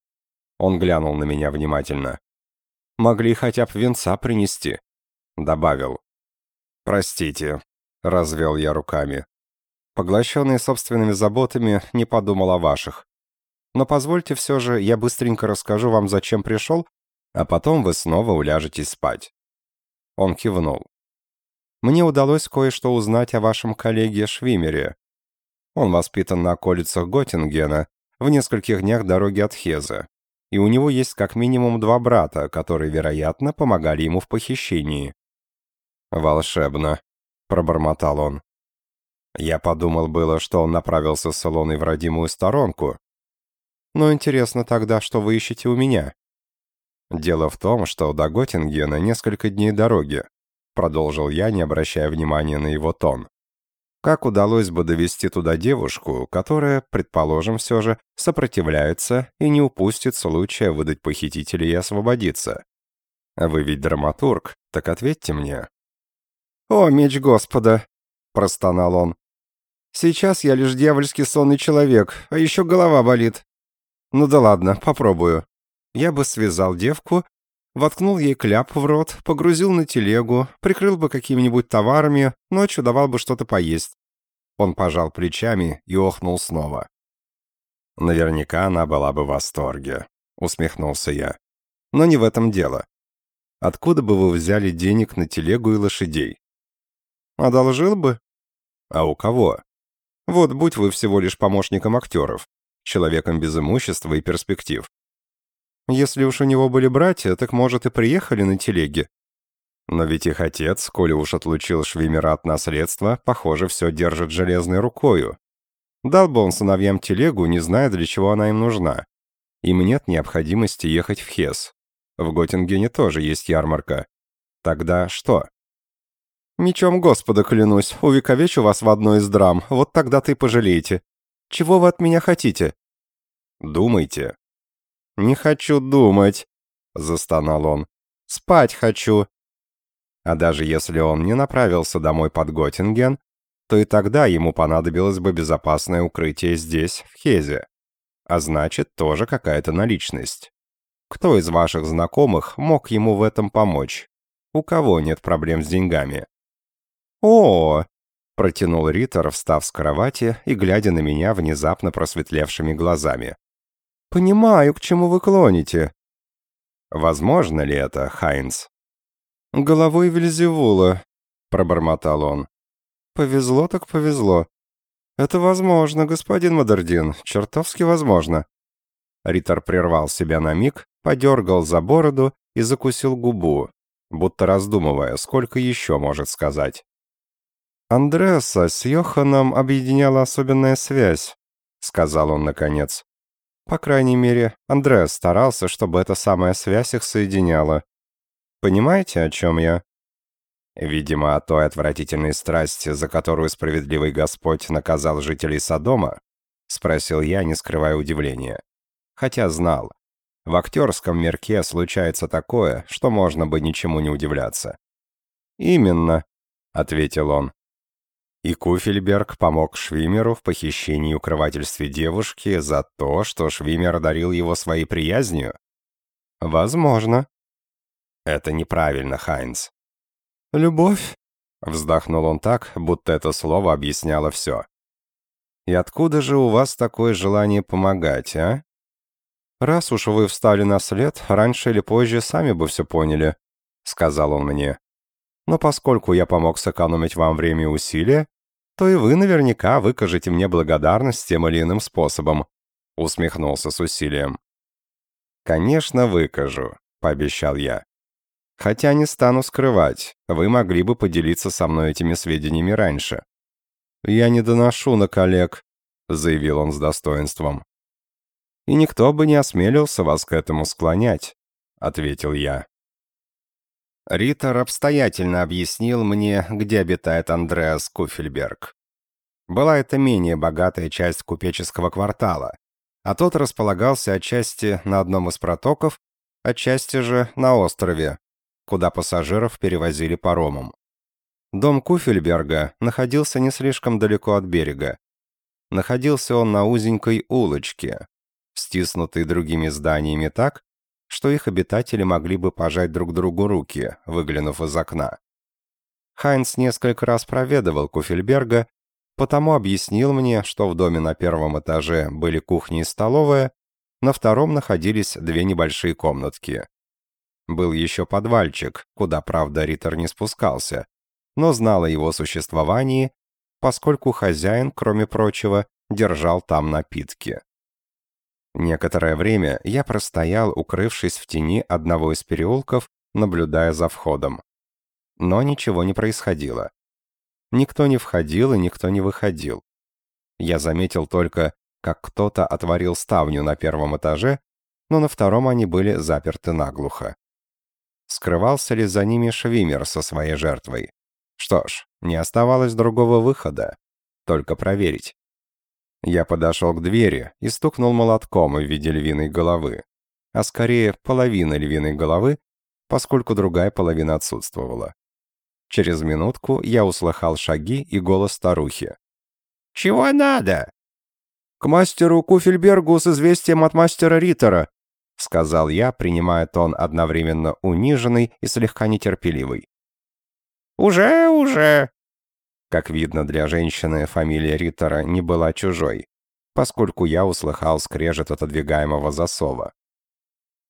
Он глянул на меня внимательно. «Могли хотя бы венца принести», — добавил. «Простите», — развел я руками. Поглощенный собственными заботами, не подумал о ваших. Но позвольте все же, я быстренько расскажу вам, зачем пришел, а потом вы снова уляжетесь спать. Он кивнул. «Мне удалось кое-что узнать о вашем коллеге Швимере. Он воспитан на околицах Готтингена, в нескольких днях дороги от Хеза, и у него есть как минимум два брата, которые, вероятно, помогали ему в похищении». «Волшебно», — пробормотал он. Я подумал было, что он направился с салоной в родимую сторонку. Но интересно тогда, что вы ищете у меня. «Дело в том, что до Готтингена несколько дней дороги», продолжил я, не обращая внимания на его тон. Как удалось бы довести туда девушку, которая, предположим, все же сопротивляется и не упустит случая выдать похитителя и освободиться? Вы ведь драматург, так ответьте мне. «О, меч Господа!» — простонал он. «Сейчас я лишь дьявольский сонный человек, а еще голова болит. Ну да ладно, попробую. Я бы связал девку, воткнул ей кляп в рот, погрузил на телегу, прикрыл бы какими-нибудь товарами, ночью давал бы что-то поесть. Он пожал плечами и охнул снова. «Наверняка она была бы в восторге», — усмехнулся я. «Но не в этом дело. Откуда бы вы взяли денег на телегу и лошадей?» «Одолжил бы». «А у кого?» «Вот будь вы всего лишь помощником актеров, человеком без имущества и перспектив. Если уж у него были братья, так, может, и приехали на телеге. Но ведь их отец, коли уж отлучил Швимера от наследства, похоже, все держит железной рукою. Дал бы он сыновьям телегу, не зная, для чего она им нужна. Им нет необходимости ехать в Хес. В Готтингене тоже есть ярмарка. Тогда что? Мечом Господа клянусь, увековечу вас в одной из драм, вот тогда ты пожалеете. Чего вы от меня хотите? Думайте. «Не хочу думать», — застонал он. «Спать хочу». А даже если он не направился домой под Готтинген, то и тогда ему понадобилось бы безопасное укрытие здесь, в Хезе. А значит, тоже какая-то наличность. Кто из ваших знакомых мог ему в этом помочь? У кого нет проблем с деньгами? О, протянул Риттер, встав с кровати и глядя на меня внезапно просветлевшими глазами. Понимаю, к чему вы клоните. Возможно ли это, Хайнс? Головой Вельзевула, пробормотал он. Повезло так повезло. Это возможно, господин Мадердин, чертовски возможно. Риттер прервал себя на миг, подергал за бороду и закусил губу, будто раздумывая, сколько еще может сказать. «Андреаса с Йоханом объединяла особенная связь», — сказал он наконец. По крайней мере, Андреас старался, чтобы эта самая связь их соединяла. Понимаете, о чем я? Видимо, о той отвратительной страсти, за которую справедливый Господь наказал жителей Содома, спросил я, не скрывая удивления. Хотя знал, в актерском мирке случается такое, что можно бы ничему не удивляться. «Именно», — ответил он. И Куфельберг помог Швимеру в похищении и укрывательстве девушки за то, что Швимер одарил его своей приязнью? Возможно. Это неправильно, Хайнц. «Любовь?» — вздохнул он так, будто это слово объясняло все. «И откуда же у вас такое желание помогать, а?» «Раз уж вы встали на след, раньше или позже сами бы все поняли», — сказал он мне. «Но поскольку я помог сэкономить вам время и усилия, то и вы наверняка выкажете мне благодарность тем или иным способом», — усмехнулся с усилием. «Конечно, выкажу», — пообещал я. Хотя не стану скрывать, вы могли бы поделиться со мной этими сведениями раньше. «Я не доношу на коллег», — заявил он с достоинством. «И никто бы не осмелился вас к этому склонять», — ответил я. Риттер обстоятельно объяснил мне, где обитает Андреас Куфельберг. Была это менее богатая часть купеческого квартала, а тот располагался отчасти на одном из протоков, отчасти же на острове, куда пассажиров перевозили паромом. Дом Куфельберга находился не слишком далеко от берега. Находился он на узенькой улочке, стиснутой другими зданиями так, что их обитатели могли бы пожать друг другу руки, выглянув из окна. Хайнц несколько раз проведывал Куфельберга, потому объяснил мне, что в доме на первом этаже были кухня и столовая, на втором находились две небольшие комнатки. Был еще подвальчик, куда, правда, Риттер не спускался, но знал о его существовании, поскольку хозяин, кроме прочего, держал там напитки. Некоторое время я простоял, укрывшись в тени одного из переулков, наблюдая за входом. Но ничего не происходило. Никто не входил и никто не выходил. Я заметил только, как кто-то отворил ставню на первом этаже, но на втором они были заперты наглухо. Скрывался ли за ними Швимер со своей жертвой? Что ж, не оставалось другого выхода. Только проверить. Я подошел к двери и стукнул молотком в виде львиной головы. А скорее, половины львиной головы, поскольку другая половина отсутствовала. Через минутку я услыхал шаги и голос старухи. «Чего надо?» «К мастеру Куфельбергу с известием от мастера Риттера», — сказал я, принимая тон одновременно униженный и слегка нетерпеливый. «Уже, уже!» Как видно, для женщины фамилия Риттера не была чужой, поскольку я услыхал скрежет отодвигаемого засова.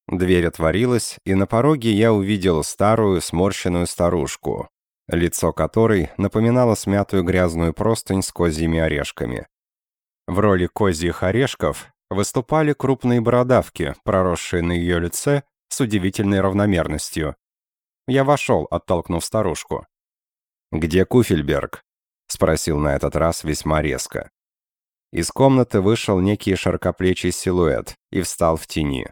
Дверь отворилась, и на пороге я увидел старую сморщенную старушку, лицо которой напоминало смятую грязную простынь с козьими орешками. В роли козьих орешков выступали крупные бородавки, проросшие на ее лице с удивительной равномерностью. Я вошел, оттолкнув старушку. «Где Куфельберг?» — спросил на этот раз весьма резко. Из комнаты вышел некий широкоплечий силуэт и встал в тени.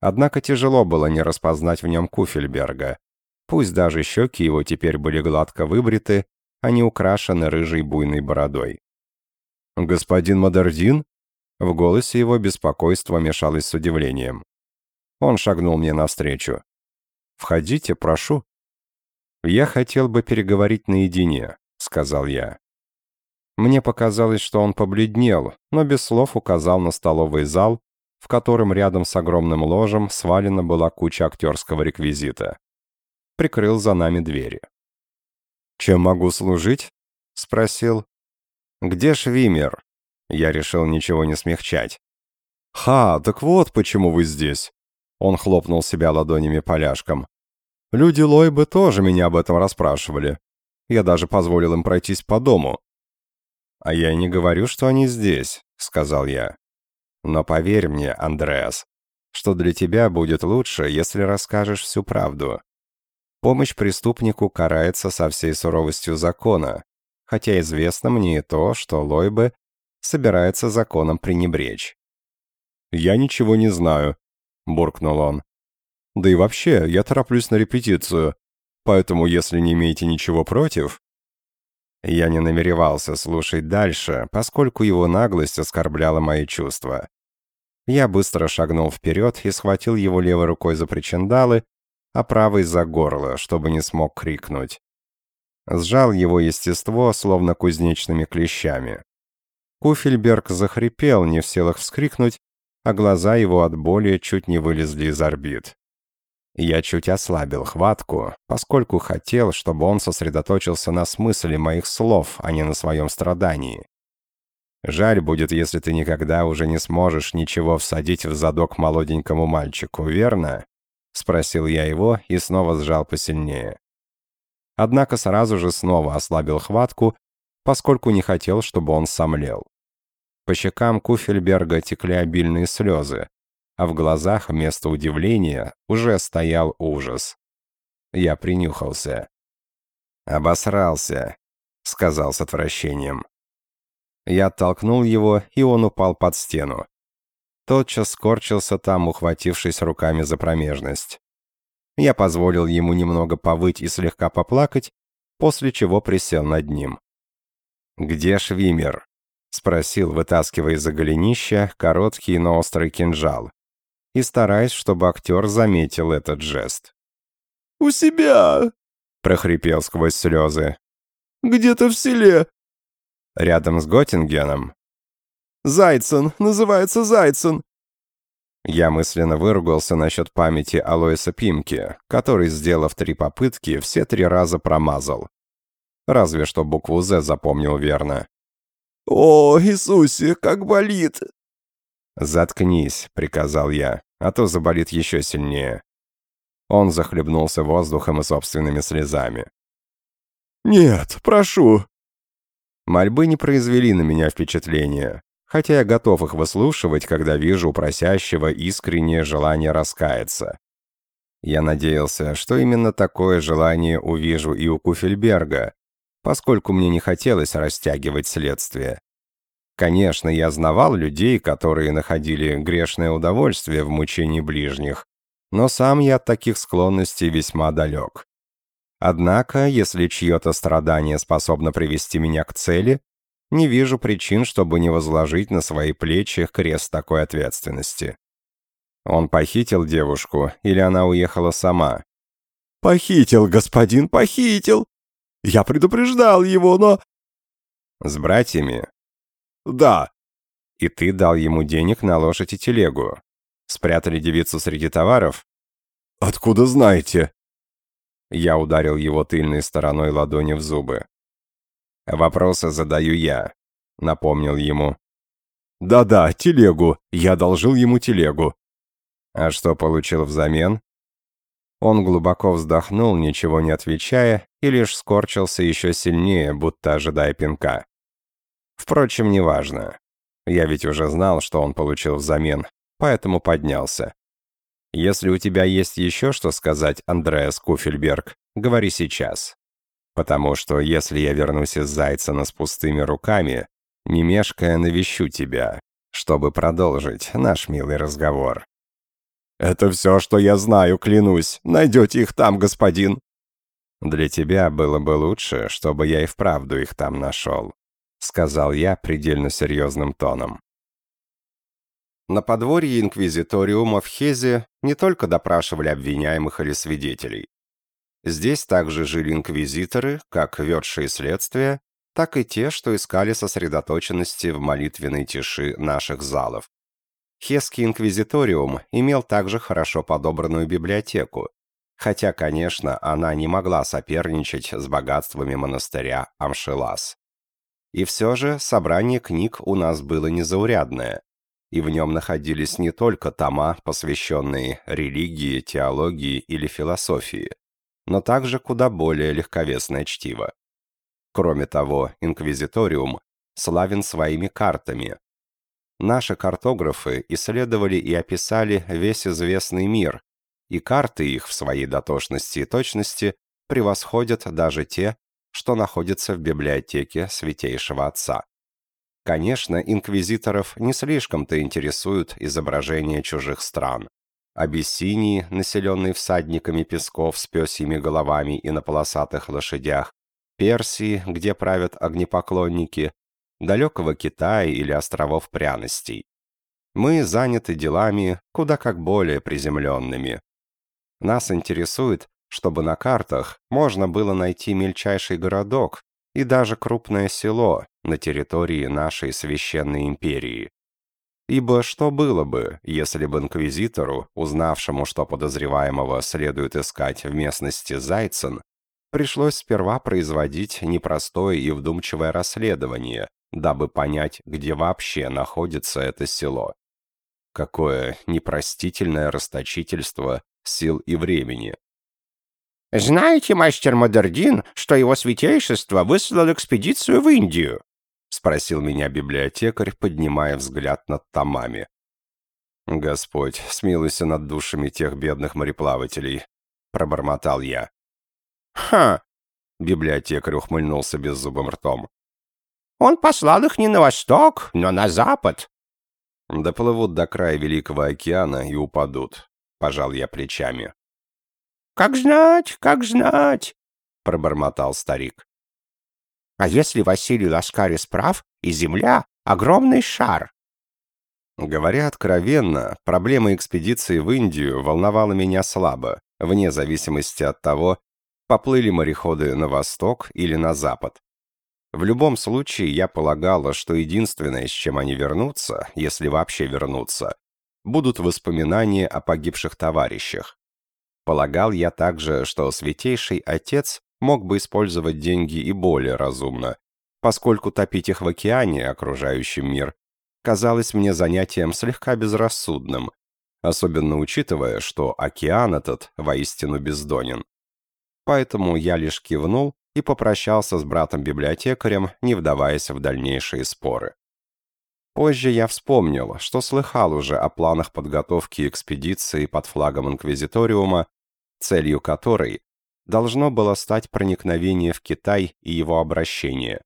Однако тяжело было не распознать в нем Куфельберга. Пусть даже щеки его теперь были гладко выбриты, а не украшены рыжей буйной бородой. «Господин Модердин?» В голосе его беспокойство мешалось с удивлением. Он шагнул мне навстречу. «Входите, прошу». «Я хотел бы переговорить наедине», — сказал я. Мне показалось, что он побледнел, но без слов указал на столовый зал, в котором рядом с огромным ложем свалена была куча актерского реквизита. Прикрыл за нами двери. «Чем могу служить?» — спросил. «Где Швимер?» Я решил ничего не смягчать. «Ха, так вот почему вы здесь!» Он хлопнул себя ладонями поляшком. «Люди Лойбы тоже меня об этом расспрашивали. Я даже позволил им пройтись по дому». «А я не говорю, что они здесь», — сказал я. «Но поверь мне, Андреас, что для тебя будет лучше, если расскажешь всю правду. Помощь преступнику карается со всей суровостью закона, хотя известно мне и то, что Лойбе собирается законом пренебречь. «Я ничего не знаю», — буркнул он. «Да и вообще, я тороплюсь на репетицию, поэтому если не имеете ничего против...» Я не намеревался слушать дальше, поскольку его наглость оскорбляла мои чувства. Я быстро шагнул вперед и схватил его левой рукой за причиндалы, а правой за горло, чтобы не смог крикнуть. Сжал его естество, словно кузнечными клещами. Куфельберг захрипел, не в силах вскрикнуть, а глаза его от боли чуть не вылезли из орбит. Я чуть ослабил хватку, поскольку хотел, чтобы он сосредоточился на смысле моих слов, а не на своем страдании. Жаль будет, если ты никогда уже не сможешь ничего всадить в задок молоденькому мальчику, верно? Спросил я его и снова сжал посильнее. Однако сразу же снова ослабил хватку, поскольку не хотел, чтобы он сомлел. По щекам Куфельберга текли обильные слезы, а в глазах вместо удивления уже стоял ужас. Я принюхался. «Обосрался», — сказал с отвращением. Я оттолкнул его, и он упал под стену. Тотчас скорчился там, ухватившись руками за промежность. Я позволил ему немного повыть и слегка поплакать, после чего присел над ним. «Где Швимер?» — спросил, вытаскивая из-за голенища короткий, но острый кинжал, и стараясь, чтобы актер заметил этот жест. «У себя!» — прохрипел сквозь слезы. «Где-то в селе». «Рядом с Готтингеном?» «Зайцен, называется Зайцен». Я мысленно выругался насчет памяти Алоиса Пимки, который, сделав три попытки, все три раза промазал. Разве что букву «З» запомнил верно. «О, Иисусе, как болит!» «Заткнись», — приказал я, а то заболит еще сильнее. Он захлебнулся воздухом и собственными слезами. «Нет, прошу!» Мольбы не произвели на меня впечатления, хотя я готов их выслушивать, когда вижу просящего искреннее желание раскаяться. Я надеялся, что именно такое желание увижу и у Куфельберга, поскольку мне не хотелось растягивать следствие. Конечно, я знавал людей, которые находили грешное удовольствие в мучении ближних, но сам я от таких склонностей весьма далек. Однако, если чье-то страдание способно привести меня к цели, не вижу причин, чтобы не возложить на свои плечи крест такой ответственности. Он похитил девушку, или она уехала сама? «Похитил, господин, похитил! Я предупреждал его, но...» «С братьями?» «Да». «И ты дал ему денег на лошадь и телегу? Спрятали девицу среди товаров?» «Откуда знаете?» Я ударил его тыльной стороной ладони в зубы. «Вопросы задаю я», — напомнил ему. «Да-да, телегу. Я одолжил ему телегу». «А что получил взамен?» Он глубоко вздохнул, ничего не отвечая, и лишь скорчился еще сильнее, будто ожидая пинка. Впрочем, неважно. Я ведь уже знал, что он получил взамен, поэтому поднялся. Если у тебя есть еще что сказать, Андреас Куфельберг, говори сейчас. Потому что если я вернусь из Зайцена с пустыми руками, не мешкая навещу тебя, чтобы продолжить наш милый разговор. «Это все, что я знаю, клянусь. Найдете их там, господин». «Для тебя было бы лучше, чтобы я и вправду их там нашел», — сказал я предельно серьезным тоном. На подворье инквизиториума в Хезе не только допрашивали обвиняемых или свидетелей. Здесь также жили инквизиторы, как ведшие следствия, так и те, что искали сосредоточенности в молитвенной тиши наших залов. Хесский инквизиториум имел также хорошо подобранную библиотеку, хотя, конечно, она не могла соперничать с богатствами монастыря Амшелас. И все же собрание книг у нас было незаурядное, и в нем находились не только тома, посвященные религии, теологии или философии, но также куда более легковесное чтиво. Кроме того, инквизиториум славен своими картами. Наши картографы исследовали и описали весь известный мир, и карты их в своей дотошности и точности превосходят даже те, что находятся в библиотеке Святейшего Отца. Конечно, инквизиторов не слишком-то интересуют изображения чужих стран. Абиссинии, населенной всадниками песков с пёсьими головами и на полосатых лошадях, Персии, где правят огнепоклонники, далекого Китая или островов пряностей. Мы заняты делами куда как более приземленными. Нас интересует, чтобы на картах можно было найти мельчайший городок, и даже крупное село на территории нашей священной империи. Ибо что было бы, если бы инквизитору, узнавшему, что подозреваемого следует искать в местности Зайцен, пришлось сперва производить непростое и вдумчивое расследование, дабы понять, где вообще находится это село. Какое непростительное расточительство сил и времени. «Знаете, мастер Модердин, что его святейшество выслал экспедицию в Индию?» — спросил меня библиотекарь, поднимая взгляд над томами. «Господь, смилуйся над душами тех бедных мореплавателей», — пробормотал я. «Ха!» — библиотекарь ухмыльнулся беззубым ртом. «Он послал их не на восток, но на запад». «Доплывут до края Великого океана и упадут», — пожал я плечами. «Как знать, как знать!» — пробормотал старик. «А если Василий Ласкарис прав, и Земля — огромный шар?» Говоря откровенно, проблема экспедиции в Индию волновала меня слабо, вне зависимости от того, поплыли мореходы на восток или на запад. В любом случае, я полагала, что единственное, с чем они вернутся, если вообще вернутся, будут воспоминания о погибших товарищах. Полагал я также, что Святейший Отец мог бы использовать деньги и более разумно, поскольку топить их в океане, окружающем мир, казалось мне занятием слегка безрассудным, особенно учитывая, что океан этот воистину бездонен. Поэтому я лишь кивнул и попрощался с братом-библиотекарем, не вдаваясь в дальнейшие споры. Позже я вспомнил, что слыхал уже о планах подготовки экспедиции под флагом Инквизиториума целью которой должно было стать проникновение в Китай и его обращение.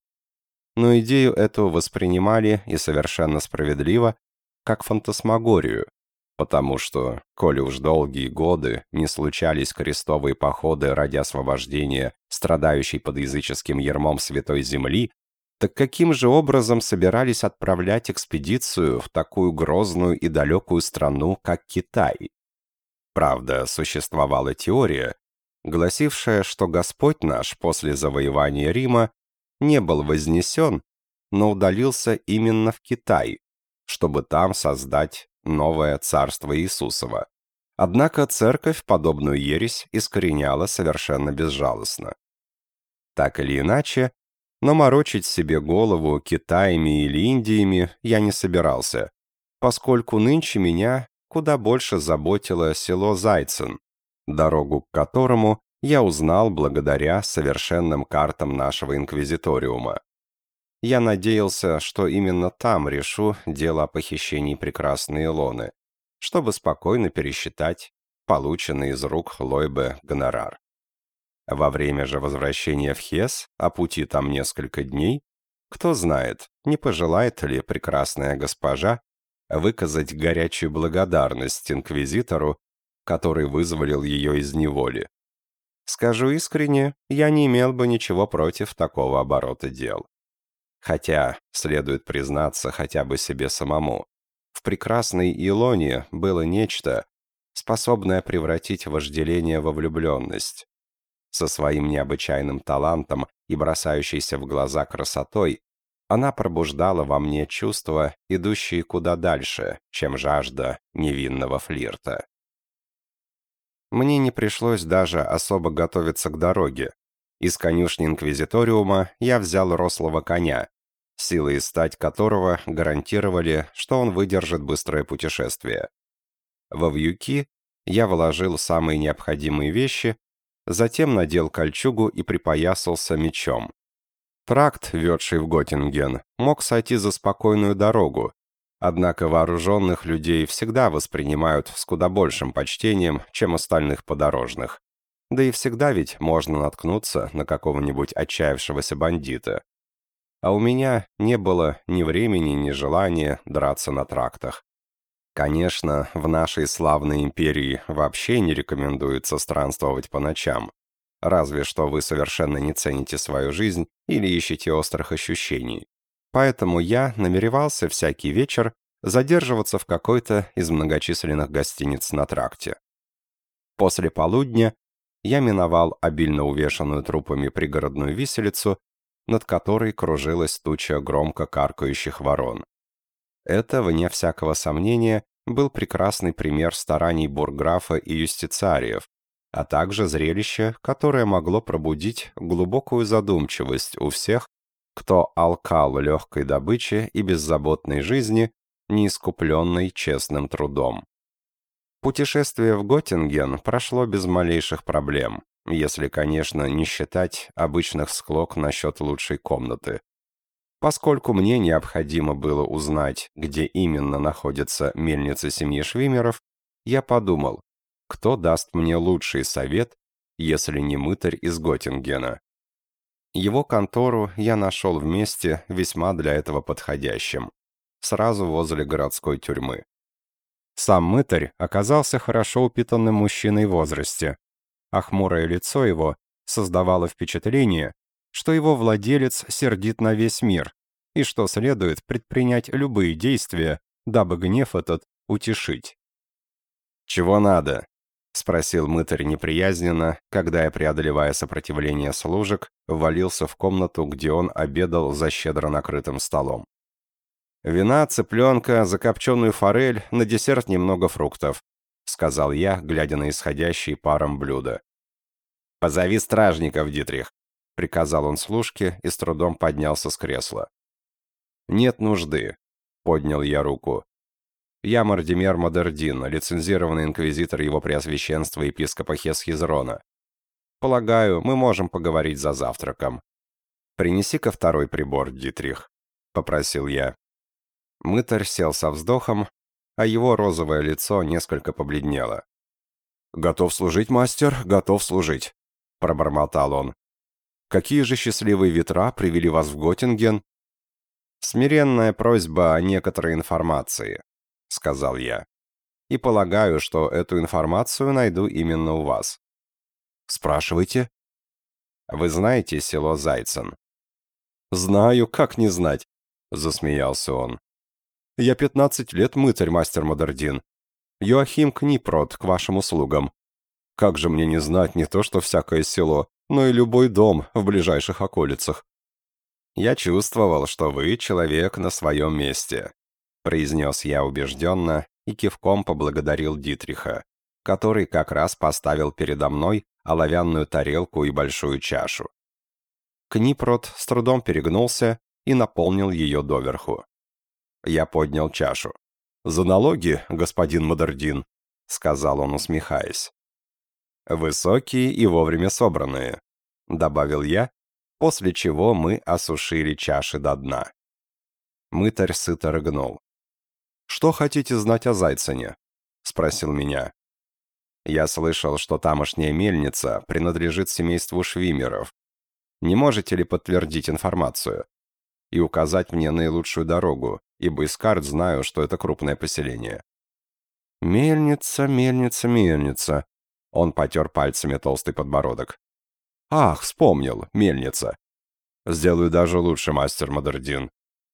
Но идею эту воспринимали, и совершенно справедливо, как фантасмагорию, потому что, коли уж долгие годы не случались крестовые походы ради освобождения страдающей под языческим ермом Святой Земли, так каким же образом собирались отправлять экспедицию в такую грозную и далекую страну, как Китай? Правда, существовала теория, гласившая, что Господь наш после завоевания Рима не был вознесен, но удалился именно в Китай, чтобы там создать новое царство Иисусова. Однако церковь подобную ересь искореняла совершенно безжалостно. Так или иначе, но морочить себе голову Китаями или Индиями я не собирался, поскольку нынче меня куда больше заботило село Зайцен, дорогу к которому я узнал благодаря совершенным картам нашего инквизиториума. Я надеялся, что именно там решу дело о похищении прекрасной Илоны, чтобы спокойно пересчитать полученный из рук Лойбе гонорар. Во время же возвращения в Хес, а пути там несколько дней, кто знает, не пожелает ли прекрасная госпожа выказать горячую благодарность инквизитору, который вызволил ее из неволи. Скажу искренне, я не имел бы ничего против такого оборота дел. Хотя, следует признаться хотя бы себе самому, в прекрасной Илоне было нечто, способное превратить вожделение во влюбленность. Со своим необычайным талантом и бросающейся в глаза красотой, она пробуждала во мне чувства, идущие куда дальше, чем жажда невинного флирта. Мне не пришлось даже особо готовиться к дороге. Из конюшни Инквизиториума я взял рослого коня, силы и стать которого гарантировали, что он выдержит быстрое путешествие. Во вьюки я вложил самые необходимые вещи, затем надел кольчугу и припоясался мечом. Тракт, ведший в Готтинген, мог сойти за спокойную дорогу, однако вооруженных людей всегда воспринимают с куда большим почтением, чем остальных подорожных. Да и всегда ведь можно наткнуться на какого-нибудь отчаявшегося бандита. А у меня не было ни времени, ни желания драться на трактах. Конечно, в нашей славной империи вообще не рекомендуется странствовать по ночам. Разве что вы совершенно не цените свою жизнь или ищете острых ощущений. Поэтому я намеревался всякий вечер задерживаться в какой-то из многочисленных гостиниц на тракте. После полудня я миновал обильно увешанную трупами пригородную виселицу, над которой кружилась туча громко каркающих ворон. Это, вне всякого сомнения, был прекрасный пример стараний бурграфа и юстициариев, а также зрелище, которое могло пробудить глубокую задумчивость у всех, кто алкал легкой добычи и беззаботной жизни, не искупленной честным трудом. Путешествие в Готтинген прошло без малейших проблем, если, конечно, не считать обычных склок насчет лучшей комнаты. Поскольку мне необходимо было узнать, где именно находится мельница семьи Швимеров, я подумал, кто даст мне лучший совет, если не мытарь из Готтингена. Его контору я нашел в месте, весьма для этого подходящем, сразу возле городской тюрьмы. Сам мытарь оказался хорошо упитанным мужчиной в возрасте, а хмурое лицо его создавало впечатление, что его владелец сердит на весь мир и что следует предпринять любые действия, дабы гнев этот утешить. «Чего надо?» — спросил мытарь неприязненно, когда я, преодолевая сопротивление служек, ввалился в комнату, где он обедал за щедро накрытым столом. «Вина, цыпленка, закопченную форель, на десерт немного фруктов», — сказал я, глядя на исходящие паром блюда. «Позови стражников, Дитрих», — приказал он служке и с трудом поднялся с кресла. «Нет нужды», — поднял я руку. «Я Мардимер Модердин, лицензированный инквизитор его преосвященства епископа Хесхизрона. Полагаю, мы можем поговорить за завтраком. Принеси-ка второй прибор, Дитрих», — попросил я. Мытарь сел со вздохом, а его розовое лицо несколько побледнело. «Готов служить, мастер, готов служить», — пробормотал он. «Какие же счастливые ветра привели вас в Готтинген?» «Смиренная просьба о некоторой информации», — сказал я. «И полагаю, что эту информацию найду именно у вас». «Спрашивайте». «Вы знаете село Зайцен?» «Знаю, как не знать», — засмеялся он. Я пятнадцать лет мытарь, мастер Модердин. Йоахим Книпрод, к вашим услугам. Как же мне не знать не то что всякое село, но и любой дом в ближайших околицах. Я чувствовал, что вы человек на своем месте, произнес я убежденно и кивком поблагодарил Дитриха, который как раз поставил передо мной оловянную тарелку и большую чашу. Книпрод с трудом перегнулся и наполнил ее доверху. Я поднял чашу. «За налоги, господин Модердин», — сказал он, усмехаясь. «Высокие и вовремя собранные», — добавил я, после чего мы осушили чаши до дна. Мытарь сыто рыгнул. «Что хотите знать о Зайцене?» — спросил меня. «Я слышал, что тамошняя мельница принадлежит семейству Швимеров. Не можете ли подтвердить информацию? И указать мне наилучшую дорогу, ибо из карт знаю, что это крупное поселение. «Мельница, мельница, мельница», — он потер пальцами толстый подбородок. «Ах, вспомнил, мельница. Сделаю даже лучше, мастер Модердин.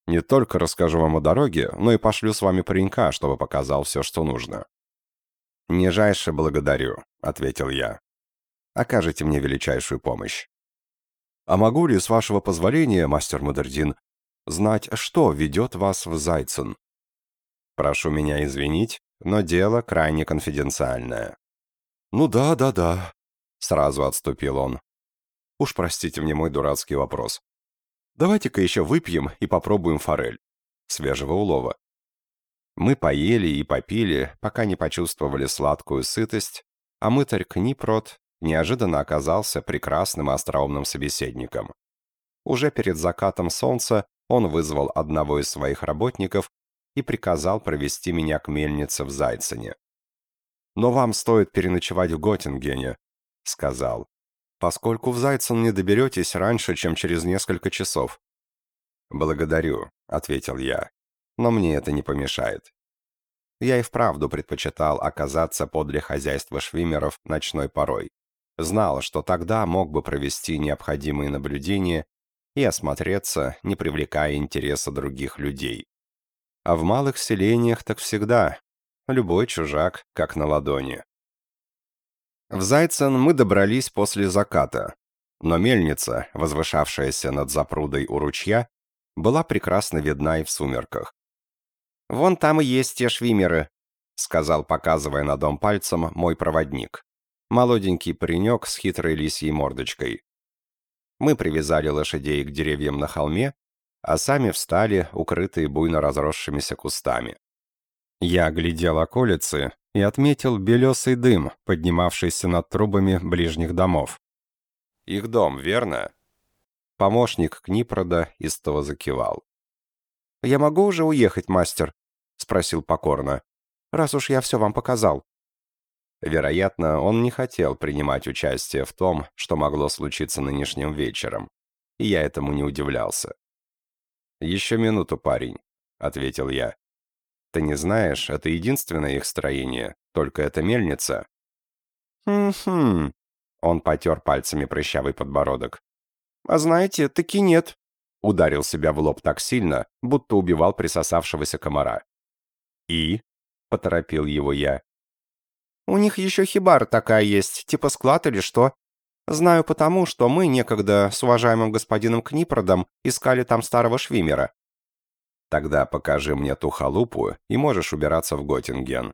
Не только расскажу вам о дороге, но и пошлю с вами паренька, чтобы показал все, что нужно». «Нижайше благодарю», — ответил я. окажете мне величайшую помощь. А могу ли, с вашего позволения, мастер Мудердин, знать, что ведет вас в Зайцен? Прошу меня извинить, но дело крайне конфиденциальное. Ну да, да, да, сразу отступил он. Уж простите мне мой дурацкий вопрос. Давайте-ка еще выпьем и попробуем форель. Свежего улова. Мы поели и попили, пока не почувствовали сладкую сытость, а мытарь Книпрот неожиданно оказался прекрасным остроумным собеседником. Уже перед закатом солнца он вызвал одного из своих работников и приказал провести меня к мельнице в Зайцене. «Но вам стоит переночевать в Готтингене», — сказал, «поскольку в Зайцен не доберетесь раньше, чем через несколько часов». «Благодарю», — ответил я, — «но мне это не помешает». Я и вправду предпочитал оказаться подле хозяйства швимеров ночной порой. Знал, что тогда мог бы провести необходимые наблюдения и осмотреться, не привлекая интереса других людей. А в малых селениях так всегда. Любой чужак, как на ладони. В Зайцен мы добрались после заката, но мельница, возвышавшаяся над запрудой у ручья, была прекрасно видна и в сумерках. «Вон там и есть те швимеры», — сказал, показывая на дом пальцем, мой проводник молоденький паренек с хитрой лисьей мордочкой. Мы привязали лошадей к деревьям на холме, а сами встали, укрытые буйно разросшимися кустами. Я оглядел околицы и отметил белесый дым, поднимавшийся над трубами ближних домов. «Их дом, верно?» Помощник Книпрода истово закивал. «Я могу уже уехать, мастер?» — спросил покорно. «Раз уж я все вам показал». Вероятно, он не хотел принимать участие в том, что могло случиться нынешним вечером, и я этому не удивлялся. «Еще минуту, парень», — ответил я. «Ты не знаешь, это единственное их строение, только это мельница». «Хм-хм», — он потер пальцами прыщавый подбородок. «А знаете, таки нет», — ударил себя в лоб так сильно, будто убивал присосавшегося комара. «И?» — поторопил его я. У них еще хибара такая есть, типа склад или что. Знаю потому, что мы некогда с уважаемым господином Книпродом искали там старого Швимера. Тогда покажи мне ту халупу, и можешь убираться в Готтинген.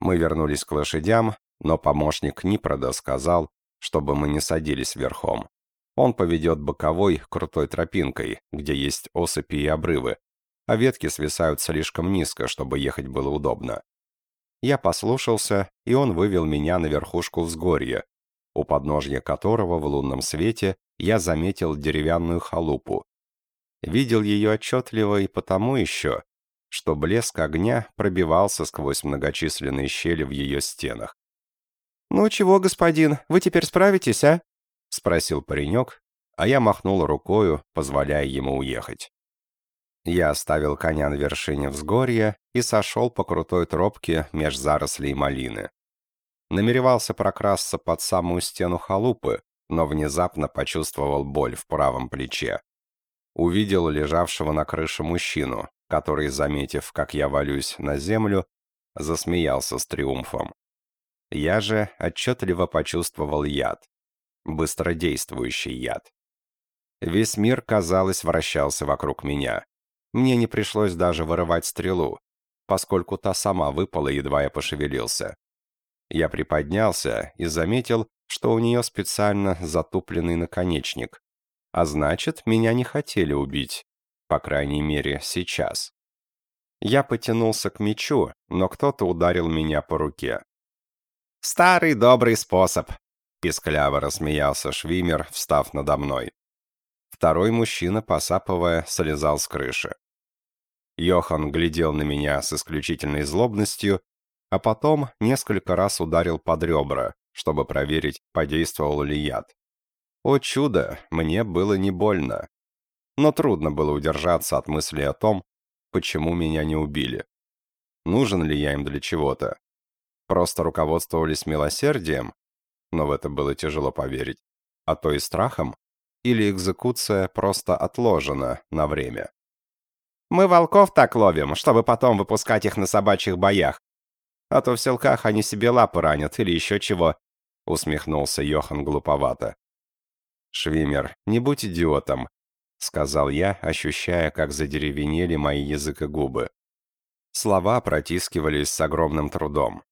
Мы вернулись к лошадям, но помощник Книпрода сказал, чтобы мы не садились верхом. Он поведет боковой, крутой тропинкой, где есть осыпи и обрывы, а ветки свисают слишком низко, чтобы ехать было удобно. Я послушался, и он вывел меня на верхушку взгорья, у подножья которого в лунном свете я заметил деревянную халупу. Видел ее отчетливо и потому еще, что блеск огня пробивался сквозь многочисленные щели в ее стенах. «Ну чего, господин, вы теперь справитесь, а?» — спросил паренек, а я махнул рукою, позволяя ему уехать. Я оставил коня на вершине взгорья и сошел по крутой тропке меж зарослей малины. Намеревался прокрасться под самую стену халупы, но внезапно почувствовал боль в правом плече. Увидел лежавшего на крыше мужчину, который, заметив, как я валюсь на землю, засмеялся с триумфом. Я же отчетливо почувствовал яд. Быстродействующий яд. Весь мир, казалось, вращался вокруг меня. Мне не пришлось даже вырывать стрелу, поскольку та сама выпала, едва я пошевелился. Я приподнялся и заметил, что у нее специально затупленный наконечник. А значит, меня не хотели убить. По крайней мере, сейчас. Я потянулся к мечу, но кто-то ударил меня по руке. «Старый добрый способ!» — пискляво рассмеялся Швимер, встав надо мной. Второй мужчина, посапывая, слезал с крыши. Йохан глядел на меня с исключительной злобностью, а потом несколько раз ударил под ребра, чтобы проверить, подействовал ли яд. О чудо, мне было не больно. Но трудно было удержаться от мысли о том, почему меня не убили. Нужен ли я им для чего-то? Просто руководствовались милосердием? Но в это было тяжело поверить. А то и страхом? или экзекуция просто отложена на время. «Мы волков так ловим, чтобы потом выпускать их на собачьих боях. А то в селках они себе лапы ранят или еще чего», усмехнулся Йохан глуповато. «Швимер, не будь идиотом», — сказал я, ощущая, как задеревенели мои язык и губы. Слова протискивались с огромным трудом.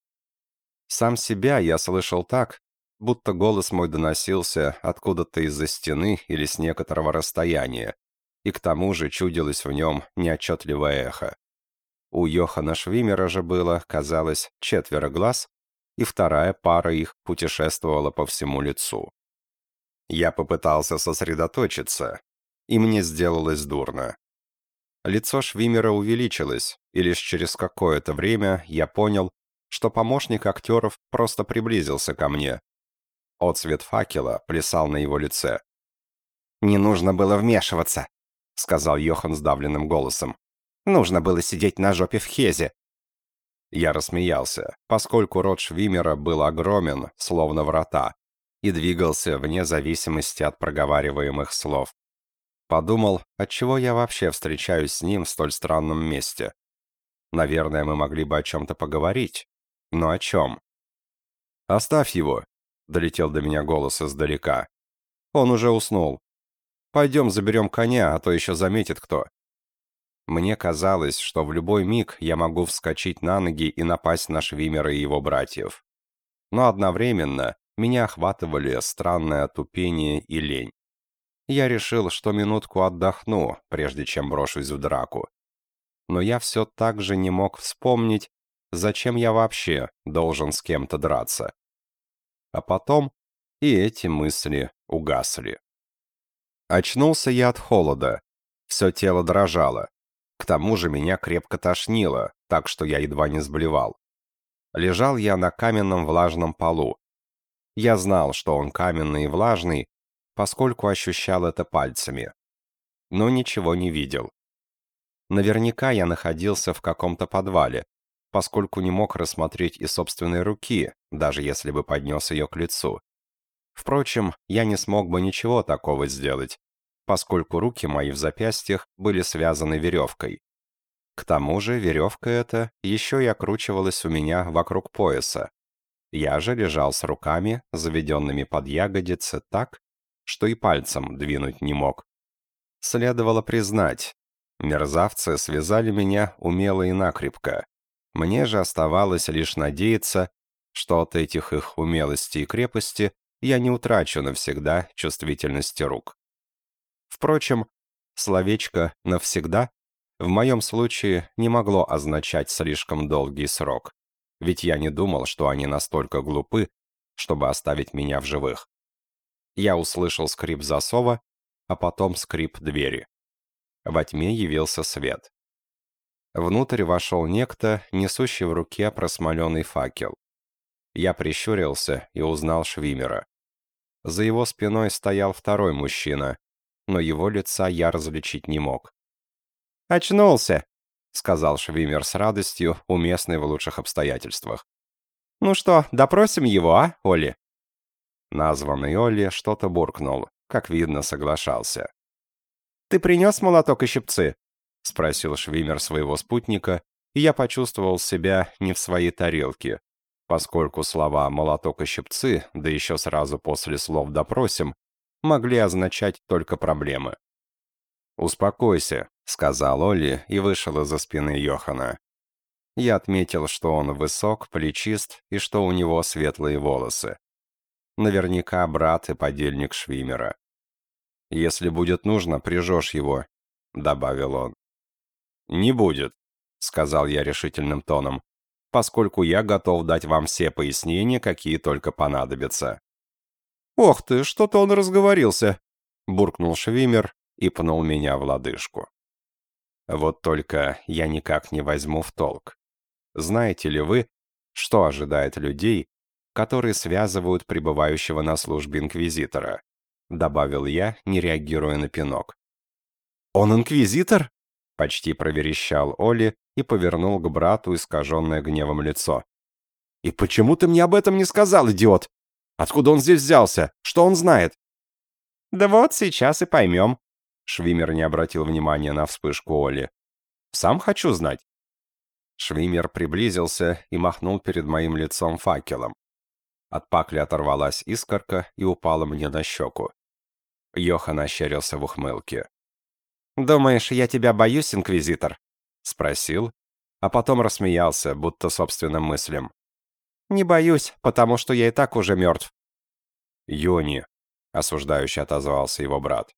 Сам себя я слышал так, будто голос мой доносился откуда-то из-за стены или с некоторого расстояния, и к тому же чудилось в нем неотчетливое эхо. У Йохана Швимера же было, казалось, четверо глаз, и вторая пара их путешествовала по всему лицу. Я попытался сосредоточиться, и мне сделалось дурно. Лицо Швимера увеличилось, и лишь через какое-то время я понял, что помощник актеров просто приблизился ко мне. Отцвет факела плясал на его лице. «Не нужно было вмешиваться», — сказал Йохан сдавленным голосом. «Нужно было сидеть на жопе в Хезе». Я рассмеялся, поскольку рот Швимера был огромен, словно врата, и двигался вне зависимости от проговариваемых слов. Подумал, отчего я вообще встречаюсь с ним в столь странном месте. Наверное, мы могли бы о чем-то поговорить. Но о чем? «Оставь его», — долетел до меня голос издалека. «Он уже уснул. Пойдем заберем коня, а то еще заметит кто». Мне казалось, что в любой миг я могу вскочить на ноги и напасть на Швимера и его братьев. Но одновременно меня охватывали странное отупение и лень. Я решил, что минутку отдохну, прежде чем брошусь в драку. Но я все так же не мог вспомнить, зачем я вообще должен с кем-то драться. А потом и эти мысли угасли. Очнулся я от холода. Все тело дрожало. К тому же меня крепко тошнило, так что я едва не сблевал. Лежал я на каменном влажном полу. Я знал, что он каменный и влажный, поскольку ощущал это пальцами. Но ничего не видел. Наверняка я находился в каком-то подвале, поскольку не мог рассмотреть и собственной руки, даже если бы поднес ее к лицу. Впрочем, я не смог бы ничего такого сделать, поскольку руки мои в запястьях были связаны веревкой. К тому же веревка эта еще и окручивалась у меня вокруг пояса. Я же лежал с руками, заведенными под ягодицы так, что и пальцем двинуть не мог. Следовало признать, мерзавцы связали меня умело и накрепко. Мне же оставалось лишь надеяться, что от этих их умелости и крепости я не утрачу навсегда чувствительности рук. Впрочем, словечко «навсегда» в моем случае не могло означать слишком долгий срок, ведь я не думал, что они настолько глупы, чтобы оставить меня в живых. Я услышал скрип засова, а потом скрип двери. Во тьме явился свет. Внутрь вошел некто, несущий в руке просмоленный факел. Я прищурился и узнал Швимера. За его спиной стоял второй мужчина, но его лица я различить не мог. «Очнулся», — сказал Швимер с радостью, уместной в лучших обстоятельствах. «Ну что, допросим его, а, Оли?» Названный Олли что-то буркнул, как видно, соглашался. «Ты принес молоток и щипцы?» — спросил Швимер своего спутника, и я почувствовал себя не в своей тарелке, поскольку слова «молоток и щипцы», да еще сразу после слов «допросим», могли означать только проблемы. «Успокойся», — сказал Олли и вышел из-за спины Йохана. Я отметил, что он высок, плечист и что у него светлые волосы. Наверняка брат и подельник Швимера. «Если будет нужно, прижжешь его», — добавил он. «Не будет», — сказал я решительным тоном, «поскольку я готов дать вам все пояснения, какие только понадобятся». «Ох ты, что-то он разговорился», — буркнул Швимер и пнул меня в лодыжку. Вот только я никак не возьму в толк. Знаете ли вы, что ожидает людей, которые связывают пребывающего на службе инквизитора», — добавил я, не реагируя на пинок. «Он инквизитор?» — почти проверещал Оли и повернул к брату искаженное гневом лицо. «И почему ты мне об этом не сказал, идиот? Откуда он здесь взялся? Что он знает?» «Да вот сейчас и поймем», — Швимер не обратил внимания на вспышку Оли. «Сам хочу знать». Швимер приблизился и махнул перед моим лицом факелом. От пакли оторвалась искорка и упала мне на щеку. Йохан ощерился в ухмылке. «Думаешь, я тебя боюсь, инквизитор?» — спросил, а потом рассмеялся, будто собственным мыслям. «Не боюсь, потому что я и так уже мертв». «Йони», — осуждающе отозвался его брат.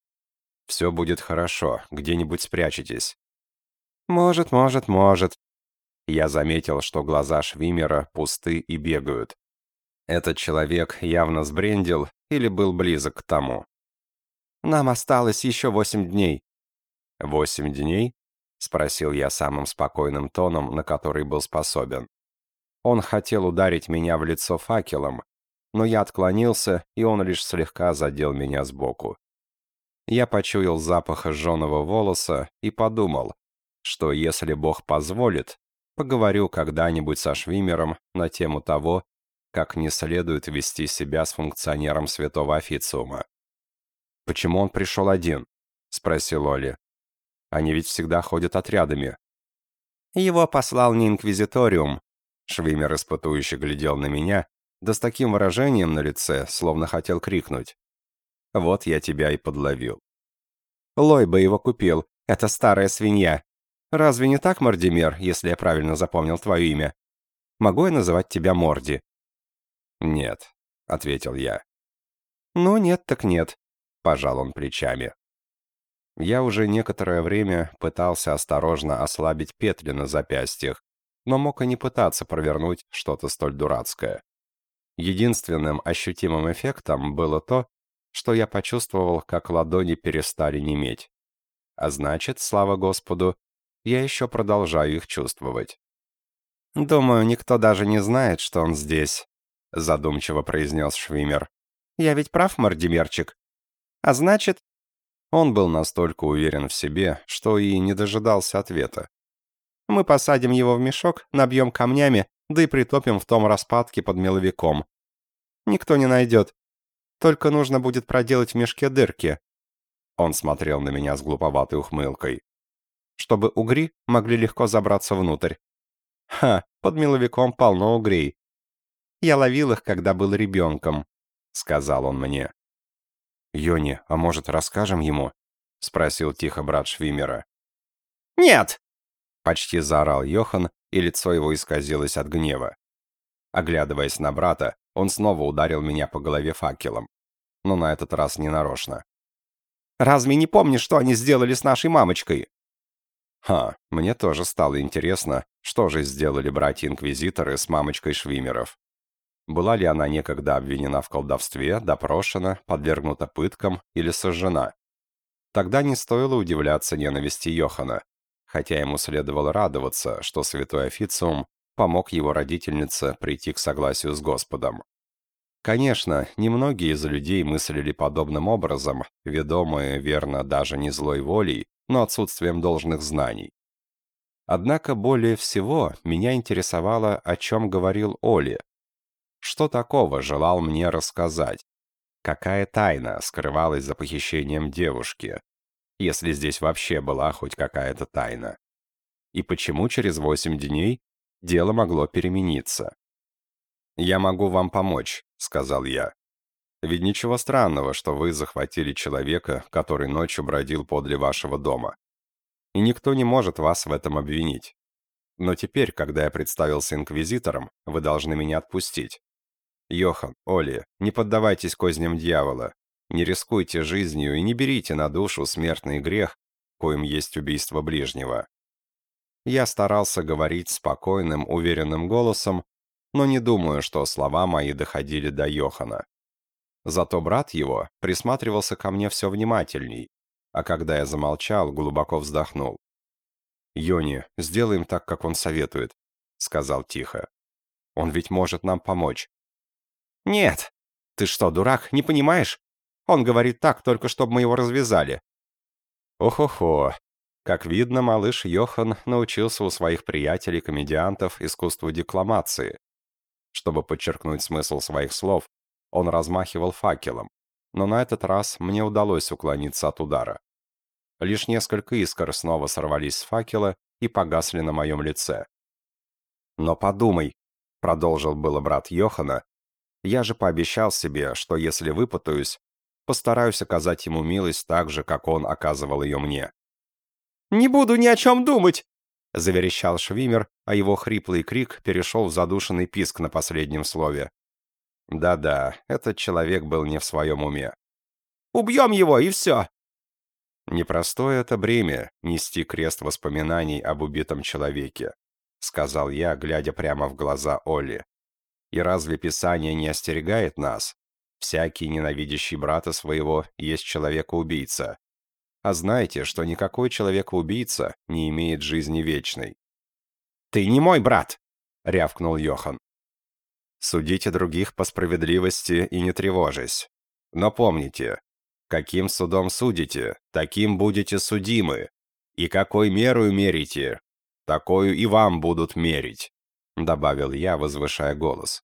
«Все будет хорошо, где-нибудь спрячетесь». «Может, может, может». Я заметил, что глаза Швимера пусты и бегают. Этот человек явно сбрендил или был близок к тому. «Нам осталось еще восемь дней». «Восемь дней?» — спросил я самым спокойным тоном, на который был способен. Он хотел ударить меня в лицо факелом, но я отклонился, и он лишь слегка задел меня сбоку. Я почуял запах жженого волоса и подумал, что если Бог позволит, поговорю когда-нибудь со Швимером на тему того, как не следует вести себя с функционером святого официума. «Почему он пришел один?» — спросил Оли. Они ведь всегда ходят отрядами. Его послал не инквизиториум. Швимер испытующе глядел на меня, да с таким выражением на лице, словно хотел крикнуть. Вот я тебя и подловил. Лой бы его купил, это старая свинья. Разве не так, Мордимер, если я правильно запомнил твое имя? Могу я называть тебя Морди? Нет, ответил я. Ну нет так нет, пожал он плечами. Я уже некоторое время пытался осторожно ослабить петли на запястьях, но мог и не пытаться провернуть что-то столь дурацкое. Единственным ощутимым эффектом было то, что я почувствовал, как ладони перестали неметь. А значит, слава Господу, я еще продолжаю их чувствовать. «Думаю, никто даже не знает, что он здесь», — задумчиво произнес Швимер. «Я ведь прав, Мардимерчик? А значит, он был настолько уверен в себе, что и не дожидался ответа. «Мы посадим его в мешок, набьем камнями, да и притопим в том распадке под меловиком. Никто не найдет. Только нужно будет проделать в мешке дырки». Он смотрел на меня с глуповатой ухмылкой. «Чтобы угри могли легко забраться внутрь». «Ха, под меловиком полно угрей. Я ловил их, когда был ребенком», — сказал он мне. «Йони, а может, расскажем ему?» — спросил тихо брат Швимера. «Нет!» — почти заорал Йохан, и лицо его исказилось от гнева. Оглядываясь на брата, он снова ударил меня по голове факелом. Но на этот раз не нарочно. «Разве не помнишь, что они сделали с нашей мамочкой?» Ха, мне тоже стало интересно, что же сделали братья-инквизиторы с мамочкой Швимеров. Была ли она некогда обвинена в колдовстве, допрошена, подвергнута пыткам или сожжена? Тогда не стоило удивляться ненависти Йохана, хотя ему следовало радоваться, что святой официум помог его родительнице прийти к согласию с Господом. Конечно, немногие из людей мыслили подобным образом, ведомые, верно, даже не злой волей, но отсутствием должных знаний. Однако более всего меня интересовало, о чем говорил Оли, что такого желал мне рассказать? Какая тайна скрывалась за похищением девушки? Если здесь вообще была хоть какая-то тайна. И почему через восемь дней дело могло перемениться? «Я могу вам помочь», — сказал я. «Ведь ничего странного, что вы захватили человека, который ночью бродил подле вашего дома. И никто не может вас в этом обвинить. Но теперь, когда я представился инквизитором, вы должны меня отпустить. Йохан, Оли, не поддавайтесь козням дьявола. Не рискуйте жизнью и не берите на душу смертный грех, коим есть убийство ближнего. Я старался говорить спокойным, уверенным голосом, но не думаю, что слова мои доходили до Йохана. Зато брат его присматривался ко мне все внимательней, а когда я замолчал, глубоко вздохнул. «Йони, сделаем так, как он советует», — сказал тихо. «Он ведь может нам помочь. «Нет. Ты что, дурак, не понимаешь? Он говорит так, только чтобы мы его развязали». Ох-охо. Как видно, малыш Йохан научился у своих приятелей-комедиантов искусству декламации. Чтобы подчеркнуть смысл своих слов, он размахивал факелом, но на этот раз мне удалось уклониться от удара. Лишь несколько искр снова сорвались с факела и погасли на моем лице. «Но подумай», — продолжил было брат Йохана, Я же пообещал себе, что если выпутаюсь, постараюсь оказать ему милость так же, как он оказывал ее мне. «Не буду ни о чем думать!» — заверещал Швимер, а его хриплый крик перешел в задушенный писк на последнем слове. Да-да, этот человек был не в своем уме. «Убьем его, и все!» «Непростое это бремя — нести крест воспоминаний об убитом человеке», — сказал я, глядя прямо в глаза Олли. «И разве Писание не остерегает нас? Всякий, ненавидящий брата своего, есть человека-убийца. А знаете, что никакой человек-убийца не имеет жизни вечной». «Ты не мой брат!» — рявкнул Йохан. «Судите других по справедливости и не тревожись. Но помните, Каким судом судите, таким будете судимы. И какой меру мерите, такую и вам будут мерить», — добавил я, возвышая голос.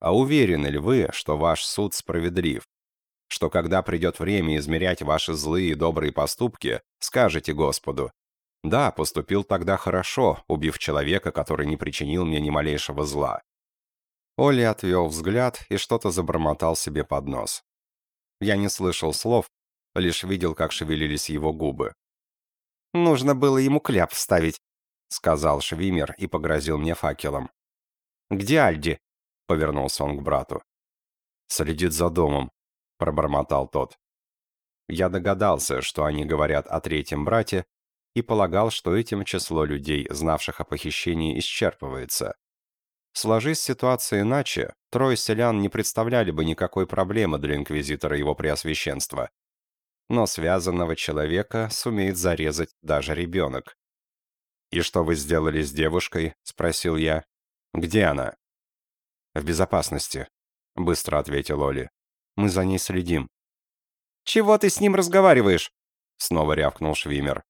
«А уверены ли вы, что ваш суд справедлив? Что когда придет время измерять ваши злые и добрые поступки, скажете Господу, «Да, поступил тогда хорошо, убив человека, который не причинил мне ни малейшего зла». Оли отвел взгляд и что-то забормотал себе под нос. Я не слышал слов, лишь видел, как шевелились его губы. «Нужно было ему кляп вставить», — сказал Швимер и погрозил мне факелом. «Где Альди?» — повернулся он к брату. «Следит за домом», — пробормотал тот. Я догадался, что они говорят о третьем брате, и полагал, что этим число людей, знавших о похищении, исчерпывается. Сложись ситуация иначе, трое селян не представляли бы никакой проблемы для инквизитора его преосвященства. Но связанного человека сумеет зарезать даже ребенок. «И что вы сделали с девушкой?» — спросил я. «Где она?» «В безопасности», — быстро ответил Оли. «Мы за ней следим». «Чего ты с ним разговариваешь?» — снова рявкнул Швимер.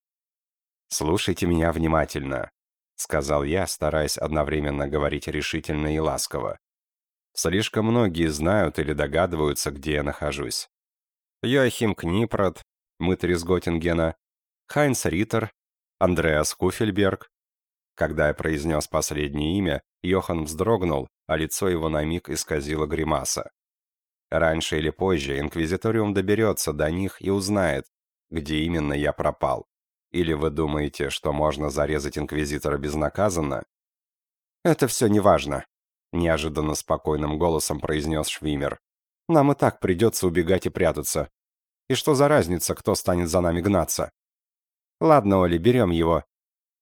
«Слушайте меня внимательно. — сказал я, стараясь одновременно говорить решительно и ласково. «Слишком многие знают или догадываются, где я нахожусь. Йоахим Книпрот, Мытер из Готтингена, Хайнц Риттер, Андреас Куфельберг». Когда я произнес последнее имя, Йохан вздрогнул, а лицо его на миг исказило гримаса. Раньше или позже Инквизиториум доберется до них и узнает, где именно я пропал. Или вы думаете, что можно зарезать инквизитора безнаказанно? Это все неважно, неожиданно спокойным голосом произнес Швимер. Нам и так придется убегать и прятаться. И что за разница, кто станет за нами гнаться? Ладно, Оли, берем его.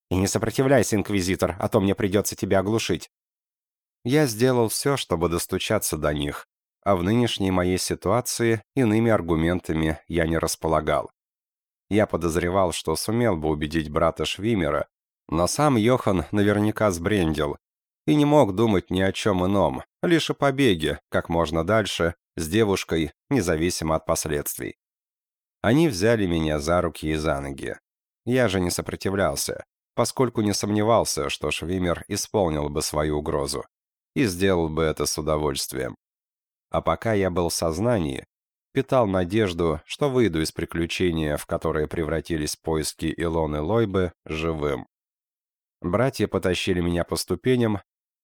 И не сопротивляйся, инквизитор, а то мне придется тебя оглушить. Я сделал все, чтобы достучаться до них, а в нынешней моей ситуации иными аргументами я не располагал. Я подозревал, что сумел бы убедить брата Швимера, но сам Йохан наверняка сбрендил и не мог думать ни о чем ином, лишь о побеге, как можно дальше, с девушкой, независимо от последствий. Они взяли меня за руки и за ноги. Я же не сопротивлялся, поскольку не сомневался, что Швимер исполнил бы свою угрозу и сделал бы это с удовольствием. А пока я был в сознании, питал надежду, что выйду из приключения, в которое превратились поиски Илоны Лойбы, живым. Братья потащили меня по ступеням,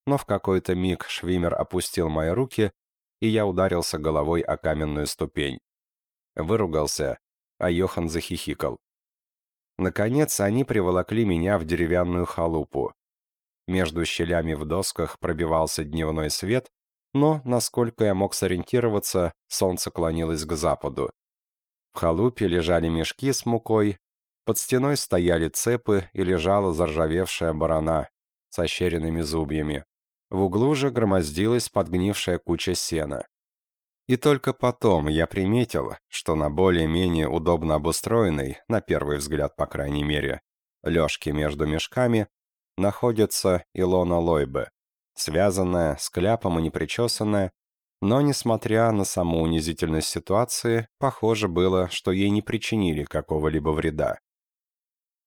но в какой-то миг Швимер опустил мои руки, и я ударился головой о каменную ступень. Выругался, а Йохан захихикал. Наконец они приволокли меня в деревянную халупу. Между щелями в досках пробивался дневной свет, но, насколько я мог сориентироваться, солнце клонилось к западу. В халупе лежали мешки с мукой, под стеной стояли цепы и лежала заржавевшая барана с ощеренными зубьями. В углу же громоздилась подгнившая куча сена. И только потом я приметил, что на более-менее удобно обустроенной, на первый взгляд, по крайней мере, лёжке между мешками, находится Илона Лойбе связанная, с кляпом и непричесанная, но, несмотря на саму унизительность ситуации, похоже было, что ей не причинили какого-либо вреда.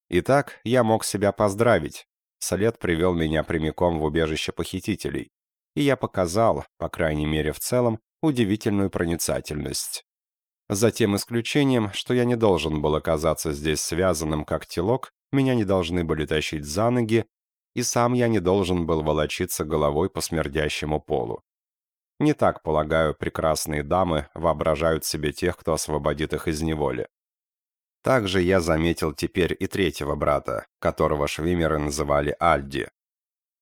Итак, я мог себя поздравить. След привел меня прямиком в убежище похитителей, и я показал, по крайней мере в целом, удивительную проницательность. За тем исключением, что я не должен был оказаться здесь связанным как телок, меня не должны были тащить за ноги, и сам я не должен был волочиться головой по смердящему полу. Не так, полагаю, прекрасные дамы воображают себе тех, кто освободит их из неволи. Также я заметил теперь и третьего брата, которого швимеры называли Альди.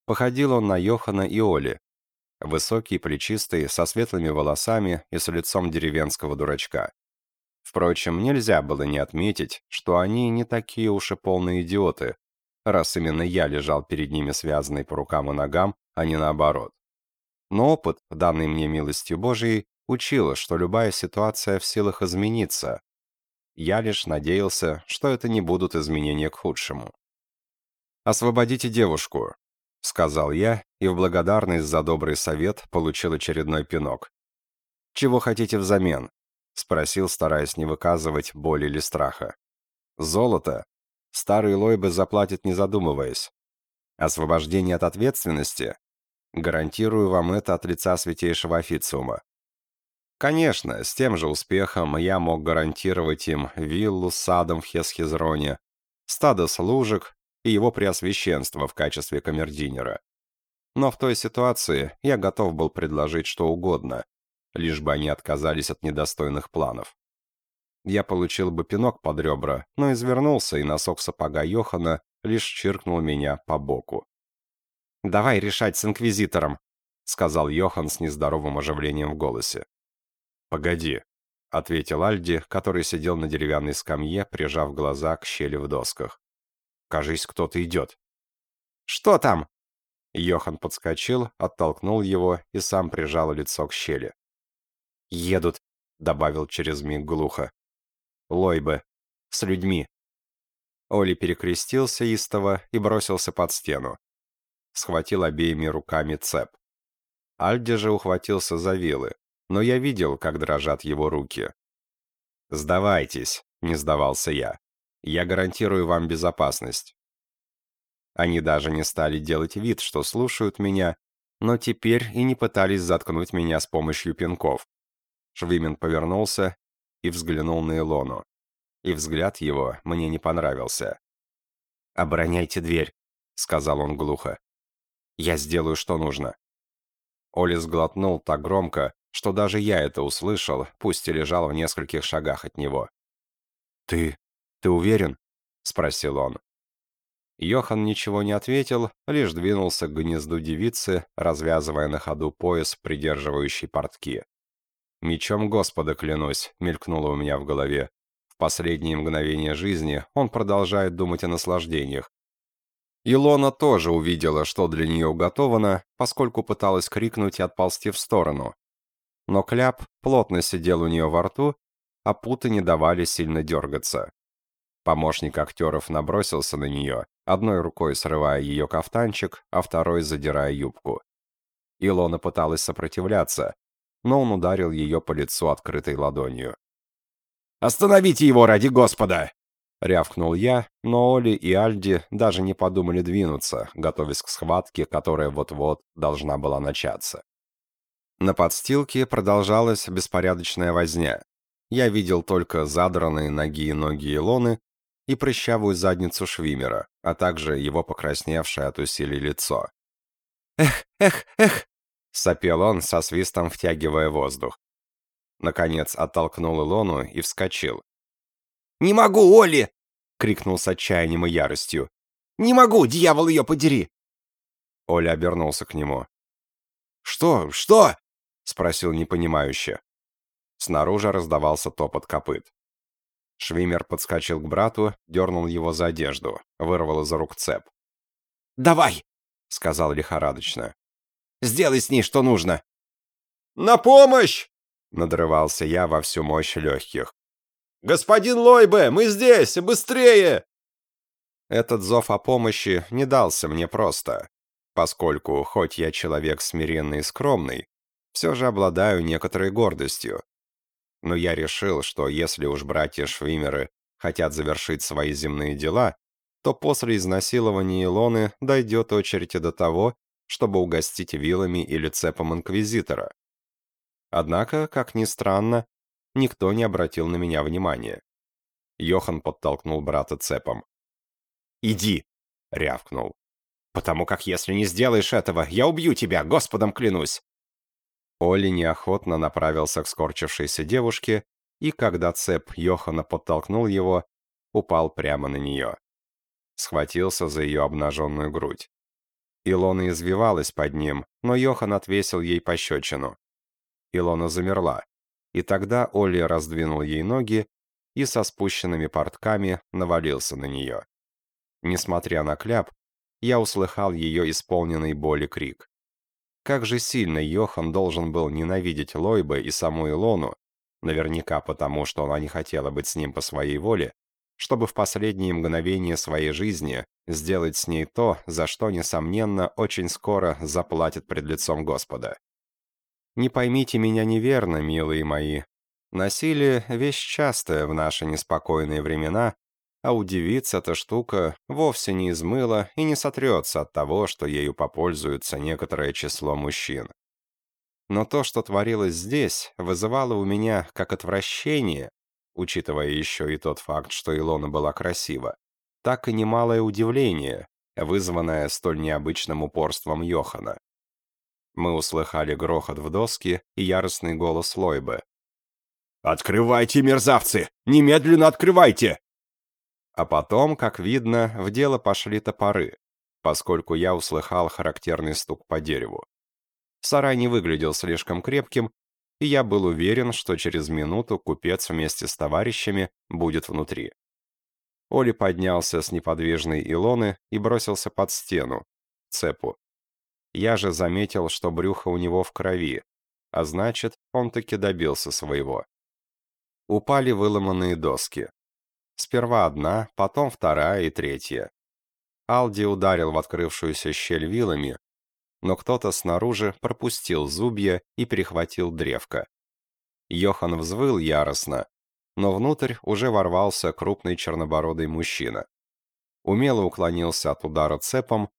Походил он на Йохана и Оли. Высокий, плечистый, со светлыми волосами и с лицом деревенского дурачка. Впрочем, нельзя было не отметить, что они не такие уж и полные идиоты, раз именно я лежал перед ними связанный по рукам и ногам, а не наоборот. Но опыт, данный мне милостью Божией, учил, что любая ситуация в силах измениться, я лишь надеялся, что это не будут изменения к худшему. «Освободите девушку», — сказал я, и в благодарность за добрый совет получил очередной пинок. «Чего хотите взамен?» — спросил, стараясь не выказывать боли или страха. «Золото. Старый Лойбе заплатит, не задумываясь. Освобождение от ответственности? Гарантирую вам это от лица святейшего официума. Конечно, с тем же успехом я мог гарантировать им виллу с садом в Хесхизроне, стадо служек и его преосвященство в качестве камердинера. Но в той ситуации я готов был предложить что угодно, лишь бы они отказались от недостойных планов. Я получил бы пинок под ребра, но извернулся, и носок сапога Йохана лишь чиркнул меня по боку. «Давай решать с Инквизитором», — сказал Йохан с нездоровым оживлением в голосе. «Погоди», — ответил Альди, который сидел на деревянной скамье, прижав глаза к щели в досках. «Кажись, кто-то идет». «Что там?» Йохан подскочил, оттолкнул его и сам прижал лицо к щели. «Едут», — добавил через миг глухо. «Лойбы. С людьми». Оли перекрестился истово и бросился под стену. Схватил обеими руками цеп. Альди же ухватился за вилы, но я видел, как дрожат его руки. «Сдавайтесь», — не сдавался я. «Я гарантирую вам безопасность». Они даже не стали делать вид, что слушают меня, но теперь и не пытались заткнуть меня с помощью пинков. Швимен повернулся и взглянул на Илону. И взгляд его мне не понравился. «Обороняйте дверь», — сказал он глухо. «Я сделаю, что нужно». Оли сглотнул так громко, что даже я это услышал, пусть и лежал в нескольких шагах от него. «Ты... ты уверен?» — спросил он. Йохан ничего не ответил, лишь двинулся к гнезду девицы, развязывая на ходу пояс, придерживающий портки. «Мечом Господа клянусь», — мелькнуло у меня в голове. В последние мгновения жизни он продолжает думать о наслаждениях. Илона тоже увидела, что для нее уготовано, поскольку пыталась крикнуть и отползти в сторону, но кляп плотно сидел у нее во рту, а путы не давали сильно дергаться. Помощник актеров набросился на нее, одной рукой срывая ее кафтанчик, а второй задирая юбку. Илона пыталась сопротивляться, но он ударил ее по лицу открытой ладонью. «Остановите его ради Господа!» Рявкнул я, но Оли и Альди даже не подумали двинуться, готовясь к схватке, которая вот-вот должна была начаться. На подстилке продолжалась беспорядочная возня. Я видел только задранные ноги и ноги Илоны и прыщавую задницу Швимера, а также его покрасневшее от усилий лицо. «Эх, эх, эх!» — сопел он, со свистом втягивая воздух. Наконец оттолкнул Илону и вскочил. «Не могу, Оли!» — крикнул с отчаянием и яростью. «Не могу, дьявол ее подери!» Оля обернулся к нему. «Что? Что?» — спросил непонимающе. Снаружи раздавался топот копыт. Швимер подскочил к брату, дернул его за одежду, вырвал из рук цеп. «Давай!» — сказал лихорадочно. «Сделай с ней, что нужно!» «На помощь!» — надрывался я во всю мощь легких. «Господин Лойбе, мы здесь! Быстрее!» Этот зов о помощи не дался мне просто, поскольку, хоть я человек смиренный и скромный, все же обладаю некоторой гордостью. Но я решил, что если уж братья Швимеры хотят завершить свои земные дела, то после изнасилования Илоны дойдет очередь и до того, чтобы угостить вилами или цепом инквизитора. Однако, как ни странно, никто не обратил на меня внимания. Йохан подтолкнул брата цепом. «Иди!» — рявкнул. «Потому как если не сделаешь этого, я убью тебя, Господом клянусь!» Оли неохотно направился к скорчившейся девушке, и когда цеп Йохана подтолкнул его, упал прямо на нее. Схватился за ее обнаженную грудь. Илона извивалась под ним, но Йохан отвесил ей пощечину. Илона замерла, и тогда Олли раздвинул ей ноги и со спущенными портками навалился на нее. Несмотря на кляп, я услыхал ее исполненный боли крик. Как же сильно Йохан должен был ненавидеть Лойбе и саму Илону, наверняка потому, что она не хотела быть с ним по своей воле, чтобы в последние мгновения своей жизни сделать с ней то, за что, несомненно, очень скоро заплатит пред лицом Господа. Не поймите меня неверно, милые мои. Насилие — вещь частая в наши неспокойные времена, а удивиться эта штука вовсе не измыла и не сотрется от того, что ею попользуются некоторое число мужчин. Но то, что творилось здесь, вызывало у меня как отвращение, учитывая еще и тот факт, что Илона была красива, так и немалое удивление, вызванное столь необычным упорством Йохана. Мы услыхали грохот в доски и яростный голос Лойбы. «Открывайте, мерзавцы! Немедленно открывайте!» А потом, как видно, в дело пошли топоры, поскольку я услыхал характерный стук по дереву. Сарай не выглядел слишком крепким, и я был уверен, что через минуту купец вместе с товарищами будет внутри. Оли поднялся с неподвижной Илоны и бросился под стену, цепу. Я же заметил, что брюхо у него в крови, а значит, он таки добился своего. Упали выломанные доски. Сперва одна, потом вторая и третья. Алди ударил в открывшуюся щель вилами, но кто-то снаружи пропустил зубья и перехватил древко. Йохан взвыл яростно, но внутрь уже ворвался крупный чернобородый мужчина. Умело уклонился от удара цепом,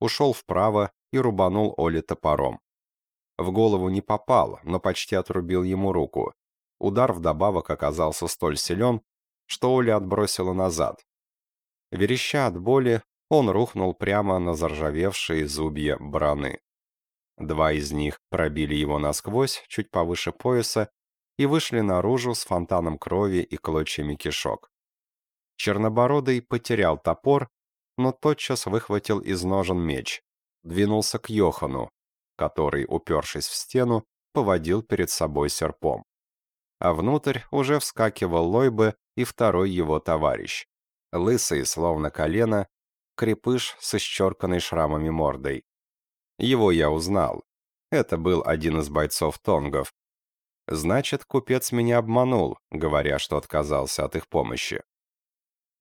ушел вправо и рубанул Оли топором. В голову не попал, но почти отрубил ему руку. Удар вдобавок оказался столь силен, что Оля отбросила назад. Вереща от боли, он рухнул прямо на заржавевшие зубья браны. Два из них пробили его насквозь, чуть повыше пояса, и вышли наружу с фонтаном крови и клочьями кишок. Чернобородый потерял топор, но тотчас выхватил из ножен меч, двинулся к Йохану, который, упершись в стену, поводил перед собой серпом. А внутрь уже вскакивал Лойбе и второй его товарищ. Лысый, словно колено, крепыш с исчерканной шрамами мордой. Его я узнал. Это был один из бойцов тонгов. Значит, купец меня обманул, говоря, что отказался от их помощи.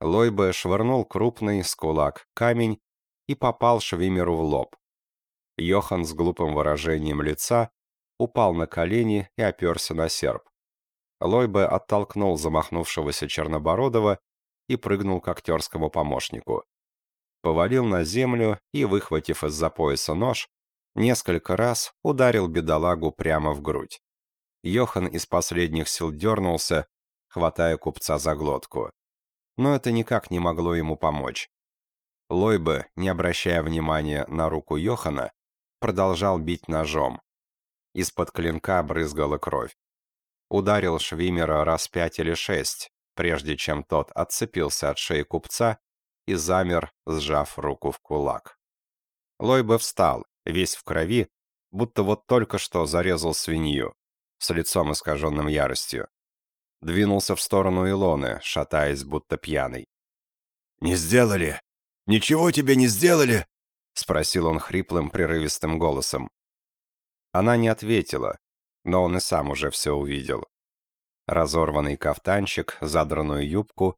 Лойбе швырнул крупный с кулак камень и попал Швимеру в лоб. Йохан с глупым выражением лица упал на колени и оперся на серп. Лойбе оттолкнул замахнувшегося Чернобородова и прыгнул к актерскому помощнику повалил на землю и, выхватив из-за пояса нож, несколько раз ударил бедолагу прямо в грудь. Йохан из последних сил дернулся, хватая купца за глотку. Но это никак не могло ему помочь. Лойбе, не обращая внимания на руку Йохана, продолжал бить ножом. Из-под клинка брызгала кровь. Ударил Швимера раз пять или шесть, прежде чем тот отцепился от шеи купца и замер, сжав руку в кулак. Лойбе встал, весь в крови, будто вот только что зарезал свинью, с лицом искаженным яростью. Двинулся в сторону Илоны, шатаясь, будто пьяный. «Не сделали? Ничего тебе не сделали?» — спросил он хриплым, прерывистым голосом. Она не ответила, но он и сам уже все увидел. Разорванный кафтанчик, задранную юбку,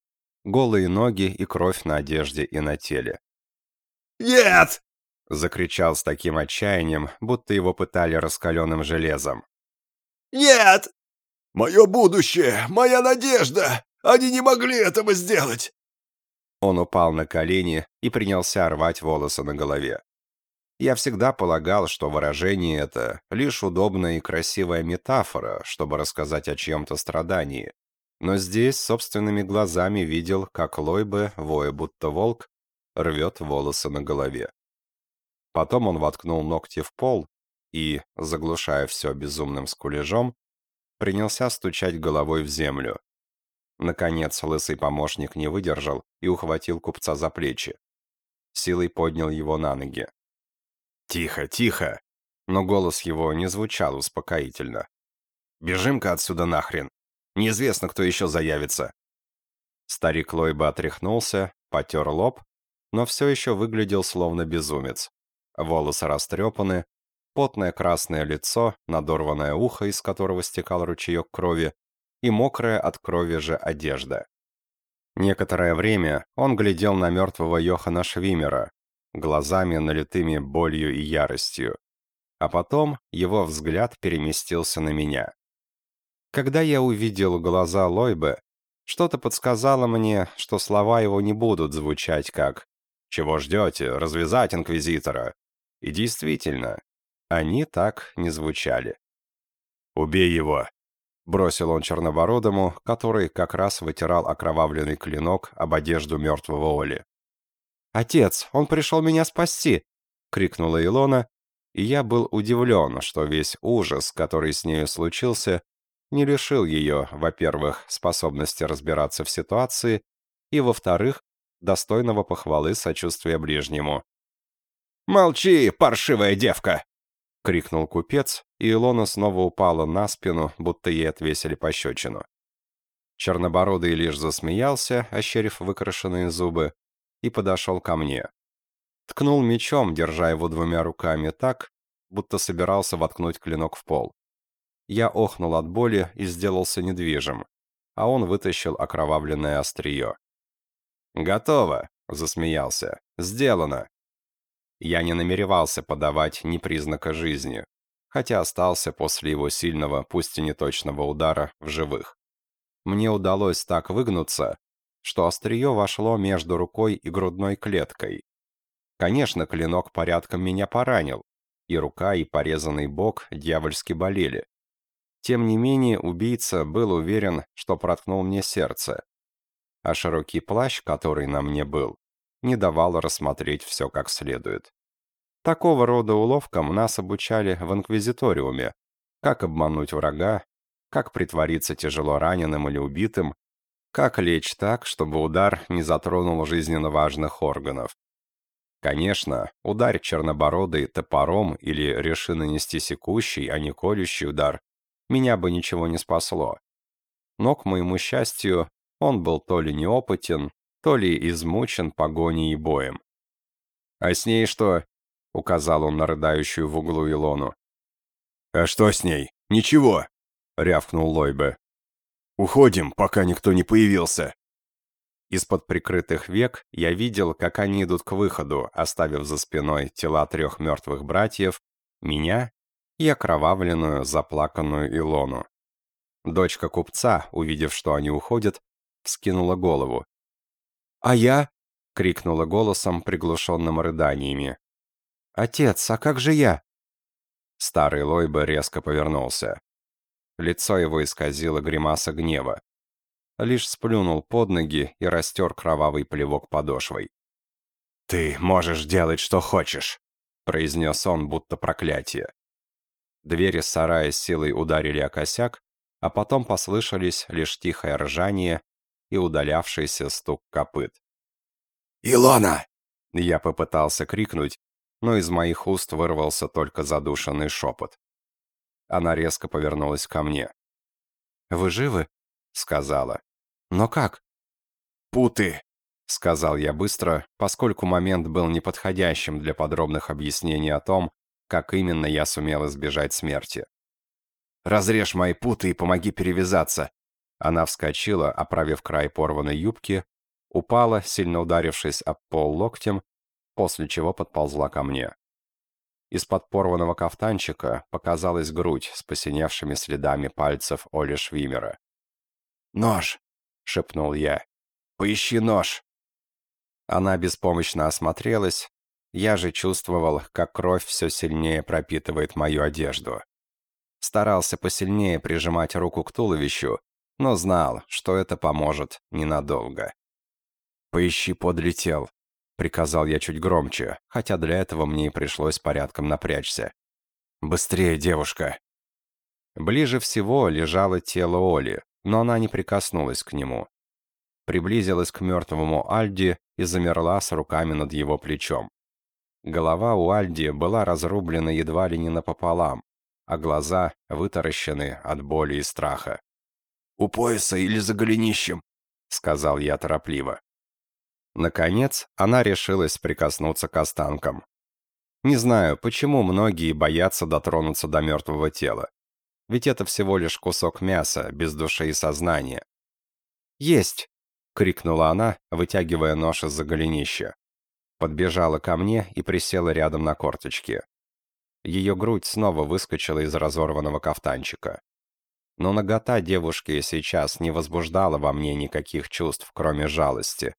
голые ноги и кровь на одежде и на теле. «Нет!» — закричал с таким отчаянием, будто его пытали раскаленным железом. «Нет! Мое будущее, моя надежда! Они не могли этого сделать!» Он упал на колени и принялся рвать волосы на голове. Я всегда полагал, что выражение это — лишь удобная и красивая метафора, чтобы рассказать о чьем-то страдании но здесь собственными глазами видел, как Лойбе, воя будто волк, рвет волосы на голове. Потом он воткнул ногти в пол и, заглушая все безумным скулежом, принялся стучать головой в землю. Наконец, лысый помощник не выдержал и ухватил купца за плечи. Силой поднял его на ноги. «Тихо, тихо!» Но голос его не звучал успокоительно. «Бежим-ка отсюда нахрен! Неизвестно, кто еще заявится!» Старик Лойба отряхнулся, потер лоб, но все еще выглядел словно безумец. Волосы растрепаны, потное красное лицо, надорванное ухо, из которого стекал ручеек крови, и мокрая от крови же одежда. Некоторое время он глядел на мертвого Йохана Швимера, глазами налитыми болью и яростью. А потом его взгляд переместился на меня. Когда я увидел глаза Лойбе, что-то подсказало мне, что слова его не будут звучать как «Чего ждете? Развязать Инквизитора!» И действительно, они так не звучали. «Убей его!» — бросил он чернобородому, который как раз вытирал окровавленный клинок об одежду мертвого Оли. «Отец, он пришел меня спасти!» — крикнула Илона, и я был удивлен, что весь ужас, который с нею случился, не лишил ее, во-первых, способности разбираться в ситуации, и, во-вторых, достойного похвалы сочувствия ближнему. «Молчи, паршивая девка!» — крикнул купец, и Илона снова упала на спину, будто ей отвесили пощечину. Чернобородый лишь засмеялся, ощерив выкрашенные зубы, и подошел ко мне. Ткнул мечом, держа его двумя руками так, будто собирался воткнуть клинок в пол. Я охнул от боли и сделался недвижим, а он вытащил окровавленное острие. «Готово!» — засмеялся. «Сделано!» Я не намеревался подавать ни признака жизни, хотя остался после его сильного, пусть и неточного удара, в живых. Мне удалось так выгнуться, что острие вошло между рукой и грудной клеткой. Конечно, клинок порядком меня поранил, и рука, и порезанный бок дьявольски болели. Тем не менее, убийца был уверен, что проткнул мне сердце. А широкий плащ, который на мне был, не давал рассмотреть все как следует. Такого рода уловкам нас обучали в инквизиториуме. Как обмануть врага, как притвориться тяжело раненым или убитым, как лечь так, чтобы удар не затронул жизненно важных органов. Конечно, удар чернобородый топором или реши нанести секущий, а не колющий удар, меня бы ничего не спасло. Но, к моему счастью, он был то ли неопытен, то ли измучен погоней и боем. «А с ней что?» — указал он на рыдающую в углу Илону. «А что с ней? Ничего!» — рявкнул Лойбе. «Уходим, пока никто не появился!» Из-под прикрытых век я видел, как они идут к выходу, оставив за спиной тела трех мертвых братьев, меня и окровавленную, заплаканную Илону. Дочка купца, увидев, что они уходят, вскинула голову. «А я?» — крикнула голосом, приглушенным рыданиями. «Отец, а как же я?» Старый Лойба резко повернулся. Лицо его исказило гримаса гнева. Лишь сплюнул под ноги и растер кровавый плевок подошвой. «Ты можешь делать, что хочешь», — произнес он, будто проклятие. Двери сарая силой ударили о косяк, а потом послышались лишь тихое ржание и удалявшийся стук копыт. «Илона!» Я попытался крикнуть, но из моих уст вырвался только задушенный шепот. Она резко повернулась ко мне. «Вы живы?» — сказала. «Но как?» «Путы!» — сказал я быстро, поскольку момент был неподходящим для подробных объяснений о том, как именно я сумел избежать смерти. «Разрежь мои путы и помоги перевязаться!» Она вскочила, оправив край порванной юбки, упала, сильно ударившись об пол локтем, после чего подползла ко мне. Из-под порванного кафтанчика показалась грудь с посиневшими следами пальцев Оли Швимера. «Нож!» — шепнул я. «Поищи нож!» Она беспомощно осмотрелась, я же чувствовал, как кровь все сильнее пропитывает мою одежду. Старался посильнее прижимать руку к туловищу, но знал, что это поможет ненадолго. «Поищи подле тел», — приказал я чуть громче, хотя для этого мне и пришлось порядком напрячься. «Быстрее, девушка!» Ближе всего лежало тело Оли, но она не прикоснулась к нему. Приблизилась к мертвому Альди и замерла с руками над его плечом. Голова у Альди была разрублена едва ли не напополам, а глаза вытаращены от боли и страха. «У пояса или за голенищем?» — сказал я торопливо. Наконец, она решилась прикоснуться к останкам. Не знаю, почему многие боятся дотронуться до мертвого тела. Ведь это всего лишь кусок мяса, без души и сознания. «Есть!» — крикнула она, вытягивая нож из-за голенища. Подбежала ко мне и присела рядом на корточки. Ее грудь снова выскочила из разорванного кафтанчика. Но нагота девушки сейчас не возбуждала во мне никаких чувств, кроме жалости.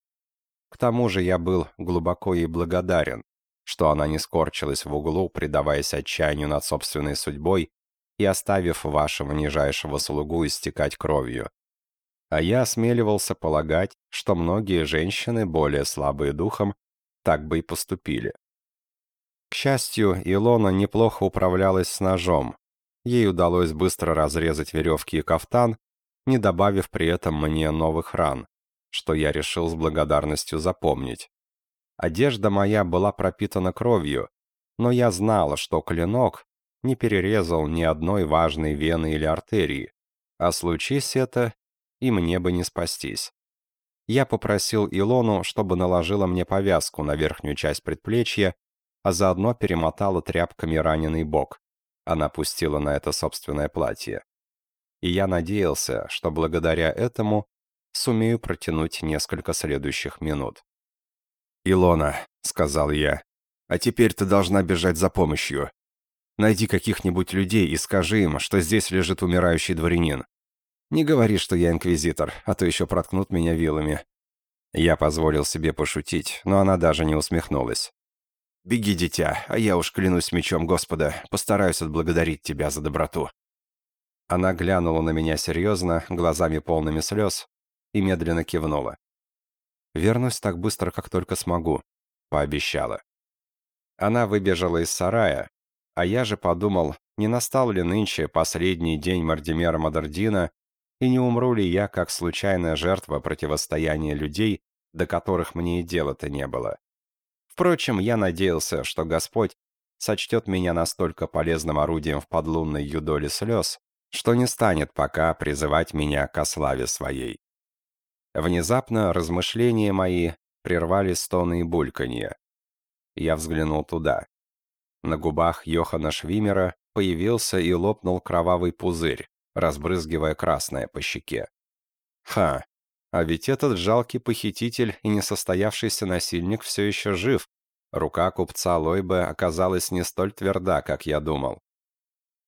К тому же я был глубоко ей благодарен, что она не скорчилась в углу, предаваясь отчаянию над собственной судьбой и оставив вашего нижайшего слугу истекать кровью. А я осмеливался полагать, что многие женщины, более слабые духом, так бы и поступили. К счастью, Илона неплохо управлялась с ножом. Ей удалось быстро разрезать веревки и кафтан, не добавив при этом мне новых ран, что я решил с благодарностью запомнить. Одежда моя была пропитана кровью, но я знала, что клинок не перерезал ни одной важной вены или артерии, а случись это, и мне бы не спастись. Я попросил Илону, чтобы наложила мне повязку на верхнюю часть предплечья а заодно перемотала тряпками раненый бок. Она пустила на это собственное платье. И я надеялся, что благодаря этому сумею протянуть несколько следующих минут. «Илона», — сказал я, — «а теперь ты должна бежать за помощью. Найди каких-нибудь людей и скажи им, что здесь лежит умирающий дворянин. Не говори, что я инквизитор, а то еще проткнут меня вилами». Я позволил себе пошутить, но она даже не усмехнулась. «Беги, дитя, а я уж клянусь мечом Господа, постараюсь отблагодарить тебя за доброту». Она глянула на меня серьезно, глазами полными слез, и медленно кивнула. «Вернусь так быстро, как только смогу», — пообещала. Она выбежала из сарая, а я же подумал, не настал ли нынче последний день Мардимера Мадардина, и не умру ли я как случайная жертва противостояния людей, до которых мне и дела-то не было. Впрочем, я надеялся, что Господь сочтет меня настолько полезным орудием в подлунной юдоле слез, что не станет пока призывать меня к славе своей. Внезапно размышления мои прервали стоны и бульканье. Я взглянул туда. На губах Йохана Швимера появился и лопнул кровавый пузырь, разбрызгивая красное по щеке. Ха, а ведь этот жалкий похититель и несостоявшийся насильник все еще жив. Рука купца Лойбе оказалась не столь тверда, как я думал.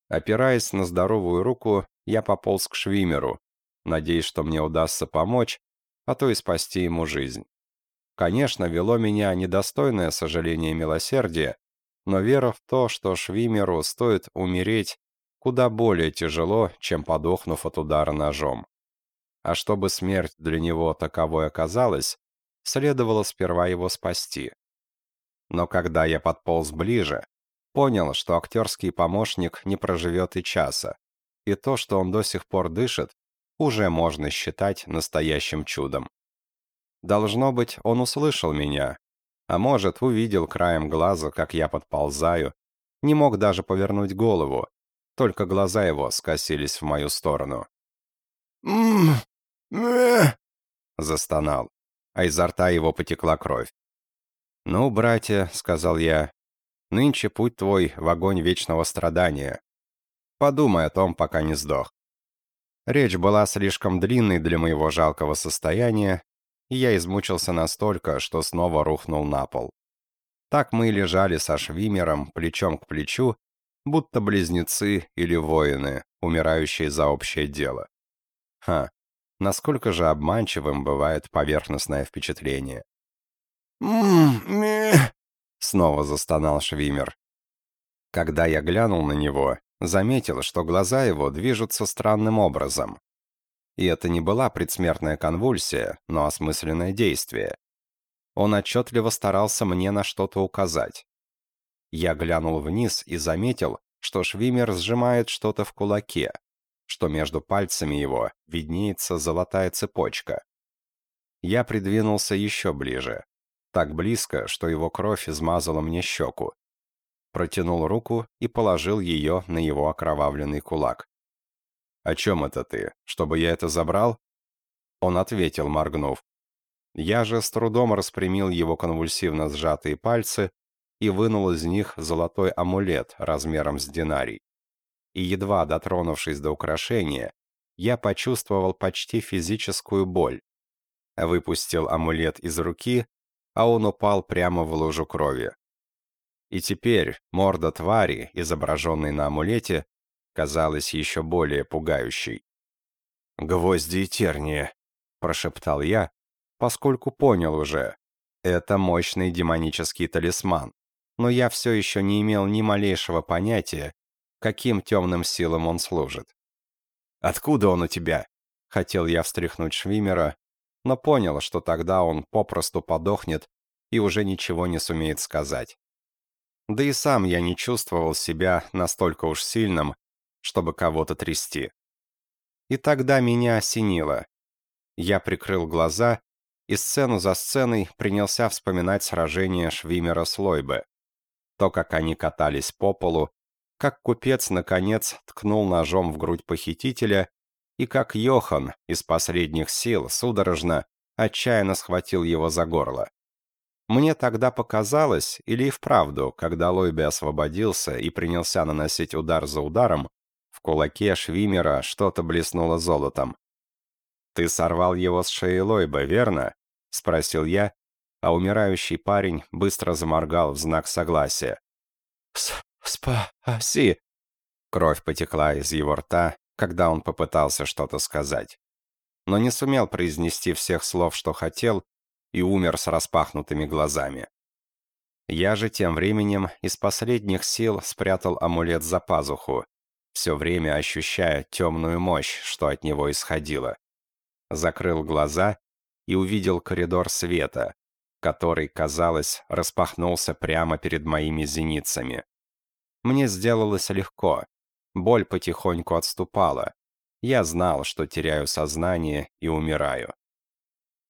Опираясь на здоровую руку, я пополз к Швимеру, надеясь, что мне удастся помочь, а то и спасти ему жизнь. Конечно, вело меня недостойное сожаление и милосердие, но вера в то, что Швимеру стоит умереть, куда более тяжело, чем подохнув от удара ножом. А чтобы смерть для него таковой оказалась, следовало сперва его спасти. Но когда я подполз ближе, понял, что актерский помощник не проживет и часа, и то, что он до сих пор дышит, уже можно считать настоящим чудом. Должно быть, он услышал меня, а может, увидел краем глаза, как я подползаю, не мог даже повернуть голову, только глаза его скосились в мою сторону. «М-м-м!» Застонал, а изо рта его потекла кровь. «Ну, братья», — сказал я, — «нынче путь твой в огонь вечного страдания. Подумай о том, пока не сдох». Речь была слишком длинной для моего жалкого состояния, и я измучился настолько, что снова рухнул на пол. Так мы лежали со Швимером плечом к плечу, будто близнецы или воины, умирающие за общее дело. Ха, насколько же обманчивым бывает поверхностное впечатление. Снова застонал Швимер. Когда я глянул на него, заметил, что глаза его движутся странным образом. И это не была предсмертная конвульсия, но осмысленное действие. Он отчетливо старался мне на что-то указать. Я глянул вниз и заметил, что Швимер сжимает что-то в кулаке, что между пальцами его виднеется золотая цепочка. Я придвинулся еще ближе, так близко, что его кровь измазала мне щеку. Протянул руку и положил ее на его окровавленный кулак. «О чем это ты? Чтобы я это забрал?» Он ответил, моргнув. Я же с трудом распрямил его конвульсивно сжатые пальцы и вынул из них золотой амулет размером с динарий. И едва дотронувшись до украшения, я почувствовал почти физическую боль. Выпустил амулет из руки, а он упал прямо в лужу крови. И теперь морда твари, изображенной на амулете, казалась еще более пугающей. «Гвозди и тернии», — прошептал я, поскольку понял уже. Это мощный демонический талисман. Но я все еще не имел ни малейшего понятия, каким темным силам он служит. «Откуда он у тебя?» Хотел я встряхнуть Швимера, но понял, что тогда он попросту подохнет и уже ничего не сумеет сказать. Да и сам я не чувствовал себя настолько уж сильным, чтобы кого-то трясти. И тогда меня осенило. Я прикрыл глаза и сцену за сценой принялся вспоминать сражение Швимера с Лойбе. То, как они катались по полу, как купец, наконец, ткнул ножом в грудь похитителя, и как Йохан из последних сил судорожно, отчаянно схватил его за горло. Мне тогда показалось, или и вправду, когда Лойбе освободился и принялся наносить удар за ударом, в кулаке Швимера что-то блеснуло золотом. «Ты сорвал его с шеи Лойба, верно?» — спросил я, а умирающий парень быстро заморгал в знак согласия. «Спаси!» Кровь потекла из его рта, когда он попытался что-то сказать. Но не сумел произнести всех слов, что хотел, и умер с распахнутыми глазами. Я же тем временем из последних сил спрятал амулет за пазуху, все время ощущая темную мощь, что от него исходило закрыл глаза и увидел коридор света, который, казалось, распахнулся прямо перед моими зеницами. Мне сделалось легко. Боль потихоньку отступала. Я знал, что теряю сознание и умираю.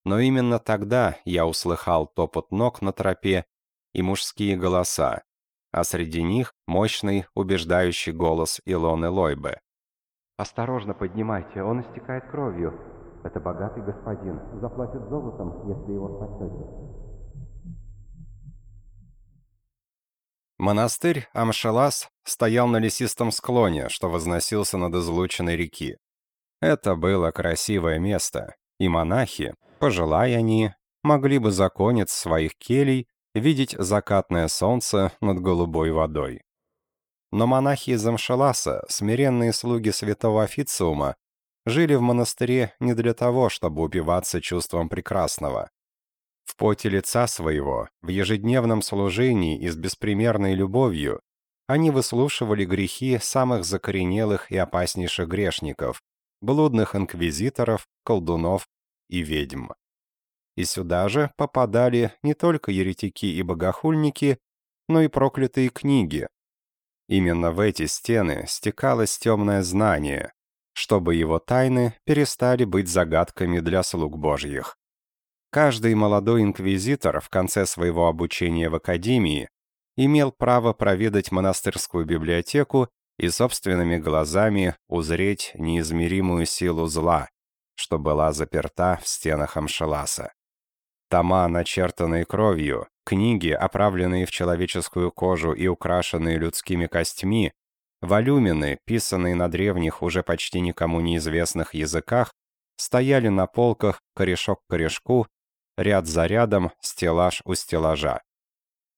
Но именно тогда я услыхал топот ног на тропе и мужские голоса, а среди них мощный, убеждающий голос Илоны Лойбе. «Осторожно поднимайте, он истекает кровью. Это богатый господин. Заплатит золотом, если его спасете. Монастырь Амшалас стоял на лесистом склоне, что возносился над излученной реки. Это было красивое место, и монахи, пожелая они, могли бы законец своих келей видеть закатное солнце над голубой водой. Но монахи из Амшаласа, смиренные слуги святого официума, жили в монастыре не для того, чтобы упиваться чувством прекрасного. В поте лица своего, в ежедневном служении и с беспримерной любовью, они выслушивали грехи самых закоренелых и опаснейших грешников, блудных инквизиторов, колдунов и ведьм. И сюда же попадали не только еретики и богохульники, но и проклятые книги. Именно в эти стены стекалось темное знание, чтобы его тайны перестали быть загадками для слуг Божьих. Каждый молодой инквизитор в конце своего обучения в академии имел право проведать монастырскую библиотеку и собственными глазами узреть неизмеримую силу зла, что была заперта в стенах Амшеласа. Тома, начертанные кровью, книги, оправленные в человеческую кожу и украшенные людскими костьми, Волюмены, писанные на древних, уже почти никому неизвестных языках, стояли на полках корешок к корешку, ряд за рядом, стеллаж у стеллажа.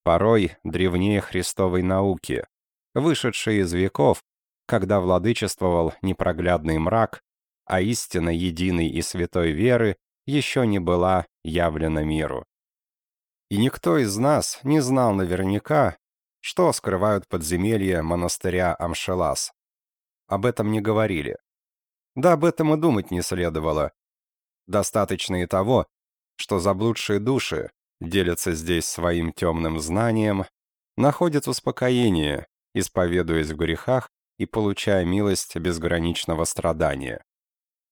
Порой древнее христовой науки, вышедшие из веков, когда владычествовал непроглядный мрак, а истина единой и святой веры еще не была явлена миру. И никто из нас не знал наверняка, что скрывают подземелья монастыря Амшелас. Об этом не говорили. Да об этом и думать не следовало. Достаточно и того, что заблудшие души делятся здесь своим темным знанием, находят успокоение исповедуясь в грехах и получая милость безграничного страдания.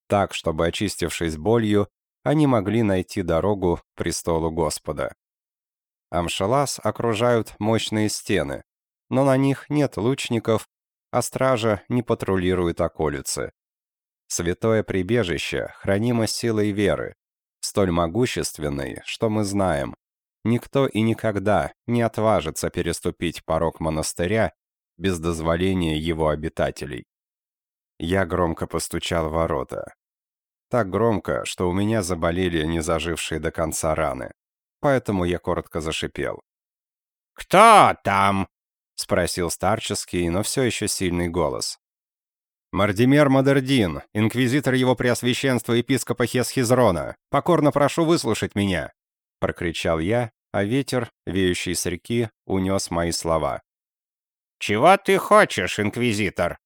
Так, чтобы, очистившись болью, они могли найти дорогу престолу Господа. Амшалас окружают мощные стены, но на них нет лучников, а стража не патрулирует околицы. Святое прибежище хранимо силой веры, столь могущественной, что мы знаем, никто и никогда не отважится переступить порог монастыря без дозволения его обитателей. Я громко постучал в ворота. Так громко, что у меня заболели незажившие до конца раны. Поэтому я коротко зашипел. «Кто там?» — спросил старческий, но все еще сильный голос. «Мардимер Мадердин, инквизитор его преосвященства епископа Хесхизрона. Покорно прошу выслушать меня!» — прокричал я, а ветер, веющий с реки, унес мои слова. «Чего ты хочешь, инквизитор?»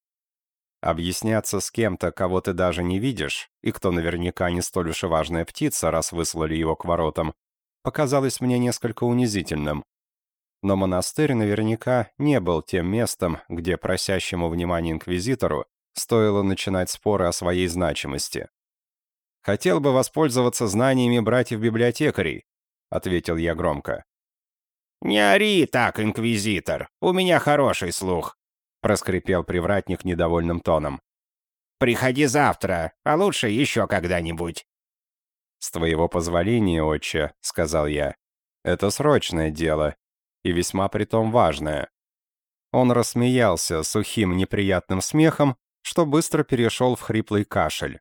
Объясняться с кем-то, кого ты даже не видишь, и кто наверняка не столь уж и важная птица, раз выслали его к воротам, показалось мне несколько унизительным. Но монастырь наверняка не был тем местом, где просящему внимания инквизитору стоило начинать споры о своей значимости. «Хотел бы воспользоваться знаниями братьев-библиотекарей», — ответил я громко. «Не ори так, инквизитор, у меня хороший слух», — проскрипел привратник недовольным тоном. «Приходи завтра, а лучше еще когда-нибудь». «С твоего позволения, отче», — сказал я. «Это срочное дело, и весьма притом важное». Он рассмеялся сухим неприятным смехом, что быстро перешел в хриплый кашель.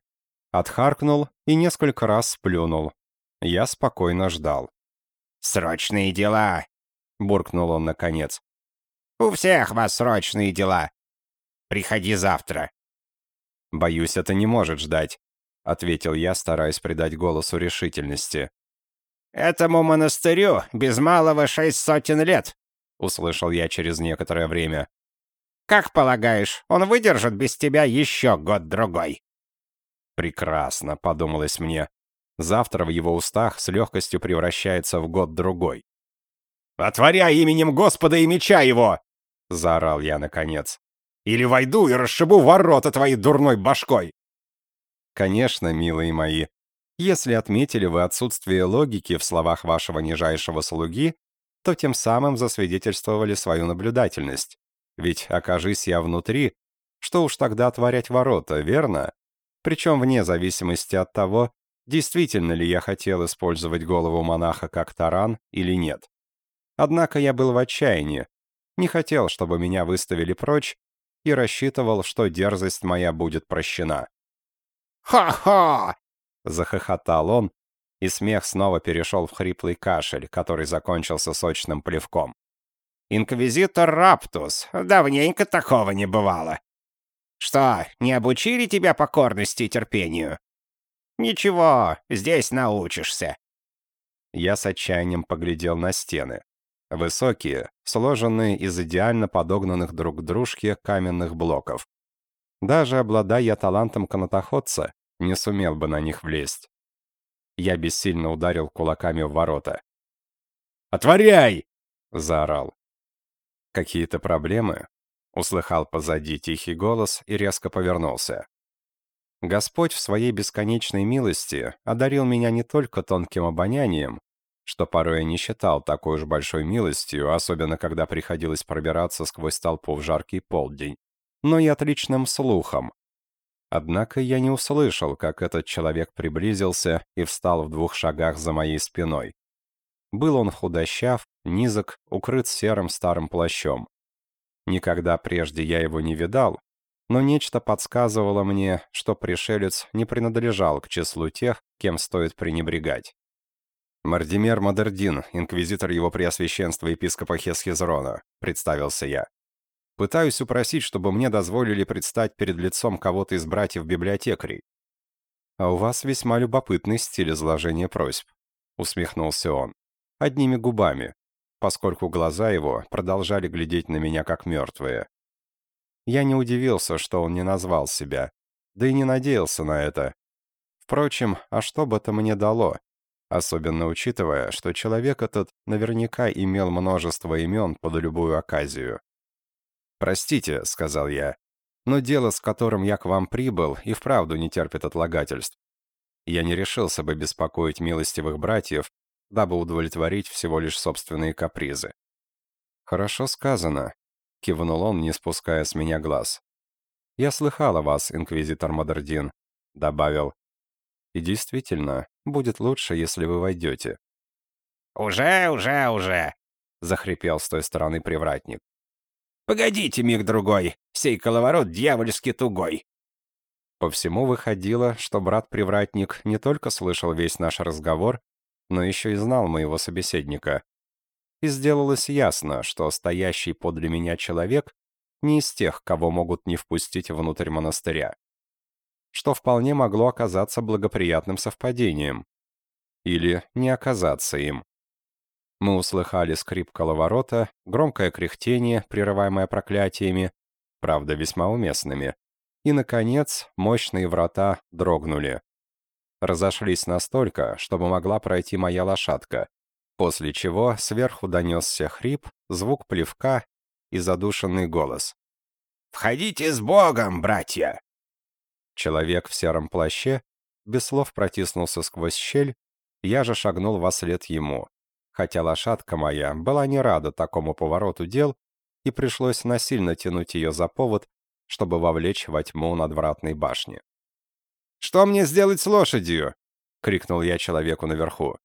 Отхаркнул и несколько раз сплюнул. Я спокойно ждал. «Срочные дела!» — буркнул он наконец. «У всех вас срочные дела. Приходи завтра». «Боюсь, это не может ждать», — ответил я, стараясь придать голосу решительности. «Этому монастырю без малого шесть сотен лет», — услышал я через некоторое время. Как полагаешь, он выдержит без тебя еще год-другой?» «Прекрасно», — подумалось мне. Завтра в его устах с легкостью превращается в год-другой. «Отворяй именем Господа и меча его!» — заорал я наконец. «Или войду и расшибу ворота твоей дурной башкой!» «Конечно, милые мои, если отметили вы отсутствие логики в словах вашего нижайшего слуги, то тем самым засвидетельствовали свою наблюдательность. Ведь, окажись я внутри, что уж тогда отворять ворота, верно? Причем вне зависимости от того, действительно ли я хотел использовать голову монаха как таран или нет. Однако я был в отчаянии, не хотел, чтобы меня выставили прочь, и рассчитывал, что дерзость моя будет прощена. «Ха-ха!» — захохотал он, и смех снова перешел в хриплый кашель, который закончился сочным плевком. Инквизитор Раптус. Давненько такого не бывало. Что, не обучили тебя покорности и терпению? Ничего, здесь научишься. Я с отчаянием поглядел на стены. Высокие, сложенные из идеально подогнанных друг к дружке каменных блоков. Даже обладая талантом канатоходца, не сумел бы на них влезть. Я бессильно ударил кулаками в ворота. «Отворяй!» — заорал. «Какие-то проблемы?» — услыхал позади тихий голос и резко повернулся. Господь в своей бесконечной милости одарил меня не только тонким обонянием, что порой я не считал такой уж большой милостью, особенно когда приходилось пробираться сквозь толпу в жаркий полдень, но и отличным слухом. Однако я не услышал, как этот человек приблизился и встал в двух шагах за моей спиной. Был он худощав, низок, укрыт серым старым плащом. Никогда прежде я его не видал, но нечто подсказывало мне, что пришелец не принадлежал к числу тех, кем стоит пренебрегать. «Мардимер Мадердин, инквизитор его преосвященства епископа Хесхизрона», — представился я. «Пытаюсь упросить, чтобы мне дозволили предстать перед лицом кого-то из братьев-библиотекарей». «А у вас весьма любопытный стиль изложения просьб», — усмехнулся он одними губами, поскольку глаза его продолжали глядеть на меня как мертвые. Я не удивился, что он не назвал себя, да и не надеялся на это. Впрочем, а что бы это мне дало? Особенно учитывая, что человек этот наверняка имел множество имен под любую оказию. «Простите», — сказал я, — «но дело, с которым я к вам прибыл, и вправду не терпит отлагательств. Я не решился бы беспокоить милостивых братьев, дабы удовлетворить всего лишь собственные капризы». «Хорошо сказано», — кивнул он, не спуская с меня глаз. «Я слыхал о вас, инквизитор Модердин», — добавил. «И действительно, будет лучше, если вы войдете». «Уже, уже, уже!» — захрипел с той стороны привратник. «Погодите миг-другой, сей коловорот дьявольски тугой!» По всему выходило, что брат-привратник не только слышал весь наш разговор, но еще и знал моего собеседника. И сделалось ясно, что стоящий подле меня человек не из тех, кого могут не впустить внутрь монастыря. Что вполне могло оказаться благоприятным совпадением. Или не оказаться им. Мы услыхали скрип коловорота, громкое кряхтение, прерываемое проклятиями, правда, весьма уместными. И, наконец, мощные врата дрогнули. Разошлись настолько, чтобы могла пройти моя лошадка, после чего сверху донесся хрип, звук плевка и задушенный голос. «Входите с Богом, братья!» Человек в сером плаще без слов протиснулся сквозь щель, я же шагнул во след ему, хотя лошадка моя была не рада такому повороту дел, и пришлось насильно тянуть ее за повод, чтобы вовлечь во тьму надвратной башни. «Что мне сделать с лошадью?» — крикнул я человеку наверху.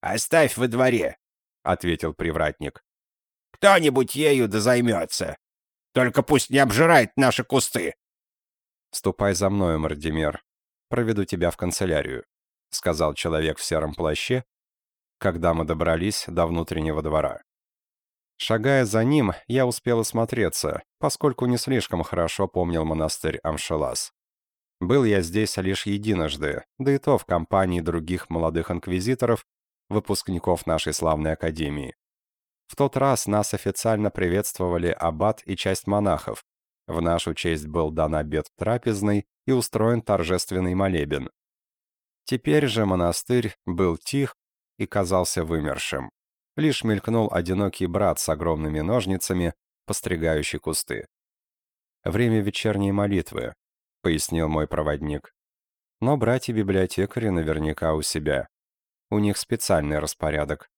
«Оставь во дворе», — ответил привратник. «Кто-нибудь ею да займется. Только пусть не обжирает наши кусты». «Ступай за мною, Мардимер. Проведу тебя в канцелярию», — сказал человек в сером плаще, когда мы добрались до внутреннего двора. Шагая за ним, я успел осмотреться, поскольку не слишком хорошо помнил монастырь Амшелас. Был я здесь лишь единожды, да и то в компании других молодых инквизиторов, выпускников нашей славной академии. В тот раз нас официально приветствовали аббат и часть монахов. В нашу честь был дан обед трапезный и устроен торжественный молебен. Теперь же монастырь был тих и казался вымершим. Лишь мелькнул одинокий брат с огромными ножницами, постригающий кусты. «Время вечерней молитвы», — пояснил мой проводник. «Но братья-библиотекари наверняка у себя. У них специальный распорядок».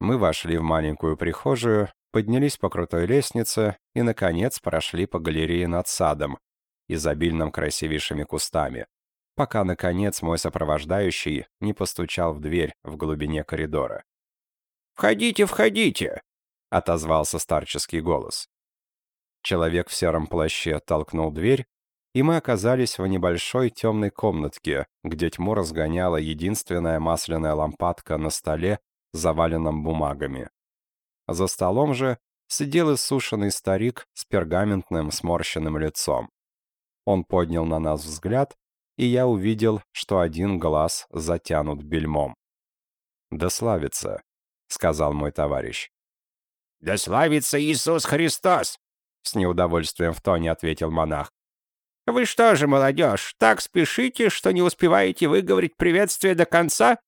Мы вошли в маленькую прихожую, поднялись по крутой лестнице и, наконец, прошли по галерее над садом, изобильным красивейшими кустами пока, наконец, мой сопровождающий не постучал в дверь в глубине коридора. «Входите, входите!» — отозвался старческий голос. Человек в сером плаще толкнул дверь, и мы оказались в небольшой темной комнатке, где тьму разгоняла единственная масляная лампадка на столе, заваленном бумагами. За столом же сидел иссушенный старик с пергаментным сморщенным лицом. Он поднял на нас взгляд и я увидел, что один глаз затянут бельмом. «Да славится», — сказал мой товарищ. «Да славится Иисус Христос!» — с неудовольствием в тоне ответил монах. «Вы что же, молодежь, так спешите, что не успеваете выговорить приветствие до конца?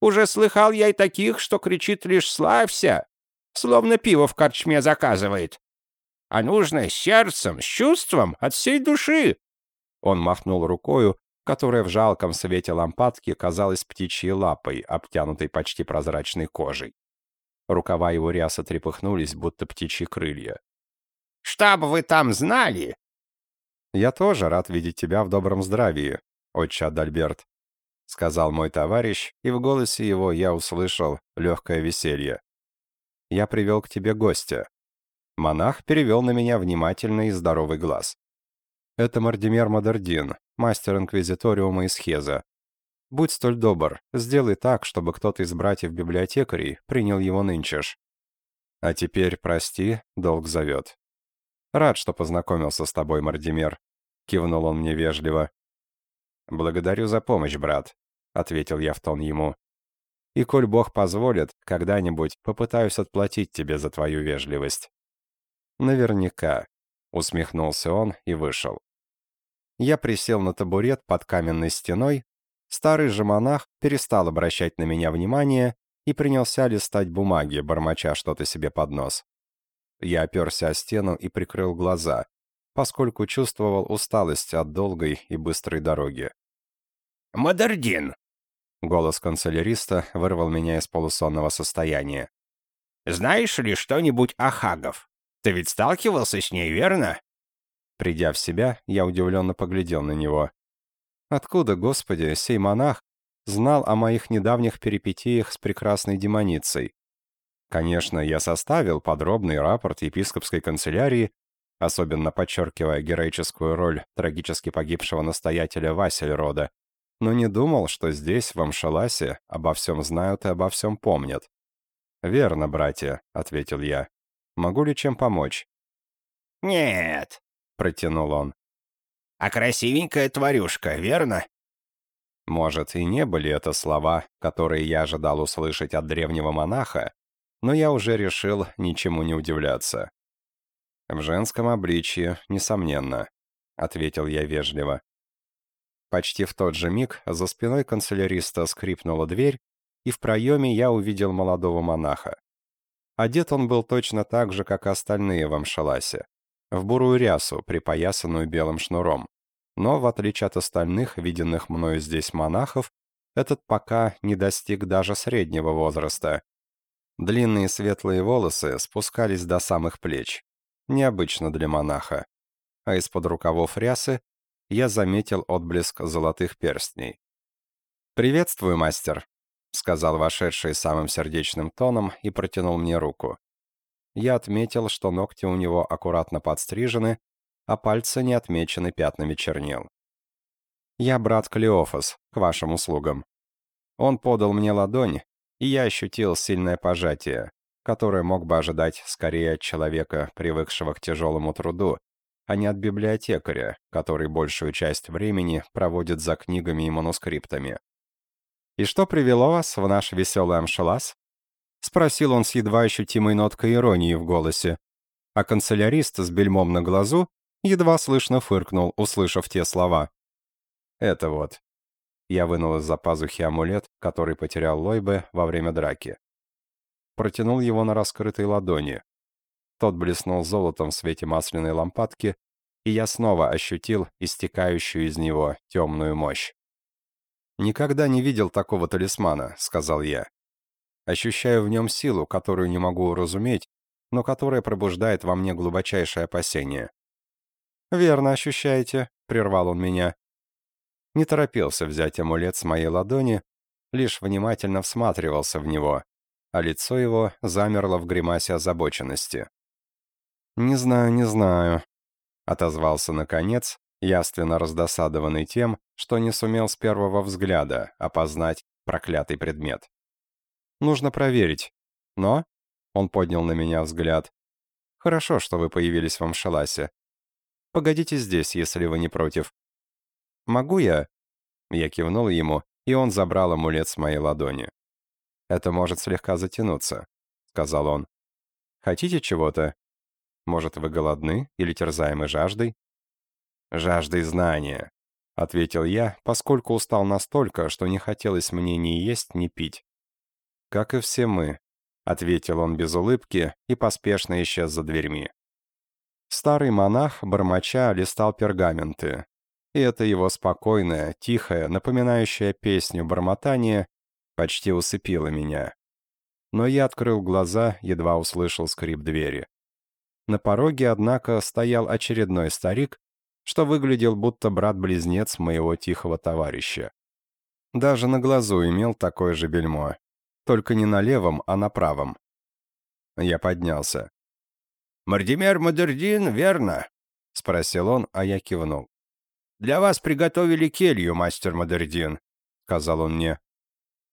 Уже слыхал я и таких, что кричит лишь «славься», словно пиво в корчме заказывает. А нужно с сердцем, с чувством, от всей души. Он махнул рукою, которая в жалком свете лампадки казалась птичьей лапой, обтянутой почти прозрачной кожей. Рукава его ряса трепыхнулись, будто птичьи крылья. «Чтоб вы там знали!» «Я тоже рад видеть тебя в добром здравии, отче Адальберт», — сказал мой товарищ, и в голосе его я услышал легкое веселье. «Я привел к тебе гостя». Монах перевел на меня внимательный и здоровый глаз. Это Мардимер Мадердин, мастер инквизиториума из Хеза. Будь столь добр, сделай так, чтобы кто-то из братьев-библиотекарей принял его нынчеш. А теперь, прости, долг зовет. Рад, что познакомился с тобой, Мардимер. Кивнул он мне вежливо. Благодарю за помощь, брат, ответил я в тон ему. И коль Бог позволит, когда-нибудь попытаюсь отплатить тебе за твою вежливость. Наверняка, усмехнулся он и вышел. Я присел на табурет под каменной стеной. Старый же монах перестал обращать на меня внимание и принялся листать бумаги, бормоча что-то себе под нос. Я оперся о стену и прикрыл глаза, поскольку чувствовал усталость от долгой и быстрой дороги. «Модердин!» Голос канцеляриста вырвал меня из полусонного состояния. «Знаешь ли что-нибудь о Хагов? Ты ведь сталкивался с ней, верно?» Придя в себя, я удивленно поглядел на него. Откуда, Господи, сей монах знал о моих недавних перипетиях с прекрасной демоницей? Конечно, я составил подробный рапорт епископской канцелярии, особенно подчеркивая героическую роль трагически погибшего настоятеля Васильрода, но не думал, что здесь, в Амшаласе, обо всем знают и обо всем помнят. «Верно, братья», — ответил я. «Могу ли чем помочь?» «Нет», — протянул он. «А красивенькая тварюшка, верно?» Может, и не были это слова, которые я ожидал услышать от древнего монаха, но я уже решил ничему не удивляться. «В женском обличье, несомненно», — ответил я вежливо. Почти в тот же миг за спиной канцеляриста скрипнула дверь, и в проеме я увидел молодого монаха. Одет он был точно так же, как и остальные в Амшаласе, в бурую рясу, припоясанную белым шнуром. Но, в отличие от остальных, виденных мною здесь монахов, этот пока не достиг даже среднего возраста. Длинные светлые волосы спускались до самых плеч. Необычно для монаха. А из-под рукавов рясы я заметил отблеск золотых перстней. «Приветствую, мастер», — сказал вошедший самым сердечным тоном и протянул мне руку. Я отметил, что ногти у него аккуратно подстрижены, а пальцы не отмечены пятнами чернил. «Я брат Клеофас, к вашим услугам». Он подал мне ладонь, и я ощутил сильное пожатие, которое мог бы ожидать скорее от человека, привыкшего к тяжелому труду, а не от библиотекаря, который большую часть времени проводит за книгами и манускриптами. «И что привело вас в наш веселый амшалас?» — спросил он с едва ощутимой ноткой иронии в голосе, а канцелярист с бельмом на глазу едва слышно фыркнул, услышав те слова. «Это вот». Я вынул из-за пазухи амулет, который потерял Лойбе во время драки. Протянул его на раскрытой ладони, тот блеснул золотом в свете масляной лампадки, и я снова ощутил истекающую из него темную мощь. «Никогда не видел такого талисмана», — сказал я. «Ощущаю в нем силу, которую не могу уразуметь, но которая пробуждает во мне глубочайшее опасение». «Верно ощущаете», — прервал он меня. Не торопился взять амулет с моей ладони, лишь внимательно всматривался в него, а лицо его замерло в гримасе озабоченности. «Не знаю, не знаю», — отозвался наконец, явственно раздосадованный тем, что не сумел с первого взгляда опознать проклятый предмет. «Нужно проверить. Но...» — он поднял на меня взгляд. «Хорошо, что вы появились в Амшаласе. Погодите здесь, если вы не против». «Могу я?» Я кивнул ему, и он забрал амулет с моей ладони. «Это может слегка затянуться», — сказал он. «Хотите чего-то?» Может, вы голодны или терзаемы жаждой?» «Жаждой знания», — ответил я, поскольку устал настолько, что не хотелось мне ни есть, ни пить. «Как и все мы», — ответил он без улыбки и поспешно исчез за дверьми. Старый монах, бормоча, листал пергаменты, и это его спокойное, тихое, напоминающее песню бормотание почти усыпило меня. Но я открыл глаза, едва услышал скрип двери. На пороге, однако, стоял очередной старик, что выглядел будто брат-близнец моего тихого товарища. Даже на глазу имел такое же бельмо, только не на левом, а на правом. Я поднялся. «Мардимер Модердин, верно?» — спросил он, а я кивнул. «Для вас приготовили келью, мастер Модердин», — сказал он мне.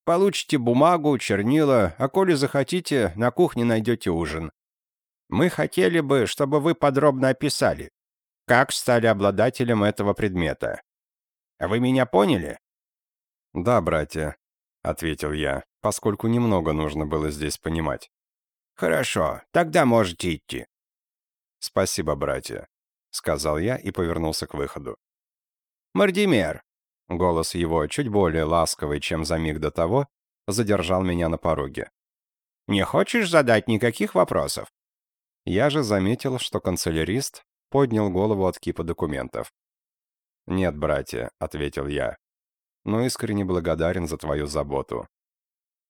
«Получите бумагу, чернила, а коли захотите, на кухне найдете ужин. Мы хотели бы, чтобы вы подробно описали, как стали обладателем этого предмета. Вы меня поняли?» «Да, братья», — ответил я, поскольку немного нужно было здесь понимать. «Хорошо, тогда можете идти». «Спасибо, братья», — сказал я и повернулся к выходу. «Мардимер», — голос его, чуть более ласковый, чем за миг до того, задержал меня на пороге. «Не хочешь задать никаких вопросов?» Я же заметил, что канцелярист поднял голову от кипа документов. «Нет, братья», — ответил я, — «но искренне благодарен за твою заботу».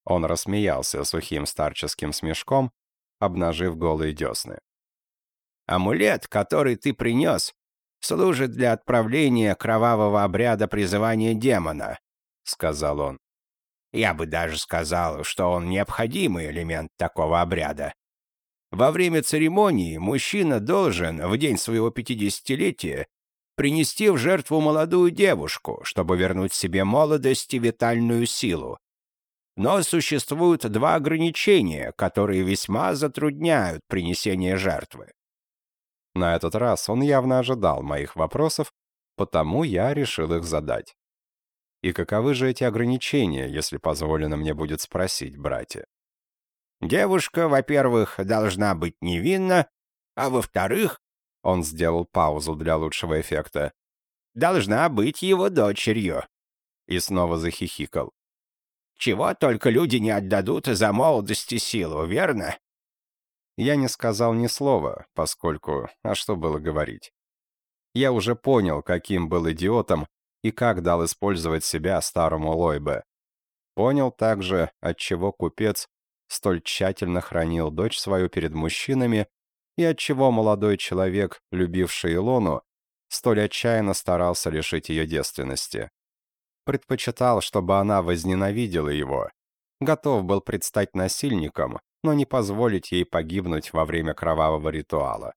Он рассмеялся сухим старческим смешком, обнажив голые десны. «Амулет, который ты принес, служит для отправления кровавого обряда призывания демона», — сказал он. «Я бы даже сказал, что он необходимый элемент такого обряда. Во время церемонии мужчина должен в день своего пятидесятилетия принести в жертву молодую девушку, чтобы вернуть себе молодость и витальную силу. Но существуют два ограничения, которые весьма затрудняют принесение жертвы. На этот раз он явно ожидал моих вопросов, потому я решил их задать. И каковы же эти ограничения, если позволено мне будет спросить, братья? Девушка, во-первых, должна быть невинна, а во-вторых, он сделал паузу для лучшего эффекта, должна быть его дочерью. И снова захихикал. Чего только люди не отдадут за молодость и силу, верно? Я не сказал ни слова, поскольку, а что было говорить? Я уже понял, каким был идиотом и как дал использовать себя старому Лойбе. Понял также, отчего купец столь тщательно хранил дочь свою перед мужчинами и отчего молодой человек, любивший Илону, столь отчаянно старался лишить ее девственности. Предпочитал, чтобы она возненавидела его. Готов был предстать насильником, но не позволить ей погибнуть во время кровавого ритуала.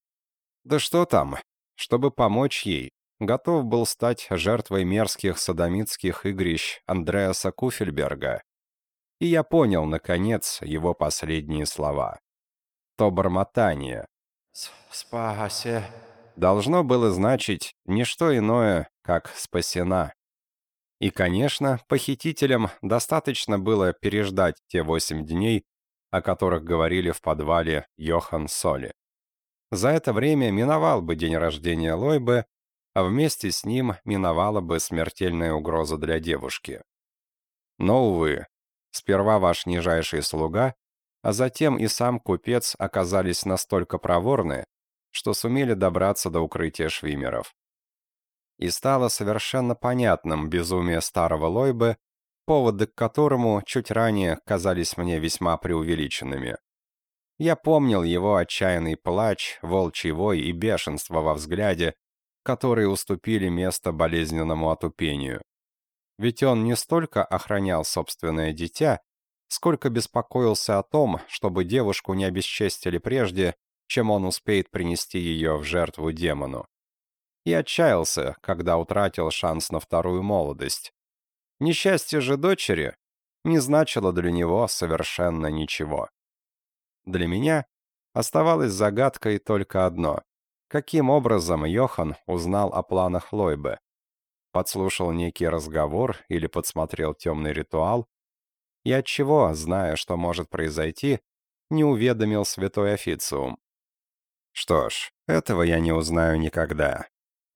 Да что там, чтобы помочь ей, готов был стать жертвой мерзких садомитских игрищ Андреаса Куфельберга, и я понял, наконец, его последние слова. То бормотание «Спасе» должно было значить не что иное, как «спасена». И, конечно, похитителям достаточно было переждать те восемь дней, о которых говорили в подвале Йохан Соли. За это время миновал бы день рождения Лойбы, а вместе с ним миновала бы смертельная угроза для девушки. Но, увы, Сперва ваш нижайший слуга, а затем и сам купец оказались настолько проворны, что сумели добраться до укрытия швимеров. И стало совершенно понятным безумие старого Лойбы, поводы к которому чуть ранее казались мне весьма преувеличенными. Я помнил его отчаянный плач, волчий вой и бешенство во взгляде, которые уступили место болезненному отупению. Ведь он не столько охранял собственное дитя, сколько беспокоился о том, чтобы девушку не обесчестили прежде, чем он успеет принести ее в жертву демону. И отчаялся, когда утратил шанс на вторую молодость. Несчастье же дочери не значило для него совершенно ничего. Для меня оставалось загадкой только одно. Каким образом Йохан узнал о планах Лойбе? подслушал некий разговор или подсмотрел темный ритуал, и отчего, зная, что может произойти, не уведомил святой официум. Что ж, этого я не узнаю никогда,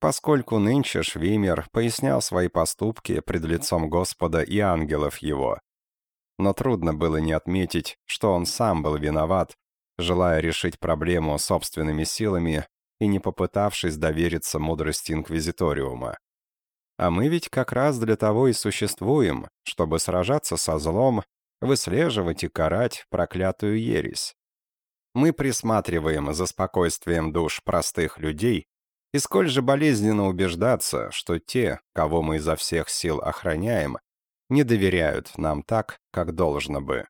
поскольку нынче Швимер пояснял свои поступки пред лицом Господа и ангелов его. Но трудно было не отметить, что он сам был виноват, желая решить проблему собственными силами и не попытавшись довериться мудрости Инквизиториума. А мы ведь как раз для того и существуем, чтобы сражаться со злом, выслеживать и карать проклятую ересь. Мы присматриваем за спокойствием душ простых людей, и сколь же болезненно убеждаться, что те, кого мы изо всех сил охраняем, не доверяют нам так, как должно бы.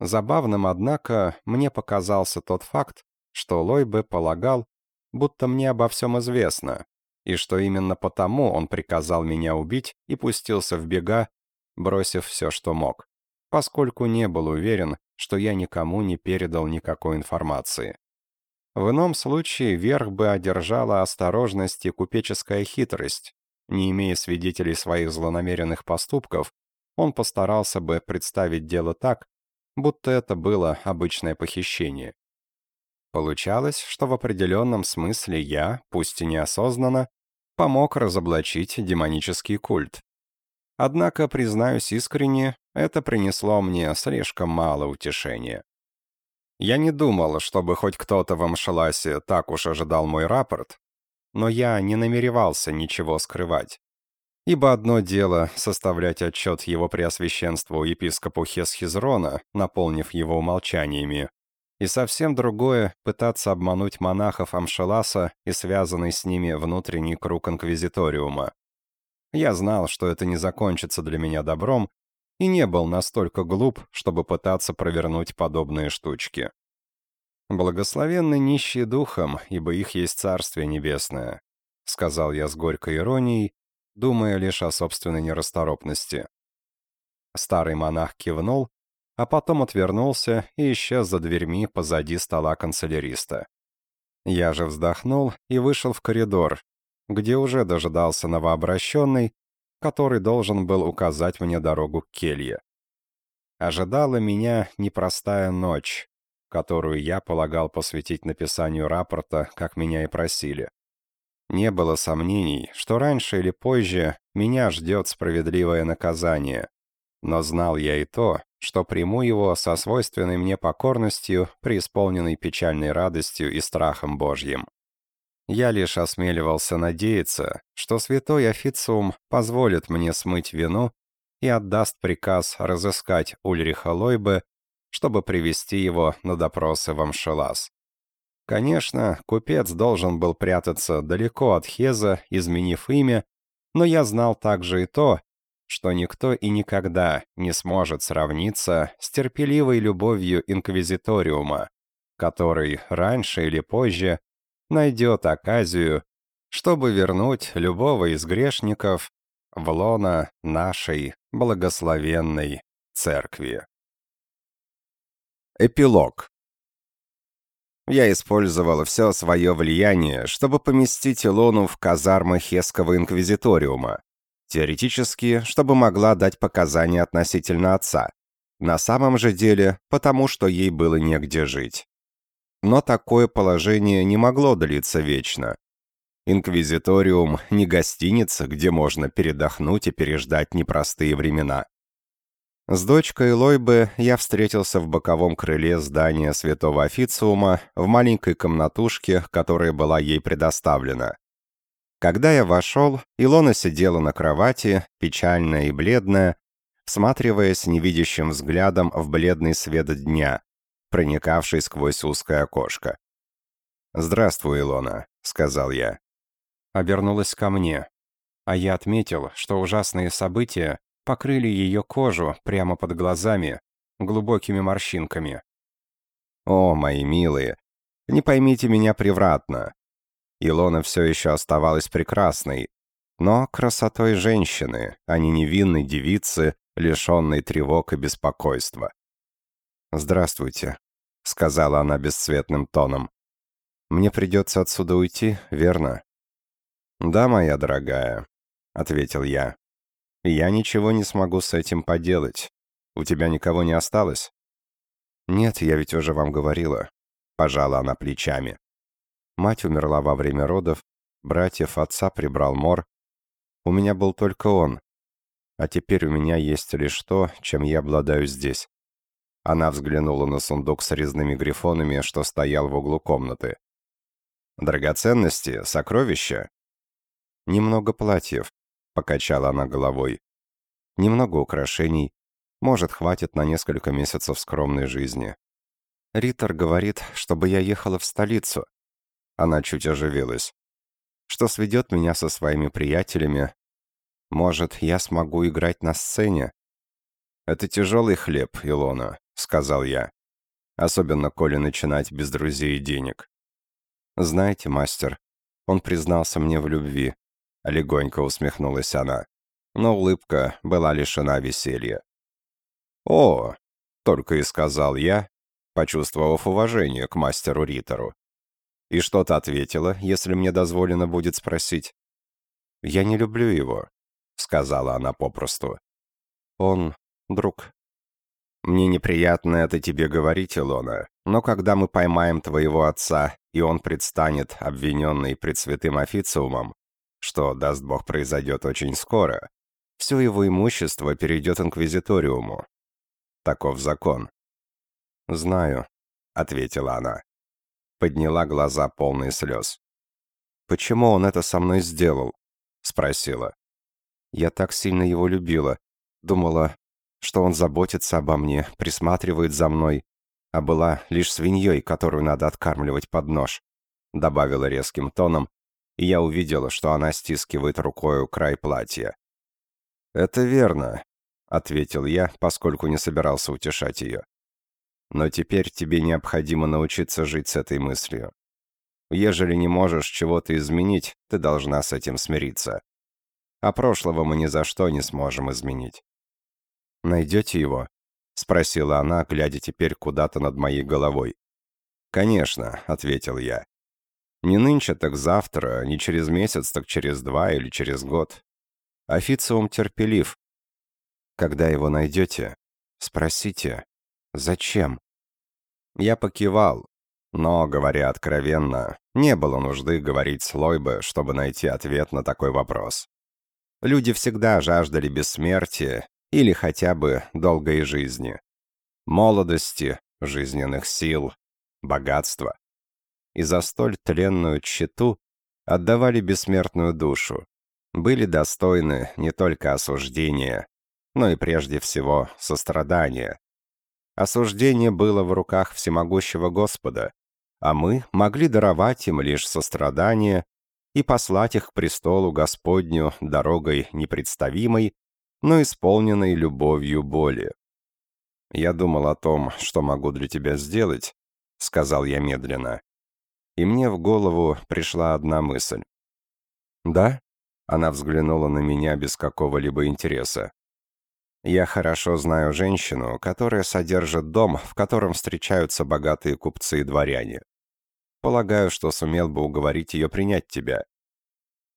Забавным, однако, мне показался тот факт, что Лойбе полагал, будто мне обо всем известно, и что именно потому он приказал меня убить и пустился в бега, бросив все, что мог, поскольку не был уверен, что я никому не передал никакой информации. В ином случае верх бы одержала осторожность и купеческая хитрость. Не имея свидетелей своих злонамеренных поступков, он постарался бы представить дело так, будто это было обычное похищение. Получалось, что в определенном смысле я, пусть и неосознанно, помог разоблачить демонический культ. Однако, признаюсь искренне, это принесло мне слишком мало утешения. Я не думал, чтобы хоть кто-то в Амшаласе так уж ожидал мой рапорт, но я не намеревался ничего скрывать. Ибо одно дело составлять отчет его преосвященству епископу Хесхизрона, наполнив его умолчаниями, и совсем другое — пытаться обмануть монахов Амшаласа и связанный с ними внутренний круг инквизиториума. Я знал, что это не закончится для меня добром, и не был настолько глуп, чтобы пытаться провернуть подобные штучки. «Благословенны нищие духом, ибо их есть Царствие Небесное», — сказал я с горькой иронией, думая лишь о собственной нерасторопности. Старый монах кивнул, а потом отвернулся и исчез за дверьми позади стола канцеляриста. Я же вздохнул и вышел в коридор, где уже дожидался новообращенный, который должен был указать мне дорогу к келье. Ожидала меня непростая ночь, которую я полагал посвятить написанию рапорта, как меня и просили. Не было сомнений, что раньше или позже меня ждет справедливое наказание, но знал я и то, что приму его со свойственной мне покорностью, преисполненной печальной радостью и страхом Божьим. Я лишь осмеливался надеяться, что святой официум позволит мне смыть вину и отдаст приказ разыскать Ульриха Лойбе, чтобы привести его на допросы в Амшелас. Конечно, купец должен был прятаться далеко от Хеза, изменив имя, но я знал также и то, что никто и никогда не сможет сравниться с терпеливой любовью инквизиториума, который раньше или позже найдет оказию, чтобы вернуть любого из грешников в лона нашей благословенной церкви. Эпилог. Я использовал все свое влияние, чтобы поместить Илону в казармы Хесского инквизиториума. Теоретически, чтобы могла дать показания относительно отца. На самом же деле, потому что ей было негде жить. Но такое положение не могло длиться вечно. Инквизиториум — не гостиница, где можно передохнуть и переждать непростые времена. С дочкой Лойбы я встретился в боковом крыле здания святого официума в маленькой комнатушке, которая была ей предоставлена. Когда я вошел, Илона сидела на кровати, печальная и бледная, всматриваясь невидящим взглядом в бледный свет дня, проникавший сквозь узкое окошко. «Здравствуй, Илона», — сказал я. Обернулась ко мне, а я отметил, что ужасные события покрыли ее кожу прямо под глазами, глубокими морщинками. «О, мои милые, не поймите меня превратно. Илона все еще оставалась прекрасной, но красотой женщины, а не невинной девицы, лишенной тревог и беспокойства. «Здравствуйте», — сказала она бесцветным тоном. «Мне придется отсюда уйти, верно?» «Да, моя дорогая», — ответил я. «Я ничего не смогу с этим поделать. У тебя никого не осталось?» «Нет, я ведь уже вам говорила», — пожала она плечами. Мать умерла во время родов, братьев отца прибрал мор. У меня был только он. А теперь у меня есть лишь то, чем я обладаю здесь. Она взглянула на сундук с резными грифонами, что стоял в углу комнаты. «Драгоценности? Сокровища?» «Немного платьев», — покачала она головой. «Немного украшений. Может, хватит на несколько месяцев скромной жизни. Риттер говорит, чтобы я ехала в столицу». Она чуть оживилась. «Что сведет меня со своими приятелями. Может, я смогу играть на сцене?» «Это тяжелый хлеб, Илона», — сказал я. «Особенно, коли начинать без друзей и денег». «Знаете, мастер, он признался мне в любви», — легонько усмехнулась она. Но улыбка была лишена веселья. «О!» — только и сказал я, почувствовав уважение к мастеру Риттеру. «И что ты ответила, если мне дозволено будет спросить?» «Я не люблю его», — сказала она попросту. «Он друг». «Мне неприятно это тебе говорить, Илона, но когда мы поймаем твоего отца, и он предстанет, обвиненный пред святым официумом, что, даст Бог, произойдет очень скоро, все его имущество перейдет инквизиториуму. Таков закон». «Знаю», ответила она. Подняла глаза полные слез. «Почему он это со мной сделал?» — спросила. «Я так сильно его любила. Думала, что он заботится обо мне, присматривает за мной, а была лишь свиньей, которую надо откармливать под нож», — добавила резким тоном, и я увидела, что она стискивает рукою край платья. «Это верно», — ответил я, поскольку не собирался утешать ее. «Но теперь тебе необходимо научиться жить с этой мыслью. Ежели не можешь чего-то изменить, ты должна с этим смириться. А прошлого мы ни за что не сможем изменить». «Найдете его?» — спросила она, глядя теперь куда-то над моей головой. «Конечно», — ответил я. «Не нынче, так завтра, не через месяц, так через два или через год. Официум терпелив. Когда его найдете, спросите, зачем?» Я покивал, но, говоря откровенно, не было нужды говорить с Лойбе, чтобы найти ответ на такой вопрос. Люди всегда жаждали бессмертия или хотя бы долгой жизни, молодости, жизненных сил, богатства. И за столь тленную тщету отдавали бессмертную душу, были достойны не только осуждения, но и прежде всего сострадания. Осуждение было в руках всемогущего Господа, а мы могли даровать им лишь сострадание и послать их к престолу Господню дорогой непредставимой, но исполненной любовью боли. «Я думал о том, что могу для тебя сделать», — сказал я медленно. И мне в голову пришла одна мысль. «Да?» — она взглянула на меня без какого-либо интереса. Я хорошо знаю женщину, которая содержит дом, в котором встречаются богатые купцы и дворяне. Полагаю, что сумел бы уговорить ее принять тебя.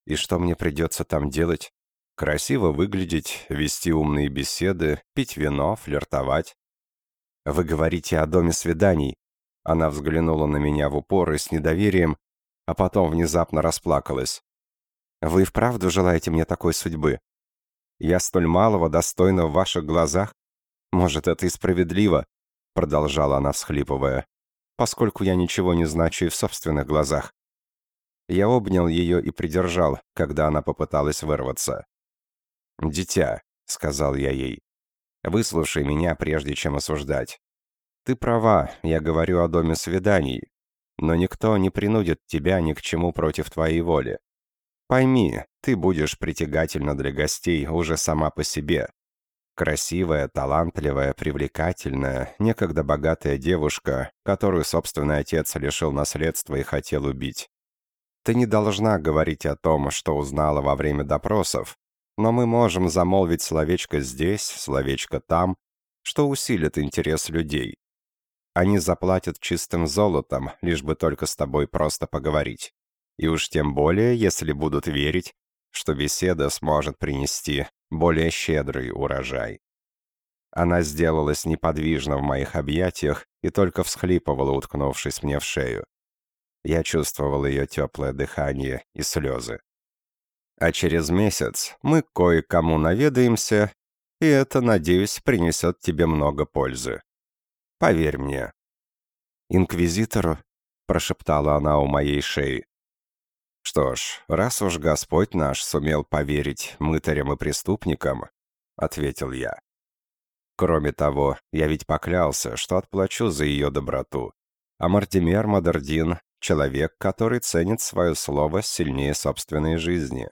И что мне придется там делать? Красиво выглядеть, вести умные беседы, пить вино, флиртовать. Вы говорите о доме свиданий. Она взглянула на меня в упор и с недоверием, а потом внезапно расплакалась. Вы вправду желаете мне такой судьбы? Я столь малого достойна в ваших глазах? Может, это и справедливо?» Продолжала она, всхлипывая. «Поскольку я ничего не значу и в собственных глазах». Я обнял ее и придержал, когда она попыталась вырваться. «Дитя», — сказал я ей, — «выслушай меня, прежде чем осуждать. Ты права, я говорю о доме свиданий, но никто не принудит тебя ни к чему против твоей воли. Пойми, ты будешь притягательна для гостей уже сама по себе. Красивая, талантливая, привлекательная, некогда богатая девушка, которую собственный отец лишил наследства и хотел убить. Ты не должна говорить о том, что узнала во время допросов, но мы можем замолвить словечко здесь, словечко там, что усилит интерес людей. Они заплатят чистым золотом, лишь бы только с тобой просто поговорить. И уж тем более, если будут верить, что беседа сможет принести более щедрый урожай. Она сделалась неподвижна в моих объятиях и только всхлипывала, уткнувшись мне в шею. Я чувствовал ее теплое дыхание и слезы. А через месяц мы кое-кому наведаемся, и это, надеюсь, принесет тебе много пользы. Поверь мне. «Инквизитору?» — прошептала она у моей шеи. «Что ж, раз уж Господь наш сумел поверить мытарям и преступникам», — ответил я. «Кроме того, я ведь поклялся, что отплачу за ее доброту. А Мартимер Мадердин — человек, который ценит свое слово сильнее собственной жизни.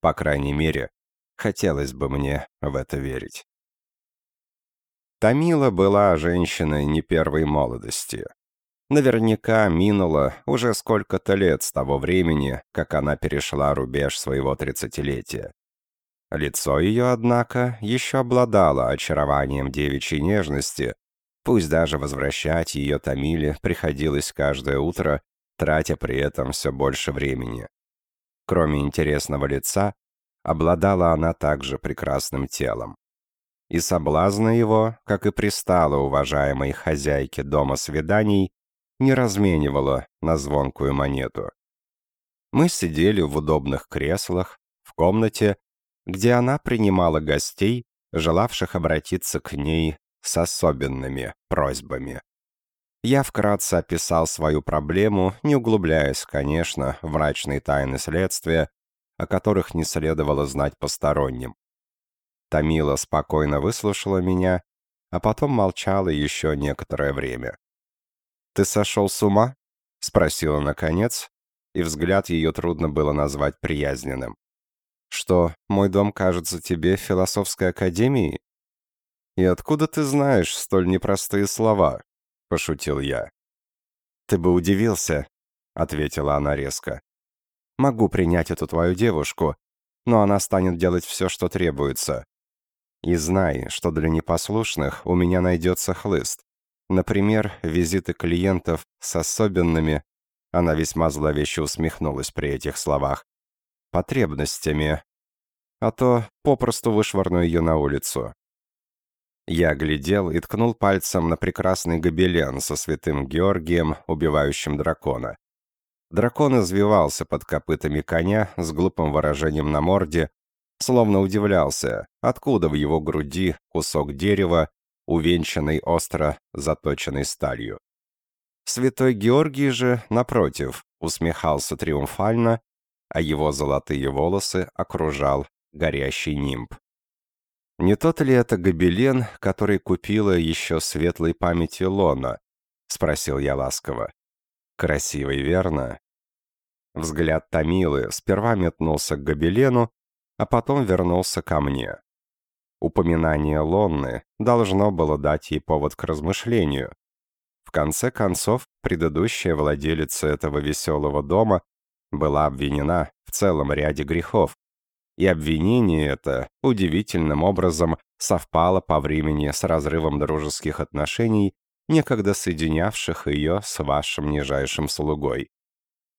По крайней мере, хотелось бы мне в это верить». Тамила была женщиной не первой молодости. Наверняка минуло уже сколько-то лет с того времени, как она перешла рубеж своего тридцатилетия. Лицо ее, однако, еще обладало очарованием девичьей нежности, пусть даже возвращать ее Томиле приходилось каждое утро, тратя при этом все больше времени. Кроме интересного лица, обладала она также прекрасным телом. И соблазна его, как и пристало уважаемой хозяйке дома свиданий, не разменивала на звонкую монету. Мы сидели в удобных креслах, в комнате, где она принимала гостей, желавших обратиться к ней с особенными просьбами. Я вкратце описал свою проблему, не углубляясь, конечно, в мрачные тайны следствия, о которых не следовало знать посторонним. Тамила спокойно выслушала меня, а потом молчала еще некоторое время. «Ты сошел с ума?» — спросила наконец, и взгляд ее трудно было назвать приязненным. «Что, мой дом кажется тебе философской академией?» «И откуда ты знаешь столь непростые слова?» — пошутил я. «Ты бы удивился», — ответила она резко. «Могу принять эту твою девушку, но она станет делать все, что требуется. И знай, что для непослушных у меня найдется хлыст. Например, визиты клиентов с особенными, она весьма зловеще усмехнулась при этих словах, потребностями. А то попросту вышвырну ее на улицу. Я глядел и ткнул пальцем на прекрасный гобелен со святым Георгием, убивающим дракона. Дракон извивался под копытами коня с глупым выражением на морде, словно удивлялся, откуда в его груди кусок дерева, увенчанный остро заточенной сталью. Святой Георгий же, напротив, усмехался триумфально, а его золотые волосы окружал горящий нимб. «Не тот ли это гобелен, который купила еще светлой памяти Лона?» — спросил я ласково. «Красивый, верно?» Взгляд Томилы сперва метнулся к гобелену, а потом вернулся ко мне. Упоминание Лонны должно было дать ей повод к размышлению. В конце концов, предыдущая владелица этого веселого дома была обвинена в целом ряде грехов, и обвинение это удивительным образом совпало по времени с разрывом дружеских отношений, некогда соединявших ее с вашим нижайшим слугой.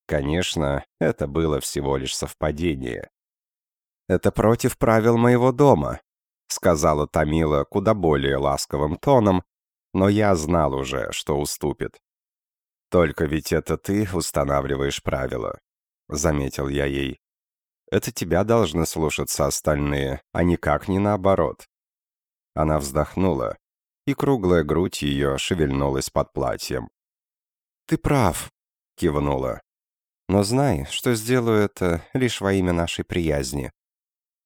Конечно, это было всего лишь совпадение. «Это против правил моего дома», — сказала Тамила куда более ласковым тоном, но я знал уже, что уступит. «Только ведь это ты устанавливаешь правила», — заметил я ей. Это тебя должны слушаться остальные, а никак не наоборот». Она вздохнула, и круглая грудь ее шевельнулась под платьем. «Ты прав», — кивнула. «Но знай, что сделаю это лишь во имя нашей приязни.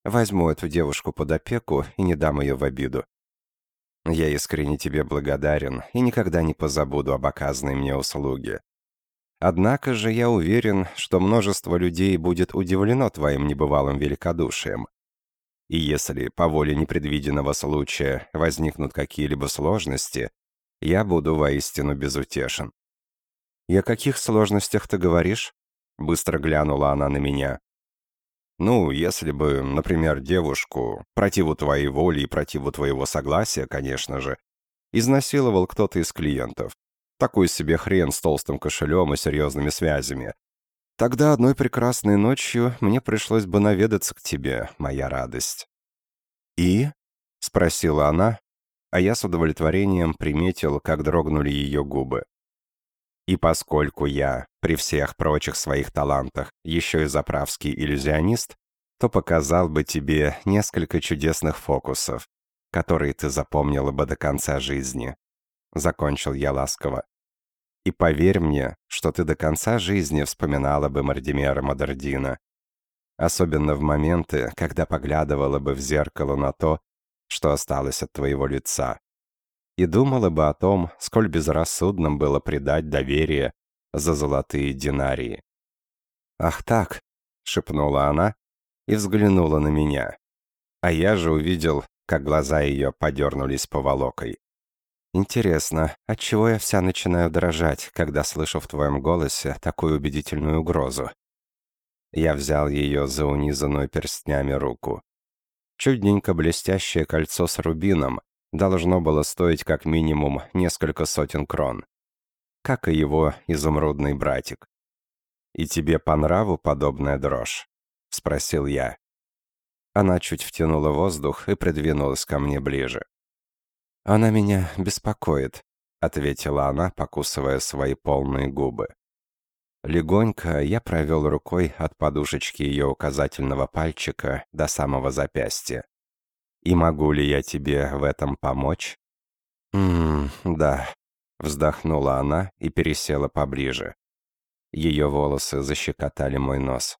Возьму эту девушку под опеку и не дам ее в обиду. Я искренне тебе благодарен и никогда не позабуду об оказанной мне услуге. Однако же я уверен, что множество людей будет удивлено твоим небывалым великодушием. И если по воле непредвиденного случая возникнут какие-либо сложности, я буду воистину безутешен. «И о каких сложностях ты говоришь?» Быстро глянула она на меня. «Ну, если бы, например, девушку, противу твоей воли и противу твоего согласия, конечно же, изнасиловал кто-то из клиентов. Такой себе хрен с толстым кошелем и серьезными связями. Тогда одной прекрасной ночью мне пришлось бы наведаться к тебе, моя радость». «И?» — спросила она, а я с удовлетворением приметил, как дрогнули ее губы. И поскольку я, при всех прочих своих талантах, еще и заправский иллюзионист, то показал бы тебе несколько чудесных фокусов, которые ты запомнила бы до конца жизни. Закончил я ласково. И поверь мне, что ты до конца жизни вспоминала бы Мардимера Модердина. Особенно в моменты, когда поглядывала бы в зеркало на то, что осталось от твоего лица. И думала бы о том, сколь безрассудным было предать доверие за золотые динарии. «Ах так!» — шепнула она и взглянула на меня. А я же увидел, как глаза ее подернулись поволокой. Интересно, отчего я вся начинаю дрожать, когда слышу в твоем голосе такую убедительную угрозу? Я взял ее за унизанную перстнями руку. Чудненько блестящее кольцо с рубином должно было стоить как минимум несколько сотен крон. Как и его изумрудный братик. «И тебе по нраву подобная дрожь?» — спросил я. Она чуть втянула воздух и придвинулась ко мне ближе. «Она меня беспокоит», — ответила она, покусывая свои полные губы. Легонько я провел рукой от подушечки ее указательного пальчика до самого запястья. «И могу ли я тебе в этом помочь?» «Ммм, да», Вздохнула она и пересела поближе. Ее волосы защекотали мой нос.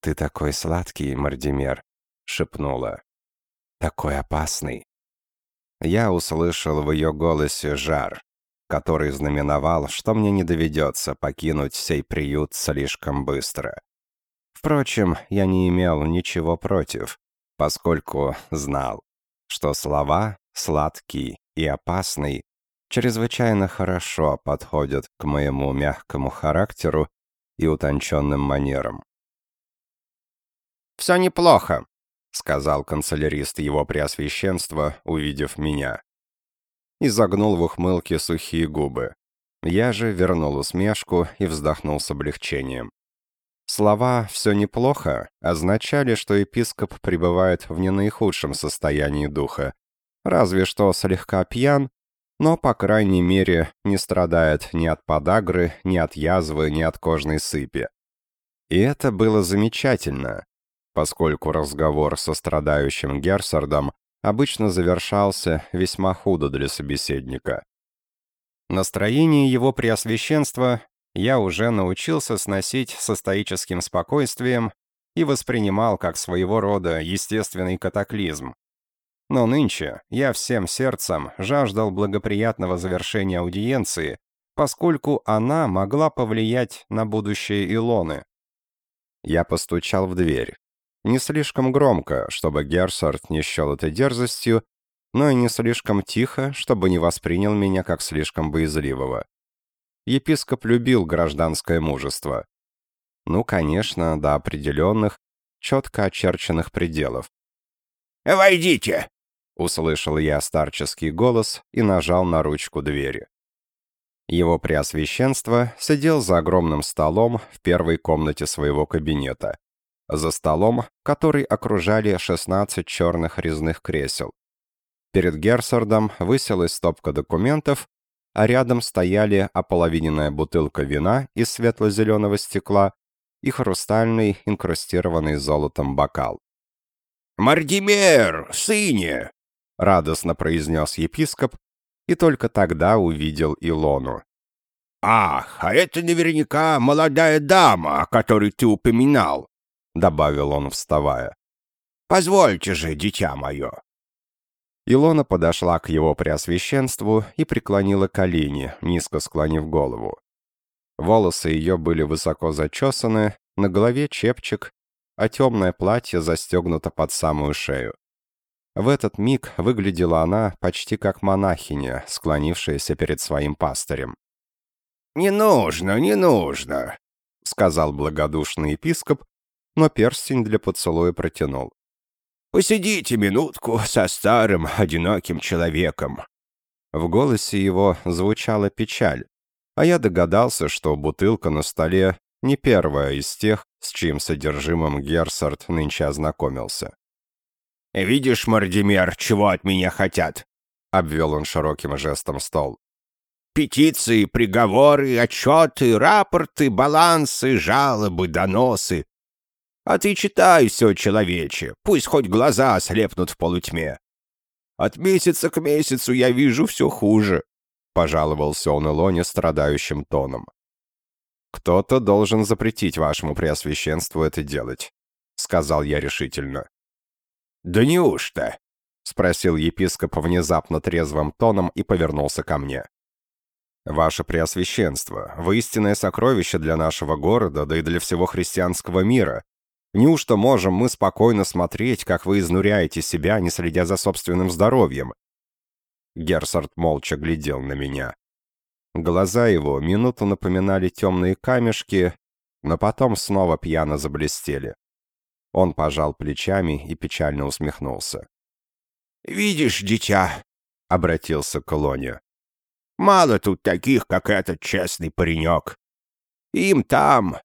«Ты такой сладкий, Мардимер», — шепнула. «Такой опасный». Я услышал в ее голосе жар, который знаменовал, что мне не доведется покинуть сей приют слишком быстро. Впрочем, я не имел ничего против, поскольку знал, что слова «сладкий» и «опасный» чрезвычайно хорошо подходят к моему мягкому характеру и утонченным манерам. «Все неплохо», — сказал канцелярист его преосвященства, увидев меня. И загнул в ухмылке сухие губы. Я же вернул усмешку и вздохнул с облегчением. Слова «все неплохо» означали, что епископ пребывает в не наихудшем состоянии духа, разве что слегка пьян, но, по крайней мере, не страдает ни от подагры, ни от язвы, ни от кожной сыпи. И это было замечательно, поскольку разговор со страдающим Герсардом обычно завершался весьма худо для собеседника. Настроение его преосвященства я уже научился сносить со стоическим спокойствием и воспринимал как своего рода естественный катаклизм. Но нынче я всем сердцем жаждал благоприятного завершения аудиенции, поскольку она могла повлиять на будущее Илоны. Я постучал в дверь. Не слишком громко, чтобы Герсард не счел это дерзостью, но и не слишком тихо, чтобы не воспринял меня как слишком боязливого епископ любил гражданское мужество. Ну, конечно, до определенных, четко очерченных пределов. «Войдите!» — услышал я старческий голос и нажал на ручку двери. Его преосвященство сидел за огромным столом в первой комнате своего кабинета. За столом, который окружали 16 черных резных кресел. Перед Герсардом высилась стопка документов, а рядом стояли ополовиненная бутылка вина из светло-зеленого стекла и хрустальный, инкрустированный золотом бокал. «Мардимер, сыне!» — радостно произнес епископ, и только тогда увидел Илону. «Ах, а это наверняка молодая дама, о которой ты упоминал», — добавил он, вставая. «Позвольте же, дитя мое, Илона подошла к его преосвященству и преклонила колени, низко склонив голову. Волосы ее были высоко зачесаны, на голове чепчик, а темное платье застегнуто под самую шею. В этот миг выглядела она почти как монахиня, склонившаяся перед своим пастырем. «Не нужно, не нужно», — сказал благодушный епископ, но перстень для поцелуя протянул. Посидите минутку со старым, одиноким человеком». В голосе его звучала печаль, а я догадался, что бутылка на столе не первая из тех, с чьим содержимым Герсард нынче ознакомился. «Видишь, Мардимер, чего от меня хотят?» — обвел он широким жестом стол. «Петиции, приговоры, отчеты, рапорты, балансы, жалобы, доносы. А ты читай все, человече, пусть хоть глаза ослепнут в полутьме. От месяца к месяцу я вижу все хуже», — пожаловался он Илоне страдающим тоном. «Кто-то должен запретить вашему преосвященству это делать», — сказал я решительно. «Да неужто?» — спросил епископ внезапно трезвым тоном и повернулся ко мне. «Ваше Преосвященство, вы истинное сокровище для нашего города, да и для всего христианского мира, Неужто можем мы спокойно смотреть, как вы изнуряете себя, не следя за собственным здоровьем?» Герсард молча глядел на меня. Глаза его минуту напоминали темные камешки, но потом снова пьяно заблестели. Он пожал плечами и печально усмехнулся. «Видишь, дитя», — обратился к Лоне, — «мало тут таких, как этот честный паренек. Им там,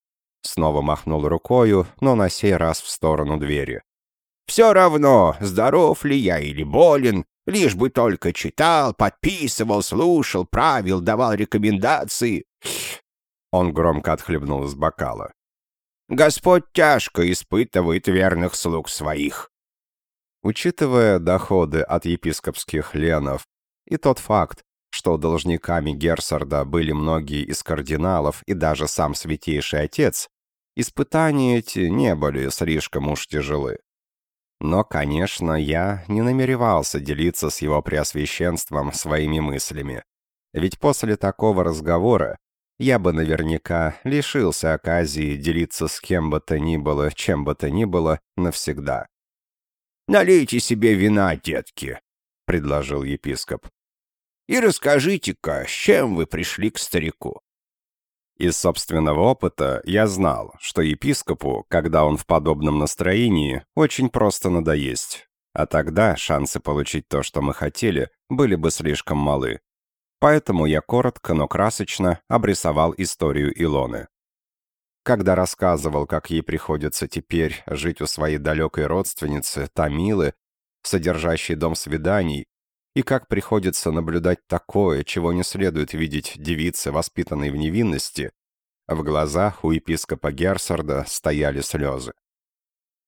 Снова махнул рукою, но на сей раз в сторону двери. «Все равно, здоров ли я или болен, лишь бы только читал, подписывал, слушал, правил, давал рекомендации». Он громко отхлебнул из бокала. «Господь тяжко испытывает верных слуг своих». Учитывая доходы от епископских ленов и тот факт, что должниками Герсарда были многие из кардиналов и даже сам Святейший Отец, испытания эти не были слишком уж тяжелы. Но, конечно, я не намеревался делиться с его преосвященством своими мыслями. Ведь после такого разговора я бы наверняка лишился оказии делиться с кем бы то ни было, чем бы то ни было, навсегда. «Налейте себе вина, детки», — предложил епископ. «И расскажите-ка, с чем вы пришли к старику?» Из собственного опыта я знал, что епископу, когда он в подобном настроении, очень просто надоесть. А тогда шансы получить то, что мы хотели, были бы слишком малы. Поэтому я коротко, но красочно обрисовал историю Илоны. Когда рассказывал, как ей приходится теперь жить у своей далекой родственницы, Тамилы, содержащей дом свиданий, и как приходится наблюдать такое, чего не следует видеть девице, воспитанной в невинности, в глазах у епископа Герсарда стояли слезы.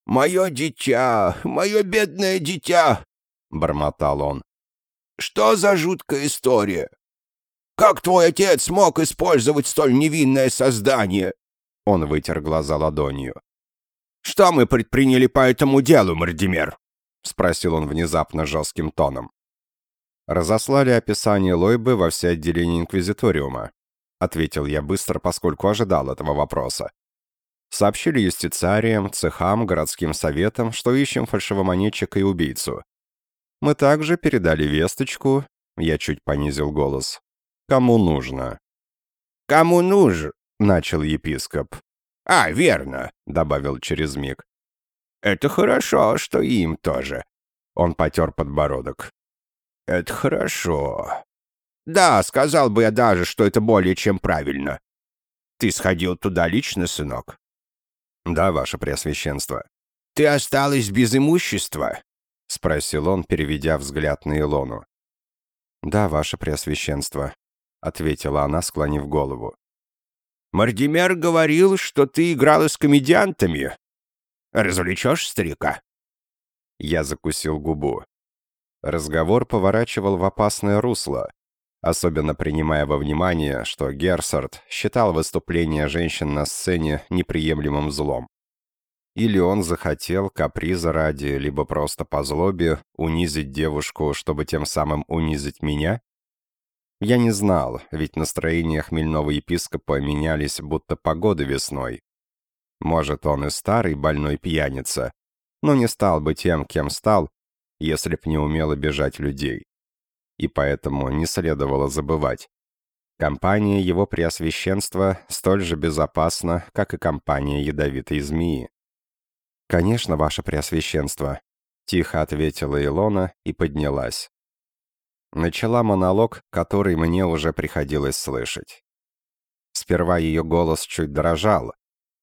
«Мое дитя! Мое бедное дитя!» — бормотал он. «Что за жуткая история? Как твой отец мог использовать столь невинное создание?» Он вытер глаза ладонью. «Что мы предприняли по этому делу, Мардимер?» — спросил он внезапно жестким тоном. Разослали описание Лойбы во все отделения Инквизиториума. Ответил я быстро, поскольку ожидал этого вопроса. Сообщили юстициариям, цехам, городским советам, что ищем фальшивомонетчика и убийцу. Мы также передали весточку, я чуть понизил голос, кому нужно. «Кому нужно?» — начал епископ. «А, верно», — добавил через миг. «Это хорошо, что им тоже». Он потер подбородок. «Это хорошо. Да, сказал бы я даже, что это более чем правильно. Ты сходил туда лично, сынок?» «Да, ваше преосвященство». «Ты осталась без имущества?» — спросил он, переведя взгляд на Илону. «Да, ваше преосвященство», — ответила она, склонив голову. «Мардимер говорил, что ты играла с комедиантами. Развлечешь старика?» Я закусил губу. Разговор поворачивал в опасное русло, особенно принимая во внимание, что Герсард считал выступление женщин на сцене неприемлемым злом. Или он захотел, каприза ради, либо просто по злобе, унизить девушку, чтобы тем самым унизить меня? Я не знал, ведь настроения хмельного епископа менялись, будто погода весной. Может, он и старый больной пьяница, но не стал бы тем, кем стал, если б не умел обижать людей. И поэтому не следовало забывать. Компания его преосвященства столь же безопасна, как и компания ядовитой змеи. «Конечно, ваше преосвященство», — тихо ответила Илона и поднялась. Начала монолог, который мне уже приходилось слышать. Сперва ее голос чуть дрожал,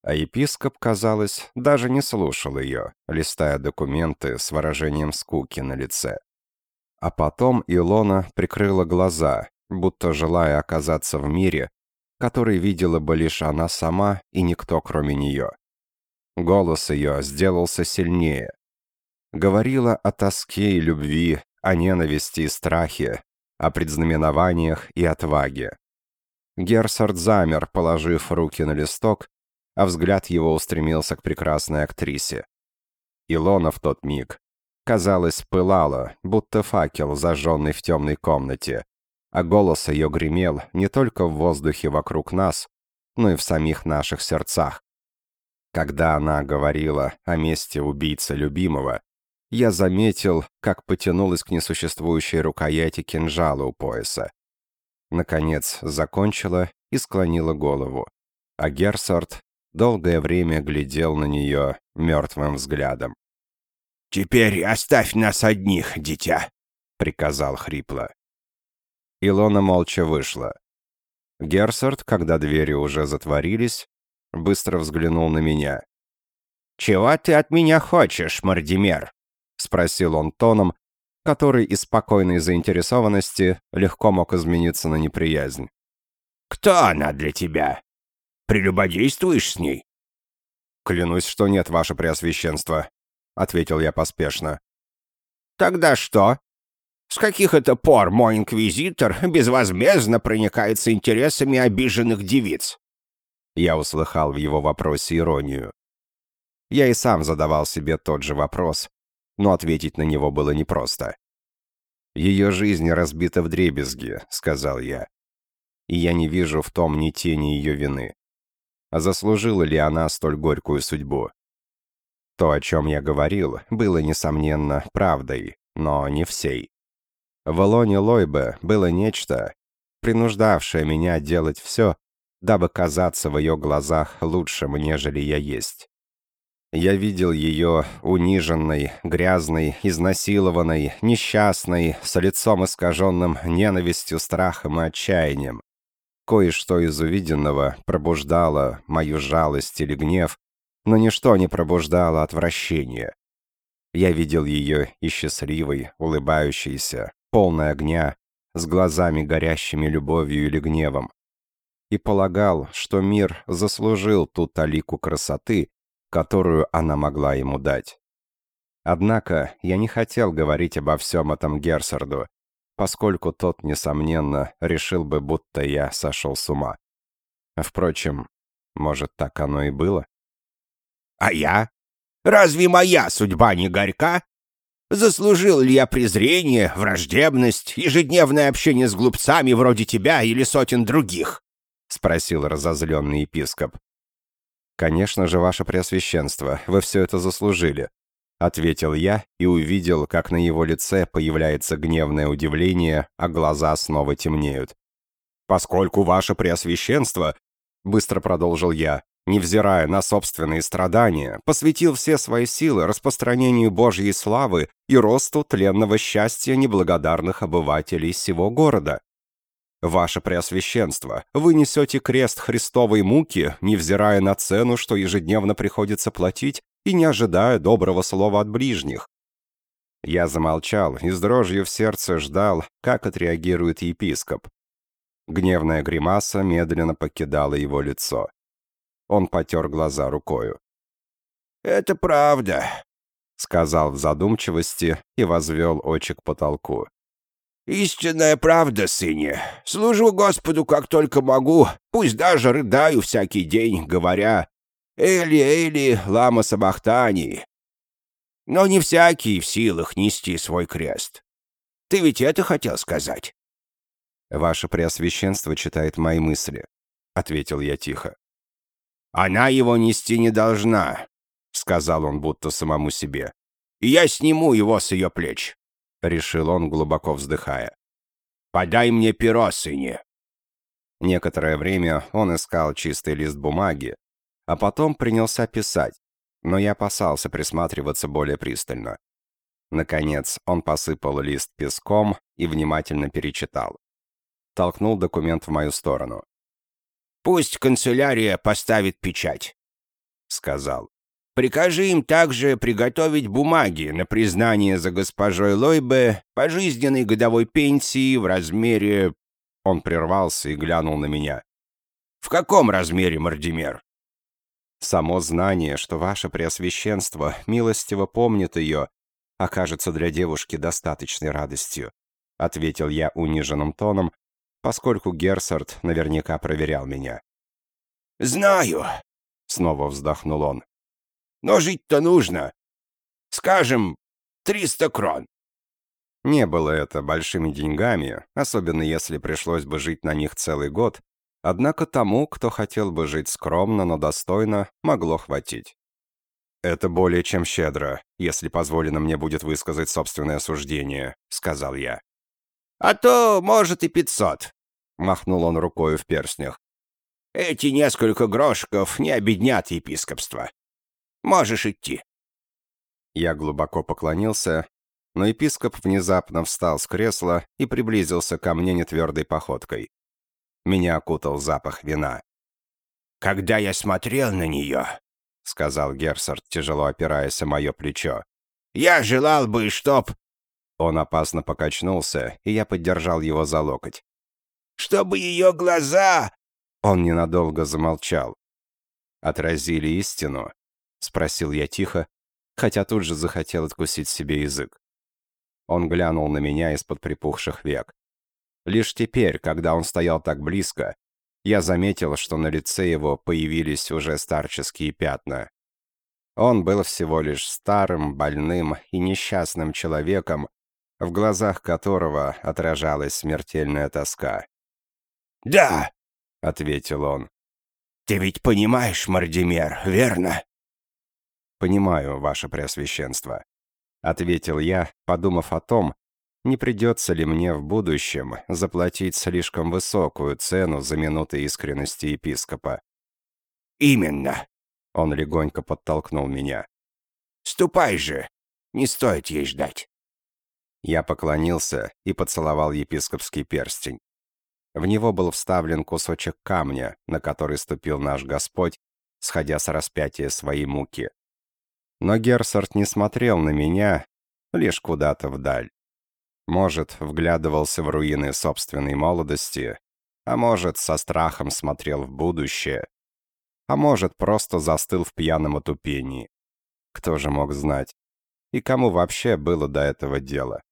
а епископ, казалось, даже не слушал ее, листая документы с выражением скуки на лице. А потом Илона прикрыла глаза, будто желая оказаться в мире, который видела бы лишь она сама и никто кроме нее. Голос ее сделался сильнее. Говорила о тоске и любви, о ненависти и страхе, о предзнаменованиях и отваге. Герсард замер, положив руки на листок, а взгляд его устремился к прекрасной актрисе. Илона в тот миг, казалось, пылала, будто факел, зажженный в темной комнате, а голос ее гремел не только в воздухе вокруг нас, но и в самих наших сердцах. Когда она говорила о месте убийцы любимого, я заметил, как потянулась к несуществующей рукояти кинжала у пояса. Наконец закончила и склонила голову, а Герсард долгое время глядел на нее мертвым взглядом. «Теперь оставь нас одних, дитя», — приказал хрипло. Илона молча вышла. Герсард, когда двери уже затворились, быстро взглянул на меня. «Чего ты от меня хочешь, Мардимер?» — спросил он тоном, который из спокойной заинтересованности легко мог измениться на неприязнь. «Кто она для тебя? Прелюбодействуешь с ней?» «Клянусь, что нет, ваше преосвященство», — ответил я поспешно. «Тогда что?» С каких это пор мой инквизитор безвозмездно проникается интересами обиженных девиц?» Я услыхал в его вопросе иронию. Я и сам задавал себе тот же вопрос, но ответить на него было непросто. «Ее жизнь разбита в дребезги», — сказал я. «И я не вижу в том ни тени ее вины. А заслужила ли она столь горькую судьбу?» То, о чем я говорил, было, несомненно, правдой, но не всей. В Элоне Лойбе было нечто, принуждавшее меня делать все, дабы казаться в ее глазах лучшим, нежели я есть. Я видел ее униженной, грязной, изнасилованной, несчастной, с лицом искаженным ненавистью, страхом и отчаянием. Кое-что из увиденного пробуждало мою жалость или гнев, но ничто не пробуждало отвращение. Я видел ее и счастливой, улыбающейся, полной огня, с глазами горящими любовью или гневом. И полагал, что мир заслужил ту талику красоты, которую она могла ему дать. Однако я не хотел говорить обо всем этом Герсарду, поскольку тот, несомненно, решил бы, будто я сошел с ума. Впрочем, может, так оно и было? «А я? Разве моя судьба не горька? Заслужил ли я презрение, враждебность, ежедневное общение с глупцами вроде тебя или сотен других?» — спросил разозленный епископ. «Конечно же, ваше преосвященство, вы все это заслужили», — ответил я и увидел, как на его лице появляется гневное удивление, а глаза снова темнеют. «Поскольку ваше преосвященство», — быстро продолжил я, невзирая на собственные страдания, посвятил все свои силы распространению Божьей славы и росту тленного счастья неблагодарных обывателей всего города. Ваше Преосвященство, вы несете крест Христовой муки, невзирая на цену, что ежедневно приходится платить, и не ожидая доброго слова от ближних. Я замолчал и с дрожью в сердце ждал, как отреагирует епископ. Гневная гримаса медленно покидала его лицо. Он потер глаза рукою. «Это правда», — сказал в задумчивости и возвел очи к потолку. «Истинная правда, сыне. Служу Господу как только могу, пусть даже рыдаю всякий день, говоря «Эли, Эли, лама Сабахтани». Но не всякий в силах нести свой крест. Ты ведь это хотел сказать?» «Ваше Преосвященство читает мои мысли», — ответил я тихо. «Она его нести не должна», — сказал он будто самому себе. «И я сниму его с ее плеч. — решил он, глубоко вздыхая. «Подай мне перо, сыне!» Некоторое время он искал чистый лист бумаги, а потом принялся писать, но я опасался присматриваться более пристально. Наконец, он посыпал лист песком и внимательно перечитал. Толкнул документ в мою сторону. «Пусть канцелярия поставит печать», — сказал. Прикажи им также приготовить бумаги на признание за госпожой Лойбе пожизненной годовой пенсии в размере...» Он прервался и глянул на меня. «В каком размере, Мардимер?» «Само знание, что ваше преосвященство милостиво помнит ее, окажется для девушки достаточной радостью», ответил я униженным тоном, поскольку Герсард наверняка проверял меня. «Знаю», — снова вздохнул он. Но жить-то нужно. Скажем, триста крон». Не было это большими деньгами, особенно если пришлось бы жить на них целый год, однако тому, кто хотел бы жить скромно, но достойно, могло хватить. «Это более чем щедро, если позволено мне будет высказать собственное суждение», — сказал я. «А то, может, и пятьсот», — махнул он рукой в перстнях. «Эти несколько грошков не обеднят епископство. Можешь идти». Я глубоко поклонился, но епископ внезапно встал с кресла и приблизился ко мне нетвердой походкой. Меня окутал запах вина. «Когда я смотрел на нее», — сказал Герсард, тяжело опираясь о мое плечо, — «я желал бы, чтоб...» Он опасно покачнулся, и я поддержал его за локоть. «Чтобы ее глаза...» Он ненадолго замолчал. Отразили истину, — спросил я тихо, хотя тут же захотел откусить себе язык. Он глянул на меня из-под припухших век. Лишь теперь, когда он стоял так близко, я заметил, что на лице его появились уже старческие пятна. Он был всего лишь старым, больным и несчастным человеком, в глазах которого отражалась смертельная тоска. «Да!» — ответил он. «Ты ведь понимаешь, Мардимер, верно?» «Понимаю, ваше преосвященство», — ответил я, подумав о том, не придется ли мне в будущем заплатить слишком высокую цену за минуты искренности епископа. «Именно!» — он легонько подтолкнул меня. «Ступай же! Не стоит ей ждать!» Я поклонился и поцеловал епископский перстень. В него был вставлен кусочек камня, на который ступил наш Господь, сходя с распятия своей муки. Но Герсарт не смотрел на меня, лишь куда-то вдаль. Может, вглядывался в руины собственной молодости, а может, со страхом смотрел в будущее, а может, просто застыл в пьяном отупении. Кто же мог знать? И кому вообще было до этого дело?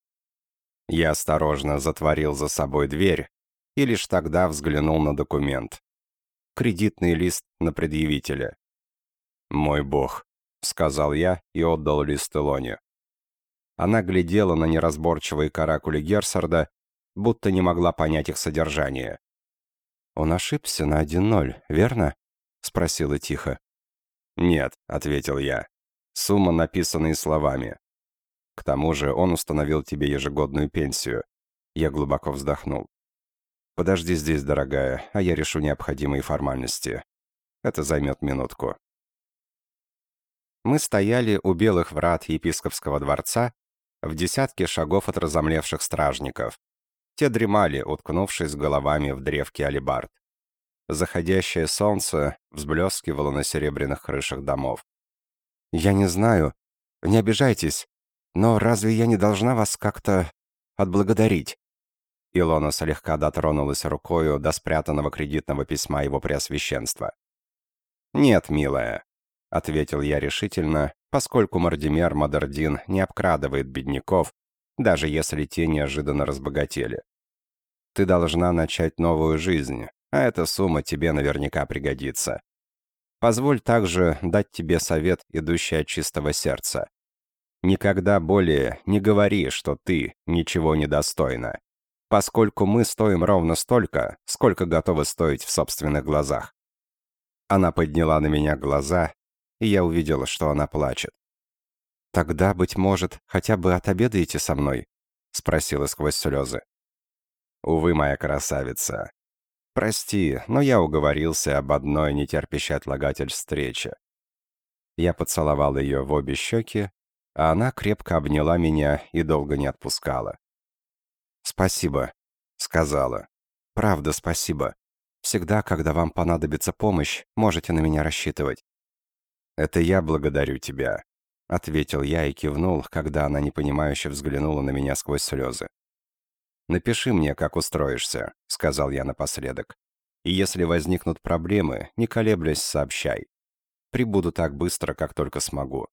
Я осторожно затворил за собой дверь и лишь тогда взглянул на документ. Кредитный лист на предъявителя. «Мой бог», — сказал я и отдал лист Илоне. Она глядела на неразборчивые каракули Герсарда, будто не могла понять их содержание. «Он ошибся на один ноль, верно?» — спросила тихо. «Нет», — ответил я. «Сумма, написанная словами. К тому же он установил тебе ежегодную пенсию». Я глубоко вздохнул. «Подожди здесь, дорогая, а я решу необходимые формальности. Это займет минутку». Мы стояли у белых врат епископского дворца, в десятке шагов от разомлевших стражников. Те дремали, уткнувшись головами в древки алибард. Заходящее солнце взблескивало на серебряных крышах домов. «Я не знаю. Не обижайтесь. Но разве я не должна вас как-то отблагодарить?» Илона слегка дотронулась рукою до спрятанного кредитного письма его преосвященства. «Нет, милая», — ответил я решительно, поскольку Мардимер Мадардин не обкрадывает бедняков, даже если те неожиданно разбогатели. Ты должна начать новую жизнь, а эта сумма тебе наверняка пригодится. Позволь также дать тебе совет, идущий от чистого сердца. Никогда более не говори, что ты ничего не достойна, поскольку мы стоим ровно столько, сколько готовы стоить в собственных глазах. Она подняла на меня глаза, и я увидела, что она плачет. «Тогда, быть может, хотя бы отобедаете со мной?» — спросила сквозь слезы. «Увы, моя красавица. Прости, но я уговорился об одной нетерпящей отлагательств встрече». Я поцеловал ее в обе щеки, а она крепко обняла меня и долго не отпускала. «Спасибо», — сказала. «Правда, спасибо. Всегда, когда вам понадобится помощь, можете на меня рассчитывать. «Это я благодарю тебя», — ответил я и кивнул, когда она непонимающе взглянула на меня сквозь слезы. «Напиши мне, как устроишься», — сказал я напоследок. «И если возникнут проблемы, не колеблясь, сообщай. Прибуду так быстро, как только смогу».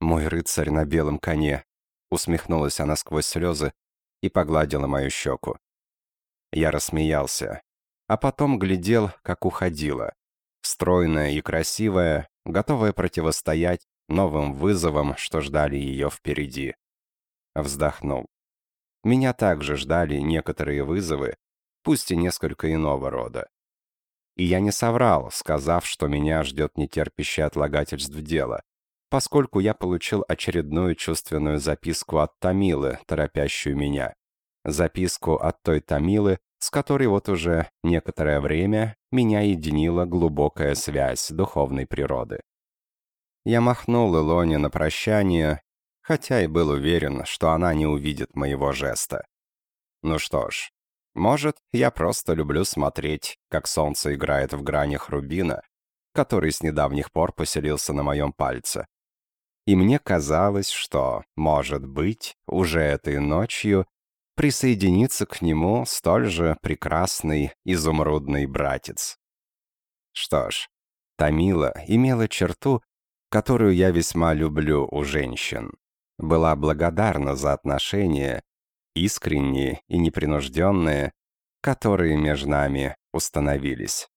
«Мой рыцарь на белом коне», — усмехнулась она сквозь слезы и погладила мою щеку. Я рассмеялся, а потом глядел, как уходила. Стройная и красивая, готовая противостоять новым вызовам, что ждали ее впереди. Вздохнул. Меня также ждали некоторые вызовы, пусть и несколько иного рода. И я не соврал, сказав, что меня ждет нетерпящее отлагательств дело, поскольку я получил очередную чувственную записку от Тамилы, торопящую меня. Записку от той Тамилы, с которой вот уже некоторое время меня единила глубокая связь духовной природы. Я махнул Илоне на прощание, хотя и был уверен, что она не увидит моего жеста. Ну что ж, может, я просто люблю смотреть, как солнце играет в гранях рубина, который с недавних пор поселился на моем пальце. И мне казалось, что, может быть, уже этой ночью присоединится к нему столь же прекрасный изумрудный братец. Что ж, Тамила имела черту, которую я весьма люблю у женщин. была благодарна за отношения, искренние и непринужденные, которые между нами установились.